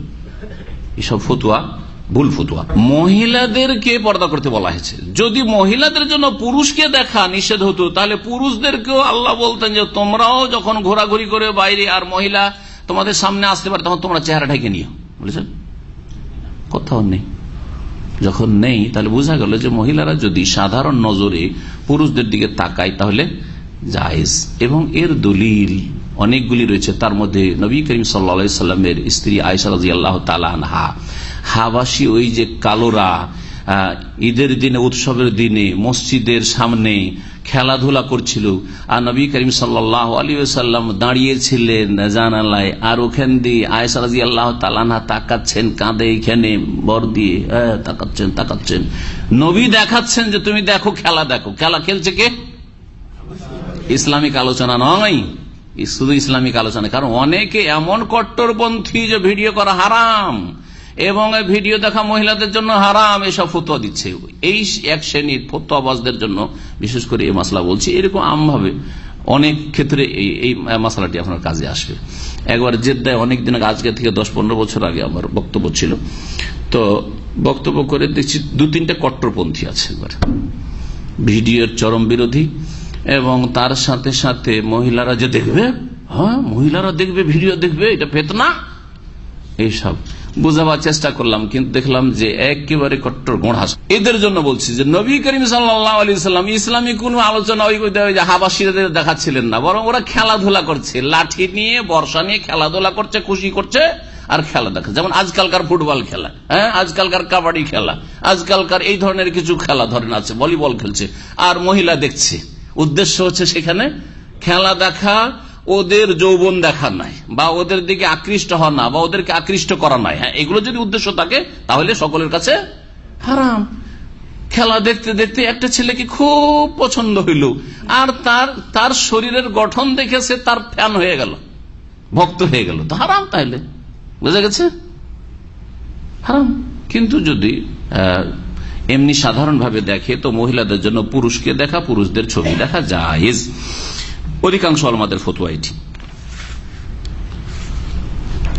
এসব ফতুয়া, ভুল ফতুয়া। মহিলাদেরকে পর্দা করতে বলা হয়েছে। যদি মহিলাদের জন্য পুরুষকে দেখা নিষেধ হতো, তাহলে পুরুষদেরকেও আল্লাহ বলতেন যে, তোমরাও যখন ঘোরাঘুরি করে বাইরে আর মহিলা তোমাদের সামনে আসতে পারে, তখন তোমরা চেহারা ঢেকে নিও। বলেছেন? কোথাও নেই। যখন নেই, তাহলে বোঝা গেল যে মহিলারা যদি সাধারণ নজরে পুরুষদের দিকে তাকায়, তাহলে জায়েজ। এবং এর দলিল অনেকগুলি রয়েছে। তার মধ্যে নবী করিম সাল্লা সাল্লামের স্ত্রী আয়সা রাজি ওই যে কালোরা ঈদের দিনে, উৎসবের দিনে, মসজিদের সামনে খেলাধুলা করছিল। আর নবী করিম সাল্লাহ আলী সাল্লাম দাঁড়িয়েছিলেন জানালায় আর ওখান দিয়ে আয়সা রাজি আল্লাহ তালানা তাকাচ্ছেন কাঁদে এখানে বর দিয়ে হ্যাঁ, তাকাচ্ছেন তাকাচ্ছেন। নবী দেখাচ্ছেন যে তুমি দেখো খেলা দেখো। খেলা খেলছে কে? ইসলামিক আলোচনা নয়। শুধু ইসলামিক আলোচনা কারণ অনেকে এমন কট্টরপন্থী যে ভিডিও করা হারাম। এবং ভিডিও দেখা মহিলাদের জন্য হারাম এসব ফতোয়া দিচ্ছে। এই এক শ্রেণির ফতোয়াবাজদের জন্য বিশেষ করে এই মশলা বলছি। এরকম আমভাবে অনেক ক্ষেত্রে এই মশলাটি আপনার কাজে আসবে। একবার জেদ্দায় অনেক দিন আগে, আজকে থেকে দশ পনেরো বছর আগে আমার বক্তব্য ছিল। তো বক্তব্য করে দেখছি দু তিনটা কট্টরপন্থী আছে একবার। ভিডিওর চরম বিরোধী এবং তার সাথে সাথে মহিলারা যে দেখবে হ্যাঁ মহিলারা দেখবে ভিডিও দেখবে এটা ফেতনা। এইসব। বোঝাবার চেষ্টা করলাম, কিন্তু দেখলাম যে একেবারে কট্টর গোড়াস এদের জন্য বলছি যে, নবী করিম সাল্লাম ইসলামী কোন আলোচনা ওই হাবাসীদের দেখাচ্ছিলেন না, বরং ওরা খেলাধুলা করছে, লাঠি নিয়ে, বর্ষা নিয়ে খেলাধুলা করছে, খুশি করছে আর খেলা দেখা। যেমন আজকালকার ফুটবল খেলা হ্যাঁ? আজকালকার কাবাডি খেলা, আজকালকার এই ধরনের কিছু খেলা ধরেন আছে, ভলিবল খেলছে। আর মহিলা দেখছে, উদ্দেশ্য হচ্ছে সেখানে খেলা দেখা ওদের যৌবন দেখা নাই, বা ওদের দিকে আকৃষ্ট হওয়া না, বা ওদেরকে আকৃষ্ট করা নাই। হ্যাঁ এগুলো যদি উদ্দেশ্য থাকে, তাহলে সকলের কাছে হারাম। খেলা দেখতে দেখতে একটা ছেলেকে খুব পছন্দ হইল, আর তার তার শরীরের গঠন দেখে সে তার ফ্যান হয়ে গেল, ভক্ত হয়ে গেল। তো হারাম তাইলে, বুঝা গেছে? হারাম। কিন্তু যদি এমনি সাধারণভাবে দেখে, তো মহিলাদের জন্য পুরুষকে দেখা, পুরুষদের ছবি দেখা জায়েজ অধিকাংশ আলমাদের ফতুয়া এটি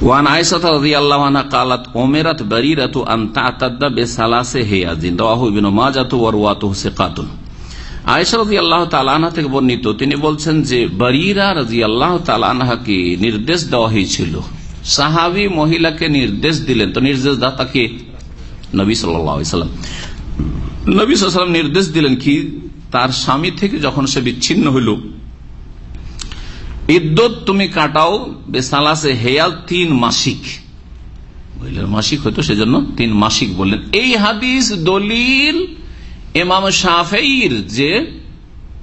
ওয়ান আয়সা রাদিয়াল্লাহু আনহা قالت উমিরাত বারিরাতু আন তা'তাদ্দা বিসালাসে হিয়াজিন রাওয়াহু ইবনে মাজাহ ওয়া রাওয়াতুহু সিকাতুন আয়েশা রাদিয়াল্লাহু তাআলা আনহা থেকে বর্ণিত তিনি বলছেন যে বারিরা রাদিয়াল্লাহু তাআলা আনহাকে নির্দেশ দেওয়া হয়েছিল সাহাবী মহিলাকে নির্দেশ দিলেন তো নির্দেশ দাতাকে নবী সাল্লাল্লাহু আলাইহি সাল্লাম নবী সাল্লাল্লাহু আলাইহি সাল্লাম নির্দেশ দিলেন কি তার স্বামী থেকে যখন সে বিচ্ছিন্ন হইল ইদ্যত তুমি কাটাও বেসালাসে হেয়াল তিন মাসিক। মহিলার মাসিক হয়তো সেজন্য তিন মাসিক বললেন। এই হাদিস দলিল এমাম শাফেইর যে,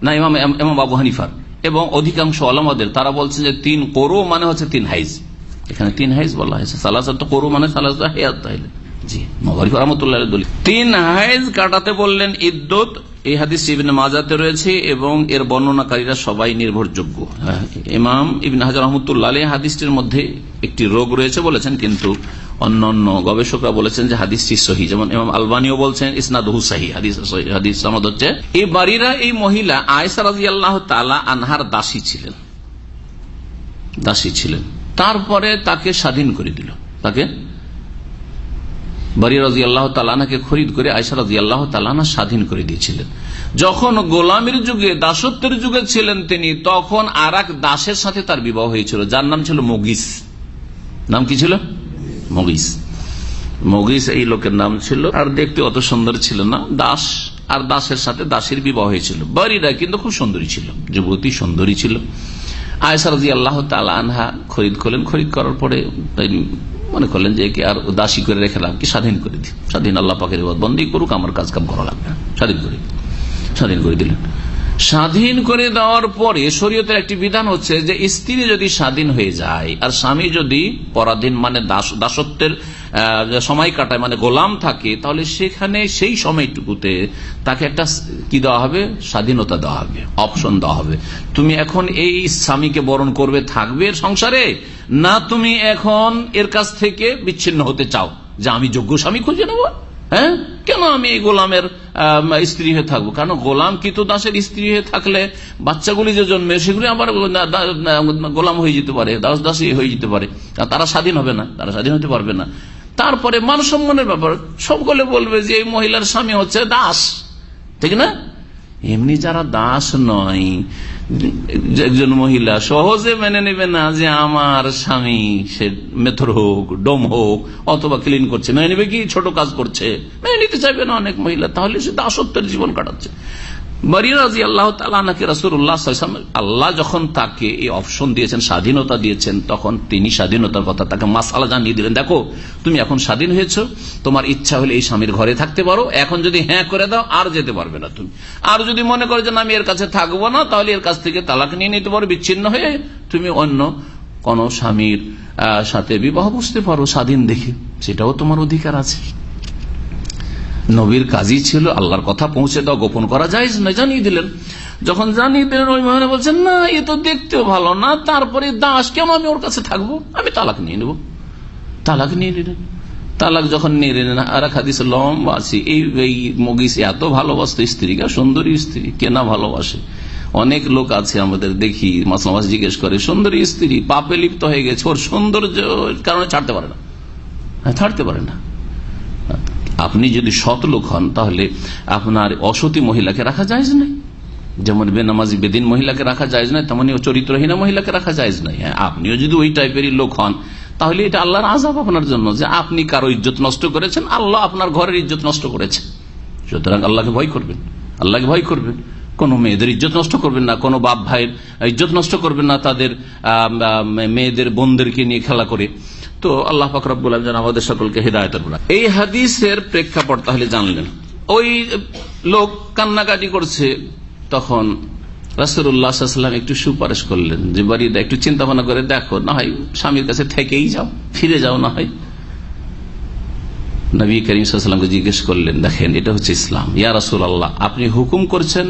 না, ইমাম এমাম আবু হানিফার। এবং অধিকাংশ আলমাদের তারা বলছে যে তিন করো মানে হচ্ছে তিন হাইজ। এখানে তিন হাইজ বলা হয়েছে। সালাসা তো করো মানে সালাসা হেয়াত তাইলে। জি মগরিফ রহমতুল্লাহ দলিল। তিন হাইজ কাটাতে বললেন ইদ্যত এই হাদিস ইবিন মাজাতে রয়েছে এবং এর বর্ণনাকারীরা সবাই নির্ভরযোগ্য। হ্যাঁ, ইমাম ইবিন হাজার রহমতুল্লাহ হাদিসটির মধ্যে একটি রোগ রয়েছে বলেছেন কিন্তু অন্যান্য গবেষকরা বলেছেন যে হাদিসটি সহি। যেমন ইমাম আলবানিও বলছেন ইসনাদহু সাহি। হাদিস। হাদিস হচ্ছে এই বাড়িরা এই মহিলা আয়সা রাজি আল্লাহ তালা আনহার দাসী ছিলেন। দাসী ছিলেন। তারপরে তাকে স্বাধীন করে দিল। তাকে বারি রাজি আল্লাহ তালানাকে খরিদ করে আয়সা রাজি আল্লাহ তালানা স্বাধীন করে দিয়েছিলেন। যখন গোলামের যুগে, দাসত্বের যুগে ছিলেন তিনি, তখন আর দাসের সাথে তার বিবাহ হয়েছিল। যার নাম ছিল মগিস। নাম কি ছিল? মগিস। মগিস এই লোকের নাম ছিল, আর দেখতে অত সুন্দর ছিল না। দাস, আর দাসের সাথে দাসের বিবাহ হয়েছিল। বাড়িরা কিন্তু খুব সুন্দরী ছিল, যুবতী সুন্দরী ছিল। আয়সা রাজি আল্লাহ তালা আনহা খরিদ করলেন। খরিদ করার পরে মনে করলেন যে আর দাসী করে রেখেলাম কি? স্বাধীন করে দিই স্বাধীন আল্লাহ পাকের বন্দী করুক, আমার কাজ কাম করা লাগবে। স্বাধীন করে স্বাধীন করে দিলেন। স্বাধীন করে দেওয়ার পরে শরীয়তের একটি বিধান হচ্ছে যে স্ত্রী যদি স্বাধীন হয়ে যায়, আর স্বামী যদি পরাধীন মানে দাস- দাসত্বের সময় কাটায় মানে গোলাম থাকে, তাহলে সেখানে সেই সময়টুকুতে তাকে একটা কি দেওয়া হবে? স্বাধীনতা দেওয়া হবে অপশন দেওয়া হবে। তুমি এখন এই স্বামীকে বরণ করবে, থাকবে সংসারে? না তুমি এখন এর কাছ থেকে বিচ্ছিন্ন হতে চাও, যে আমি যোগ্য স্বামী খুঁজে নেব? হ্যাঁ? কেন আমি এই গোলামের স্ত্রী হয়ে থাকব? কারণ গোলাম কিত দাসের স্ত্রী হয়ে থাকলে? বাচ্চাগুলি যে জন্মে, সেগুলি আবার গোলাম হয়ে যেতে পারে, দাস দাসী হয়ে যেতে পারে। তারা স্বাধীন হবে না, তারা স্বাধীন হতে পারবে না। তারপরে মান সম্মানের ব্যাপার সকলে বলবে যে এই মহিলার স্বামী হচ্ছে দাস। ঠিক না? এমনি যারা দাস নয়, একজন মহিলা সহজে মেনে নেবে না যে আমার স্বামী সে মেথর হোক, ডোম হোক, অথবা ক্লিন করছে। মেনে নেবে কি? ছোট কাজ করছে। মেনে নিতে চাইবে না অনেক মহিলা। তাহলে সে দাসত্বের জীবন কাটাচ্ছে। আল্লাহ আল্লাহ যখন তাকে এই অপশন দিয়েছেন, স্বাধীনতা দিয়েছেন, তখন তিনি স্বাধীনতার কথা তাকে মাসালা জানিয়ে দিলেন, দেখো, তুমি এখন স্বাধীন হয়েছ, তোমার ইচ্ছা হলে এই স্বামীর ঘরে থাকতে পারো, এখন যদি হ্যাঁ করে দাও, আর যেতে পারবে না তুমি। আর যদি মনে করো যে আমি এর কাছে থাকব না, তাহলে এর কাছ থেকে তালাক নিয়ে নিতে পারো, বিচ্ছিন্ন হয়ে তুমি অন্য কোন স্বামীর সাথে বিবাহ বুঝতে পারো স্বাধীন দেখে। সেটাও তোমার অধিকার আছে। নবীর কাজই ছিল আল্লাহর কথা পৌঁছে দাও গোপন করা যায় না জানিয়ে দিলেন। যখন জানিয়ে দিলেন ওই মহিলা বলছেন না এ তো দেখতেও ভালো না তারপরে দাস কেন আমি ওর কাছে থাকব আমি তালাক নিয়ে নেব। তালাক নিয়ে নিলেন। তালাক যখন নিয়ে নিলেন আর এক হাদিস লম্বা আছে এই মগিস এত ভালোবাসত স্ত্রীকে সুন্দরী স্ত্রী কেনা ভালোবাসে? অনেক লোক আছে আমাদের দেখি মাসলামাস জিজ্ঞেস করে সুন্দরী স্ত্রী পাপে লিপ্ত হয়ে গেছে ওর সৌন্দর্য কারণে ছাড়তে পারে না? হ্যাঁ, ছাড়তে পারে না। আপনি যদি সৎ লোক হন, তাহলে আপনার অসতী মহিলাকে রাখা যায় নাই। যেমন বেনামাজি বেদিন মহিলাকে রাখা যায় নাই, তেমনি চরিত্রহীনা মহিলাকে রাখা যায় নাই। হ্যাঁ আপনিও যদি ওই টাইপেরই লোক হন, তাহলে এটা আল্লাহর আজাব আপনার জন্য যে আপনি কারও ইজ্জত নষ্ট করেছেন, আল্লাহ আপনার ঘরের ইজ্জত নষ্ট করেছেন সুতরাং আল্লাহকে ভয় করবেন, আল্লাহকে ভয় করবেন। কোন মেয়েদের ইজ্জত নষ্ট করবেন না, কোন বাপ ভাইয়ের ইজ্জত নষ্ট করবেন না তাদের মেয়েদের বোনদেরকে নিয়ে খেলা করে। তো আল্লাহ ফাকরাবুল যেন আমাদের সকলকে হৃদায়তের এই হাদিসের প্রেক্ষাপট তাহলে জানলেন। ওই লোক কান্নাকাটি করছে, তখন রাসুল্লাহাম একটু সুপারিশ করলেন, যে বাড়িটা একটু চিন্তা ভাবনা করে দেখো, না হয় স্বামীর কাছে থেকেই যাও, ফিরে যাও, না হয়। নবী করিম জিজ্ঞেস করলেন, দেখেন, এটা হচ্ছে ইসলাম। ইয়া রাসুল আল্লাহ আপনি হুকুম করছেন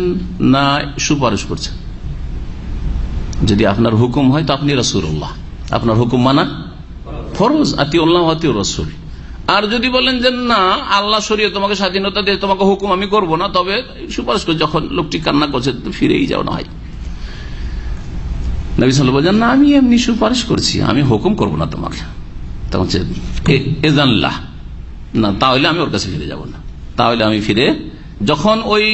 না সুপারিশ করছেন? যদি আপনার হুকুম হয়, তো আপনি রসুল্লাহ আপনার হুকুম মানা ফরজ আতি উল্লাহ আতি রসুল আর যদি বলেন যে, না, আল্লাহ সরিয়ে তোমাকে স্বাধীনতা দিয়ে তোমাকে হুকুম আমি করব না, তবে সুপারিশ করে, যখন লোকটি কান্না করছে ফিরেই যাও না বলছেন না, আমি এমনি সুপারিশ করছি, আমি হুকুম করব না তোমাকে। তখন না, তাহলে আমি ওর কাছে ফিরে যাব না। তাহলে আমি ফিরে, যখন ওই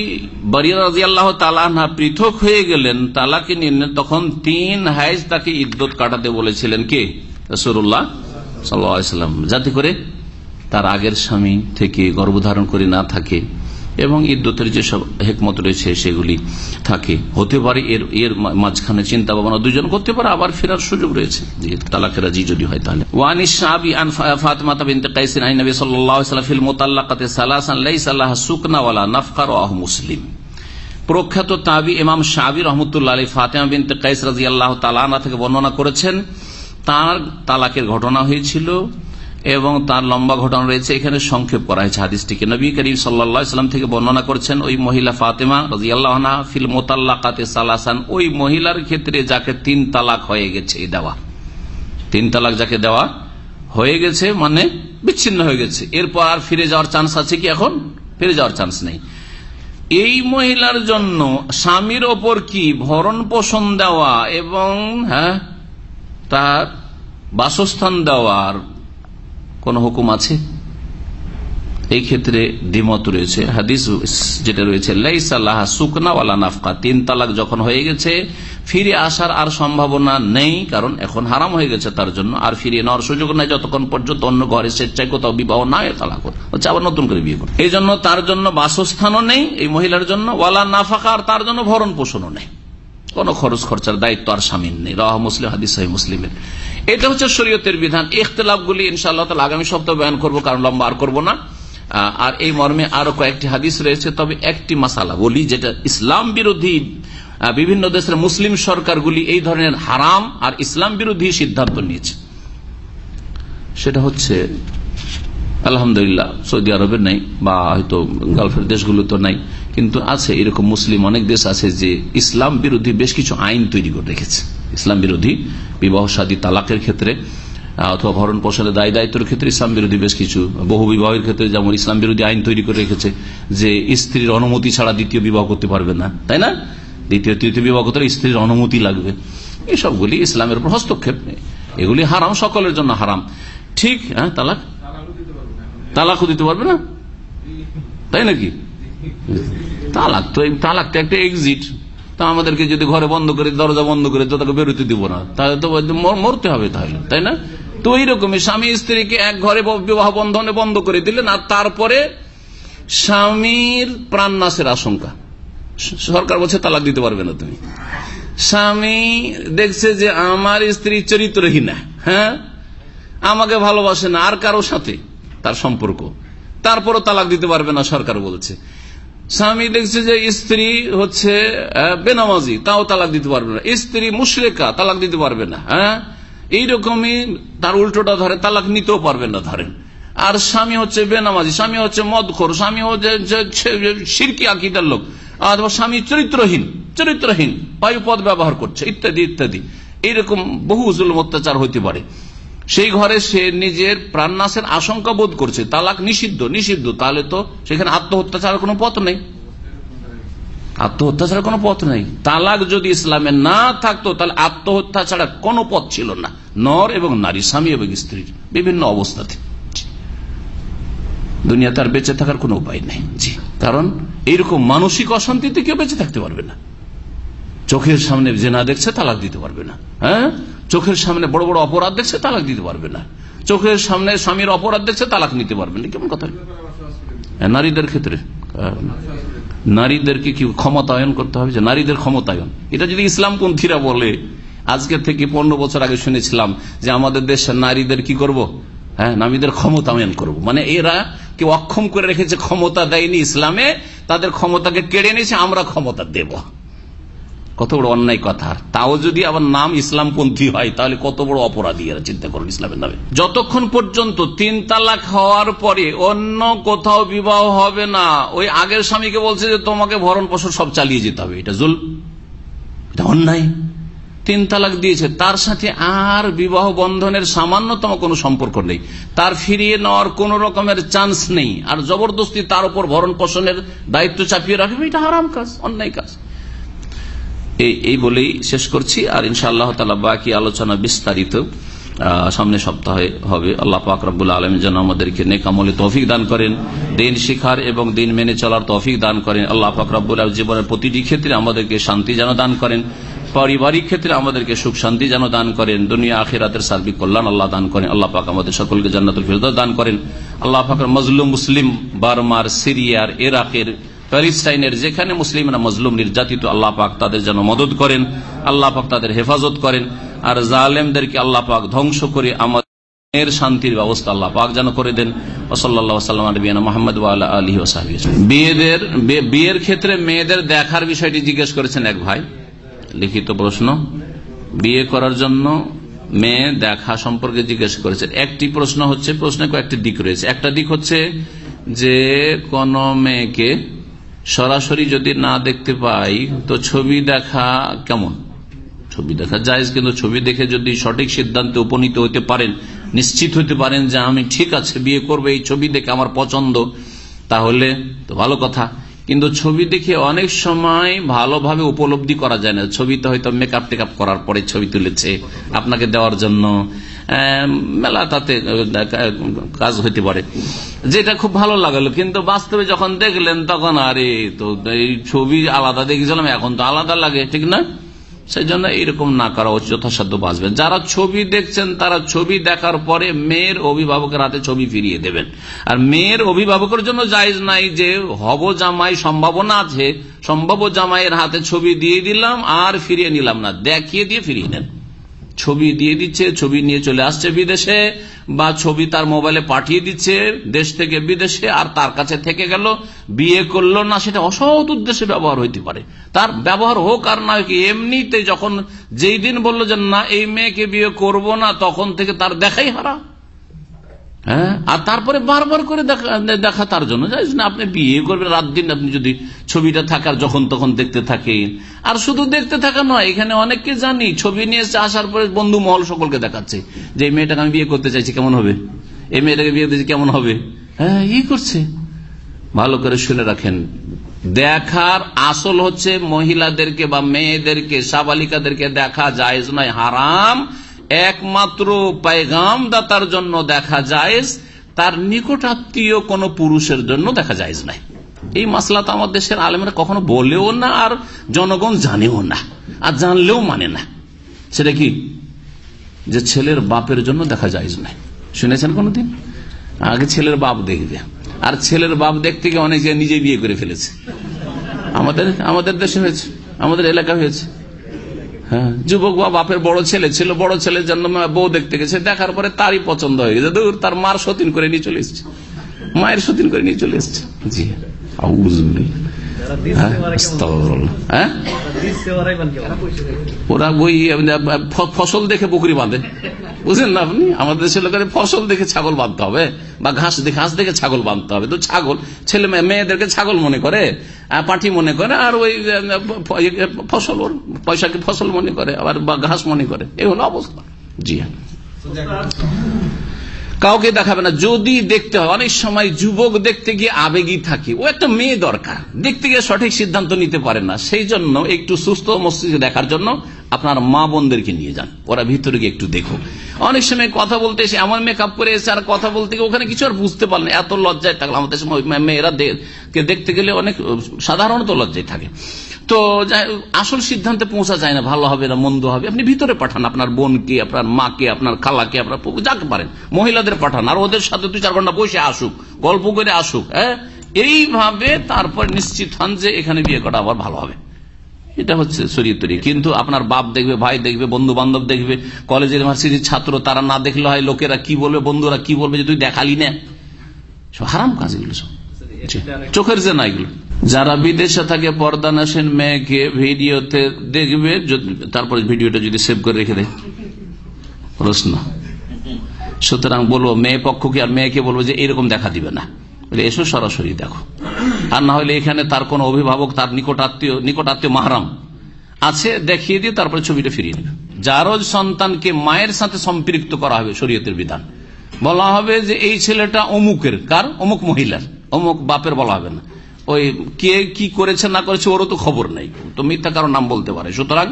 আল্লাহ তালা পৃথক হয়ে গেলেন, তালাকে নিয়ে তখন তিন হাইজ তাকে ইদ্যত কাটাতে বলেছিলেন কে? রসুল্লাহ সাল্লাম, যাতে করে তার আগের স্বামী থেকে গর্ভধারণ করে না থাকে এবং ইদ্যতের যেসব হেকমত রয়েছে সেগুলি থাকে। হতে পারে এর এর মাঝখানে চিন্তা ভাবনা দুজন করতে পারে, আবার ফেরার সুযোগ রয়েছে। তালাকেরা যদি হয় তাহলে। ওয়ানিস সাহাবি আন বিনতে নবী সাল্লাল্লাহু আলাইহি ফিল সালাসান লাইসা লাহা সুকনা ওয়ালা নাফকা মুসলিম। প্রখ্যাত তাবি ইমাম শাহাবি রহমতুল্লাহ আলী ফাতেমা বিনতে কাইস রাদিয়াল্লাহু তাআলা থেকে বর্ণনা করেছেন তার তালাকের ঘটনা হয়েছিল এবং তার লম্বা ঘটনা রয়েছে। এখানে সংক্ষেপ করা হয়েছে হাদিসটিকে। নবী করিম সাল্লাম থেকে বর্ণনা করছেন, ওই মহিলা ফাতেমা রাজিয়াল্লাহনা ফিল মোতাল্লাকাতে সালাসান, ওই মহিলার ক্ষেত্রে যাকে তিন তালাক হয়ে গেছে, এই দেওয়া। তিন তালাক যাকে দেওয়া হয়ে গেছে মানে বিচ্ছিন্ন হয়ে গেছে। এরপর আর ফিরে যাওয়ার চান্স আছে কি এখন? ফিরে যাওয়ার চান্স নেই। এই মহিলার জন্য স্বামীর ওপর কি ভরণ পোষণ দেওয়া এবং হ্যাঁ তার বাসস্থান দেওয়ার কোন হুকুম আছে? এই ক্ষেত্রে দ্বিমত রয়েছে। হাদিস যেটা রয়েছে নাফকা। তিন তালাক যখন হয়ে গেছে, ফিরে আসার আর সম্ভাবনা নেই, কারণ এখন হারাম হয়ে গেছে তার জন্য। আর ফিরিয়ে নেওয়ার সুযোগ নেই, যতক্ষণ পর্যন্ত অন্য ঘরে স্বেচ্ছায় কোথাও বিবাহ না হয়, তালাক হচ্ছে। আবার নতুন করে বিয়ে করে এই জন্য তার জন্য বাসস্থানও নেই, এই মহিলার জন্য। ওয়ালা নাফাকা, আর তার জন্য ভরণ পোষণও নেই। কোন খরচ খরচার দায়িত্ব আর স্বামীর নেই। রাহ মুসলিম, হাদিস মুসলিমের। এটা হচ্ছে শরীয়তের বিধান। ইখতলাফগুলি ইনশাআল্লাহ তালা আগামী সপ্তাহ বয়ান করব, কারণ লম্বা আর করব না। আর এই মর্মে আরও কয়েকটি হাদিস রয়েছে, তবে একটি মাসালা বলি, যেটা ইসলাম বিরোধী বিভিন্ন দেশের মুসলিম সরকারগুলি এই ধরনের হারাম আর ইসলাম বিরোধী সিদ্ধান্ত নিয়েছে। সেটা হচ্ছে, আলহামদুলিল্লাহ, সৌদি আরবের নাই, বা হয়তো গালফের দেশগুলো তো নাই। কিন্তু আছে, এরকম মুসলিম অনেক দেশ আছে যে ইসলাম বিরোধী বেশ কিছু আইন তৈরি করে রেখেছে। ইসলাম বিরোধী, বিবাহ, সাদী, তালাকের ক্ষেত্রে অথবা ভরণ পোষণের দায় দায়িত্বের ক্ষেত্রে ইসলাম বিরোধী বেশ কিছু, বহু বিবাহের ক্ষেত্রে যেমন ইসলাম বিরোধী আইন তৈরি করে রেখেছে যে স্ত্রীর অনুমতি ছাড়া দ্বিতীয় বিবাহ করতে পারবে না, তাই না? দ্বিতীয়, তৃতীয় বিবাহ করতে স্ত্রীর অনুমতি লাগবে। এসবগুলি ইসলামের উপর হস্তক্ষেপ, এগুলি হারাম, সকলের জন্য হারাম। ঠিক হ্যাঁ তালাক? তালাকও দিতে পারবে না? তাই নাকি? তালাক তো তালাক তো একটা এক্সিট তা আমাদেরকে যদি ঘরে বন্ধ করে, দরজা বন্ধ করে, তো তাকে বেরোতে দিব না। তাহলে তো মরতে হবে তাহলে। তাই না? তো এইরকমই স্বামী স্ত্রীকে এক ঘরে বিবাহ বন্ধনে বন্ধ করে দিলেন, আর তারপরে স্বামীর প্রাণ নাশের আশঙ্কা। সরকার বলছে, তালাক দিতে পারবে না তুমি। স্বামী দেখছে যে আমার স্ত্রী চরিত্রহীনা হ্যাঁ? আমাকে ভালোবাসে না, আর কারও সাথে তার সম্পর্ক। তারপরও তালাক দিতে পারবে না, সরকার বলছে। স্বামী দেখছে যে স্ত্রী হচ্ছে বেনামাজি, তাও তালাক দিতে পারবে না। স্ত্রী মুশরেকা, তালাক দিতে পারবে না হ্যাঁ? এইরকমই তার উল্টোটা ধরে, তালাক নিতেও পারবে না ধরেন আর স্বামী হচ্ছে বেনামাজি, স্বামী হচ্ছে মদখোর, স্বামী হচ্ছে সিরকি আকিদার লোক, অথবা স্বামী চরিত্রহীন চরিত্রহীন, বায়ুপদ ব্যবহার করছে, ইত্যাদি ইত্যাদি। এইরকম বহু জুলম অত্যাচার হইতে পারে। সেই ঘরে সে নিজের প্রাণনাশের আশঙ্কা বোধ করছে, তালাক নিষিদ্ধ নিষিদ্ধ, তাহলে তো সেখানে আত্মহত্যা ছাড়ার কোনো পথ নেই। আত্মহত্যা ছাড়া কোনো পথ নেই। তালাক যদি ইসলামে না থাকতো, তাহলে আত্মহত্যা ছাড়া কোনো পথ ছিল না। নর এবং নারী, স্বামী এবং স্ত্রীর বিভিন্ন অবস্থাতে দুনিয়া তার বেঁচে থাকার কোনো উপায় নেই। জি। কারণ এইরকম মানসিক অশান্তিতে কেউ বেঁচে থাকতে পারবে না। চোখের সামনে জেনা দেখছে, তালাক দিতে পারবে না। হ্যাঁ? চোখের সামনে বড় বড় অপরাধ দেখছে, তালাক দিতে পারবে না। চোখের সামনে স্বামীর অপরাধ দেখছে, তালাক নিতে পারবে না। কেমন কথা? নারীদের ক্ষেত্রে। নারীদেরকে কি ক্ষমতায়ন করতে হবে? যে নারীদের ক্ষমতায়ন। এটা যদি ইসলামপন্থীরা বলে, আজকে থেকে পনেরো বছর আগে শুনেছিলাম যে আমাদের দেশের নারীদের কি করব? হ্যাঁ নারীদের ক্ষমতায়ন করব। মানে এরা কি অক্ষম করে রেখেছে, ক্ষমতা দেয়নি ইসলামে, তাদের ক্ষমতাকে কেড়ে নিয়েছে, আমরা ক্ষমতা দেব। কত বড় অন্যায় কথা। তাও যদি আবার নাম ইসলামপন্থী হয়, তাহলে কত বড় অপরাধী এরা চিন্তা করুন ইসলামের নামে। যতক্ষণ পর্যন্ত তিন তালাক হওয়ার পরে অন্য কোথাও বিবাহ হবে না, ওই আগের স্বামীকে বলছে যে তোমাকে ভরণ পোষণ সব চালিয়ে যেতে হবে। এটা জুল এটা অন্যায়। তিন তালাক দিয়েছে। তার সাথে আর বিবাহ বন্ধনের সামান্যতম কোনো সম্পর্ক নেই। তার ফিরিয়ে নেওয়ার কোন রকমের চান্স নেই। আর জবরদস্তি তার উপর ভরণ পোষণের দায়িত্ব চাপিয়ে রাখবে, এটা হারাম কাজ, অন্যায় কাজ। এই বলেই শেষ করছি। আর ইনশাআল্লাহ তালা বাকি আলোচনা বিস্তারিত সামনে সপ্তাহে হবে। আল্লাহ পাক রব্বুল আলম যেন আমাদেরকে নেকামলে তৌফিক দান করেন, দিন শিখার এবং দিন মেনে চলার তৌফিক দান করেন। আল্লাহ পাক আলম জীবনের প্রতিটি ক্ষেত্রে আমাদেরকে শান্তি যেন দান করেন, পারিবারিক ক্ষেত্রে আমাদেরকে সুখ শান্তি যেন দান করেন, দুনিয়া আখিরাতের সার্বিক কল্যাণ আল্লাহ দান করেন। আল্লাহ পাক আমাদের সকলকে জান্নাতুল ফিরদৌস দান করেন। আল্লাহ পাক মজলুম মুসলিম বার্মার, সিরিয়ার, ইরাকের প্যালিস্টাইনের যেখানে মুসলিমরা মজলুম, নির্যাতিত, আল্লাহ পাক তাদের যেন মদত করেন, আল্লাহ পাক তাদের হেফাজত করেন, আর জালেমদেরকে আল্লাহ পাক ধ্বংস করে আমাদের শান্তির ব্যবস্থা আল্লাহ পাক যেন করে দেন। বিয়েদের বিয়ের ক্ষেত্রে মেয়েদের দেখার বিষয়টি জিজ্ঞেস করেছেন এক ভাই। লিখিত প্রশ্ন, বিয়ে করার জন্য মেয়ে দেখা সম্পর্কে জিজ্ঞেস করেছেন। একটি প্রশ্ন হচ্ছে, প্রশ্নে কয়েকটি দিক রয়েছে। একটা দিক হচ্ছে যে কোন মেয়েকে সরাসরি যদি না দেখতে পাই, তো ছবি দেখা কেমন? ছবি দেখা যায় কিন্তু ছবি দেখে যদি সঠিক সিদ্ধান্তে উপনীত হতে পারেন, নিশ্চিত হতে পারেন যে আমি ঠিক আছে, বিয়ে করব, এই ছবি দেখে আমার পছন্দ, তাহলে তো ভালো কথা। কিন্তু ছবি দেখে অনেক সময় ভালোভাবে উপলব্ধি করা যায় না। ছবিতে হয়তো মেকআপ টেকআপ করার পরে ছবি তুলেছে, আপনাকে দেওয়ার জন্য। মেলা তাতে কাজ হইতে পারে। যেটা খুব ভালো লাগল, কিন্তু বাস্তবে যখন দেখলেন, তখন আরে, তো এই ছবি আলাদা দেখেছিলাম, এখন তো আলাদা লাগে, ঠিক না? সেই জন্য এইরকম না করা যথাসাধ্য বাঁচবে যারা ছবি দেখছেন, তারা ছবি দেখার পরে মেয়ের অভিভাবকের হাতে ছবি ফিরিয়ে দেবেন। আর মেয়ের অভিভাবকের জন্য জায়জ নাই যে, হব জামাই, সম্ভাবনা আছে সম্ভব জামাইয়ের হাতে ছবি দিয়ে দিলাম, আর ফিরিয়ে নিলাম না। দেখিয়ে দিয়ে ফিরিয়ে নেন। ছবি দিয়ে দিচ্ছে, ছবি নিয়ে চলে আসছে বিদেশে, বা ছবি তার মোবাইলে পাঠিয়ে দিচ্ছে, দেশ থেকে বিদেশে, আর তার কাছে থেকে গেল, বিয়ে করল না, সেটা অসৎ উদ্দেশ্যে ব্যবহার হইতে পারে। তার ব্যবহার হোক আর না কি এমনিতে যখন যেই দিন বলল যে, না, এই মেয়েকে বিয়ে করব না, তখন থেকে তার দেখাই হারা হ্যাঁ? আর তারপরে বারবার করে দেখা তার জন্য। আপনি বিয়ে করবেন, রাত দিন আপনি যদি ছবিটা থাকার যখন তখন দেখতে থাকেন। আর শুধু দেখতে থাকা নয়, এখানে অনেককে জানি, ছবি নিয়ে আসার পরে বন্ধু মহল সকলকে দেখাচ্ছে। যে এই মেয়েটাকে আমি বিয়ে করতে চাইছি, কেমন হবে? এই মেয়েটাকে বিয়ে করতে কেমন হবে? হ্যাঁ ই করছে। ভালো করে শুনে রাখেন। দেখার আসল হচ্ছে মহিলাদেরকে বা মেয়েদেরকে, সাবালিকাদেরকে দেখা যায় নয় হারাম। একমাত্র পায়গাম দাতার জন্য দেখা যায় তার নিকটাত্মীয় কোন পুরুষের জন্য দেখা যায় নাই। এই মাসলা তো আমার দেশের আলেমরা কখনো বলেও না আর জনগণ জানেও না, আর জানলেও মানে না। সেটা কি? যে ছেলের বাপের জন্য দেখা যায় নাই। শুনেছেন কোনদিন? আগে ছেলের বাপ দেখবে, আর ছেলের বাপ দেখতে গিয়ে অনেকে নিজে বিয়ে করে ফেলেছে। আমাদের আমাদের দেশে হয়েছে, আমাদের এলাকা হয়েছে। হ্যাঁ যুবক বা বাপের বড় ছেলে ছিল বড় ছেলের জন্য বউ দেখতে গেছে দেখার পরে তারই পছন্দ হয়ে গেছে। দূর তার মার সতীন করে নিয়ে চলে এসছে। মায়ের সতীন করে নিয়ে চলে এসছে। জি হ্যাঁ ওরা বই ফসল দেখে পুকুরি বাঁধে। বুঝলেন না আপনি? আমাদের দেশের লোকের ফসল দেখে ছাগল বাঁধতে হবে বা ঘাস দেখে ঘাস দেখে ছাগল বাঁধতে হবে। তো ছাগল ছেলে মেয়েদেরকে ছাগল মনে করে পাঠি মনে করে, আর ওই ফসল ওর, পয়সাকে ফসল মনে করে, আবার ঘাস মনে করে। এই হলো অবস্থা। জি হ্যাঁ। কাউকে দেখাবে না। যদি দেখতে হয়, অনেক সময় যুবক দেখতে গিয়ে আবেগী থাকে। ও একটা মেয়ে দরকার। দেখতে গিয়ে সঠিক সিদ্ধান্ত নিতে পারে না। সেই জন্য একটু সুস্থ মস্তিষ্ক দেখার জন্য আপনার মা বোনদেরকে নিয়ে যান। ওরা ভিতরে গিয়ে একটু দেখো অনেক সময় কথা বলতে এসে এমন মেকআপ করে এসে আর কথা বলতে গিয়ে ওখানে কিছু আর বুঝতে পারলেন এত লজ্জায় থাকলে আমাদের সময় মেয়েরা দেখতে গেলে অনেক, সাধারণত লজ্জায় থাকে। তো আসল সিদ্ধান্তে পৌঁছা যায় না ভালো হবে না মন্দ হবে। আপনি ভিতরে পাঠান আপনার বোনকে আপনার মাকে আপনার খালাকে আপনার যাকে পারেন। মহিলাদের পাঠান আর ওদের সাথে দুই চার ঘণ্টা বসে আসুক গল্প করে আসুক হ্যাঁ? এইভাবে তারপর নিশ্চিত হন যে এখানে বিয়ে করা আবার ভালো হবে। এটা হচ্ছে শরীয়তরি কিন্তু আপনার বাপ দেখবে ভাই দেখবে বন্ধু বান্ধব দেখবে কলেজ ইউনিভার্সিটির ছাত্র তারা না দেখলে হয় লোকেরা কি বলবে বন্ধুরা কি বলবে যে তুই দেখালি না। সব হারাম কাজ এগুলো সব। চোখের যে না এগুলো। যারা বিদেশে থাকে, পর্দা নাসেন মেয়েকে ভিডিওতে দেখবে তারপরে ভিডিওটা যদি সেভ করে রেখে দেয়। প্রশ্ন। সুতরাং বলব, মেয়ে পক্ষকে আর মেয়েকে বলব যে এরকম দেখা দিবে না। এসো সরাসরি দেখো। আর না হলে এখানে তার কোন অভিভাবক, তার নিকটাত্মীয় নিকটাত্মীয় মাহারাম আছে, দেখিয়ে দিয়ে তারপরে ছবিটা ফিরিয়ে নেবে। যারও সন্তানকে মায়ের সাথে সম্পৃক্ত করা হবে শরীয়তের বিধান। বলা হবে যে এই ছেলেটা অমুকের, কার? অমুক মহিলার। অমুক বাপের বলা হবে না। ওই কে কি করেছে, না করেছে, ওরও তো খবর নেই। তো মিথ্যা কারও নাম বলতে পারে। সুতরাং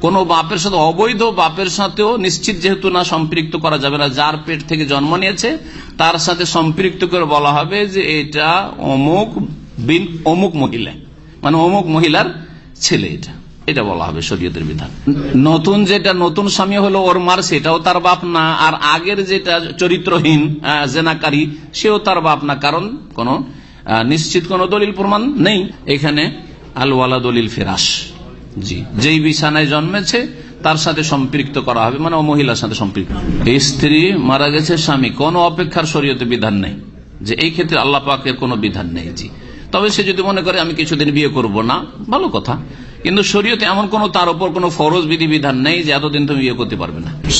কোন বাপের সাথে, অবৈধ বাপের সাথেও নিশ্চিত যেহেতু না সম্পৃক্ত করা যাবে না, যার পেট থেকে জন্ম নিয়েছে, তার সাথে সম্পৃক্ত করে বলা হবে যে এটা অমুক বিন, অমুক মহিলা। মানে অমুক মহিলার ছেলে এটা। এটা বলা হবে শরীয়তের বিধান। নতুন যেটা নতুন স্বামী হলো ওর মার, সেটাও তার বাপ না। আর আগের যেটা চরিত্রহীন জেনাকারী, সেও তার বাপ না। কারণ কোন নিশ্চিত কোন দলিল প্রমাণ নেই। এখানে আলওয়ালা দলিল ফেরাস। জি। যেই বিছানায় জন্মেছে, তার সাথে সম্পৃক্ত করা হবে মানে মহিলার সাথে সম্পৃক্ত। স্ত্রী মারা গেছে স্বামী, কোন অপেক্ষার শরীয়তে বিধান নেই। যে এই ক্ষেত্রে আল্লাহ পাকের কোনো বিধান নেই, জি। তবে সে যদি মনে করে, আমি কিছুদিন বিয়ে করব না, ভালো কথা। কিন্তু শরীয়তে এমন কোন, তার উপর কোন ফরজ বিধি বিধান নেই যে এতদিন তুমি বিয়ে করতে পারবে না।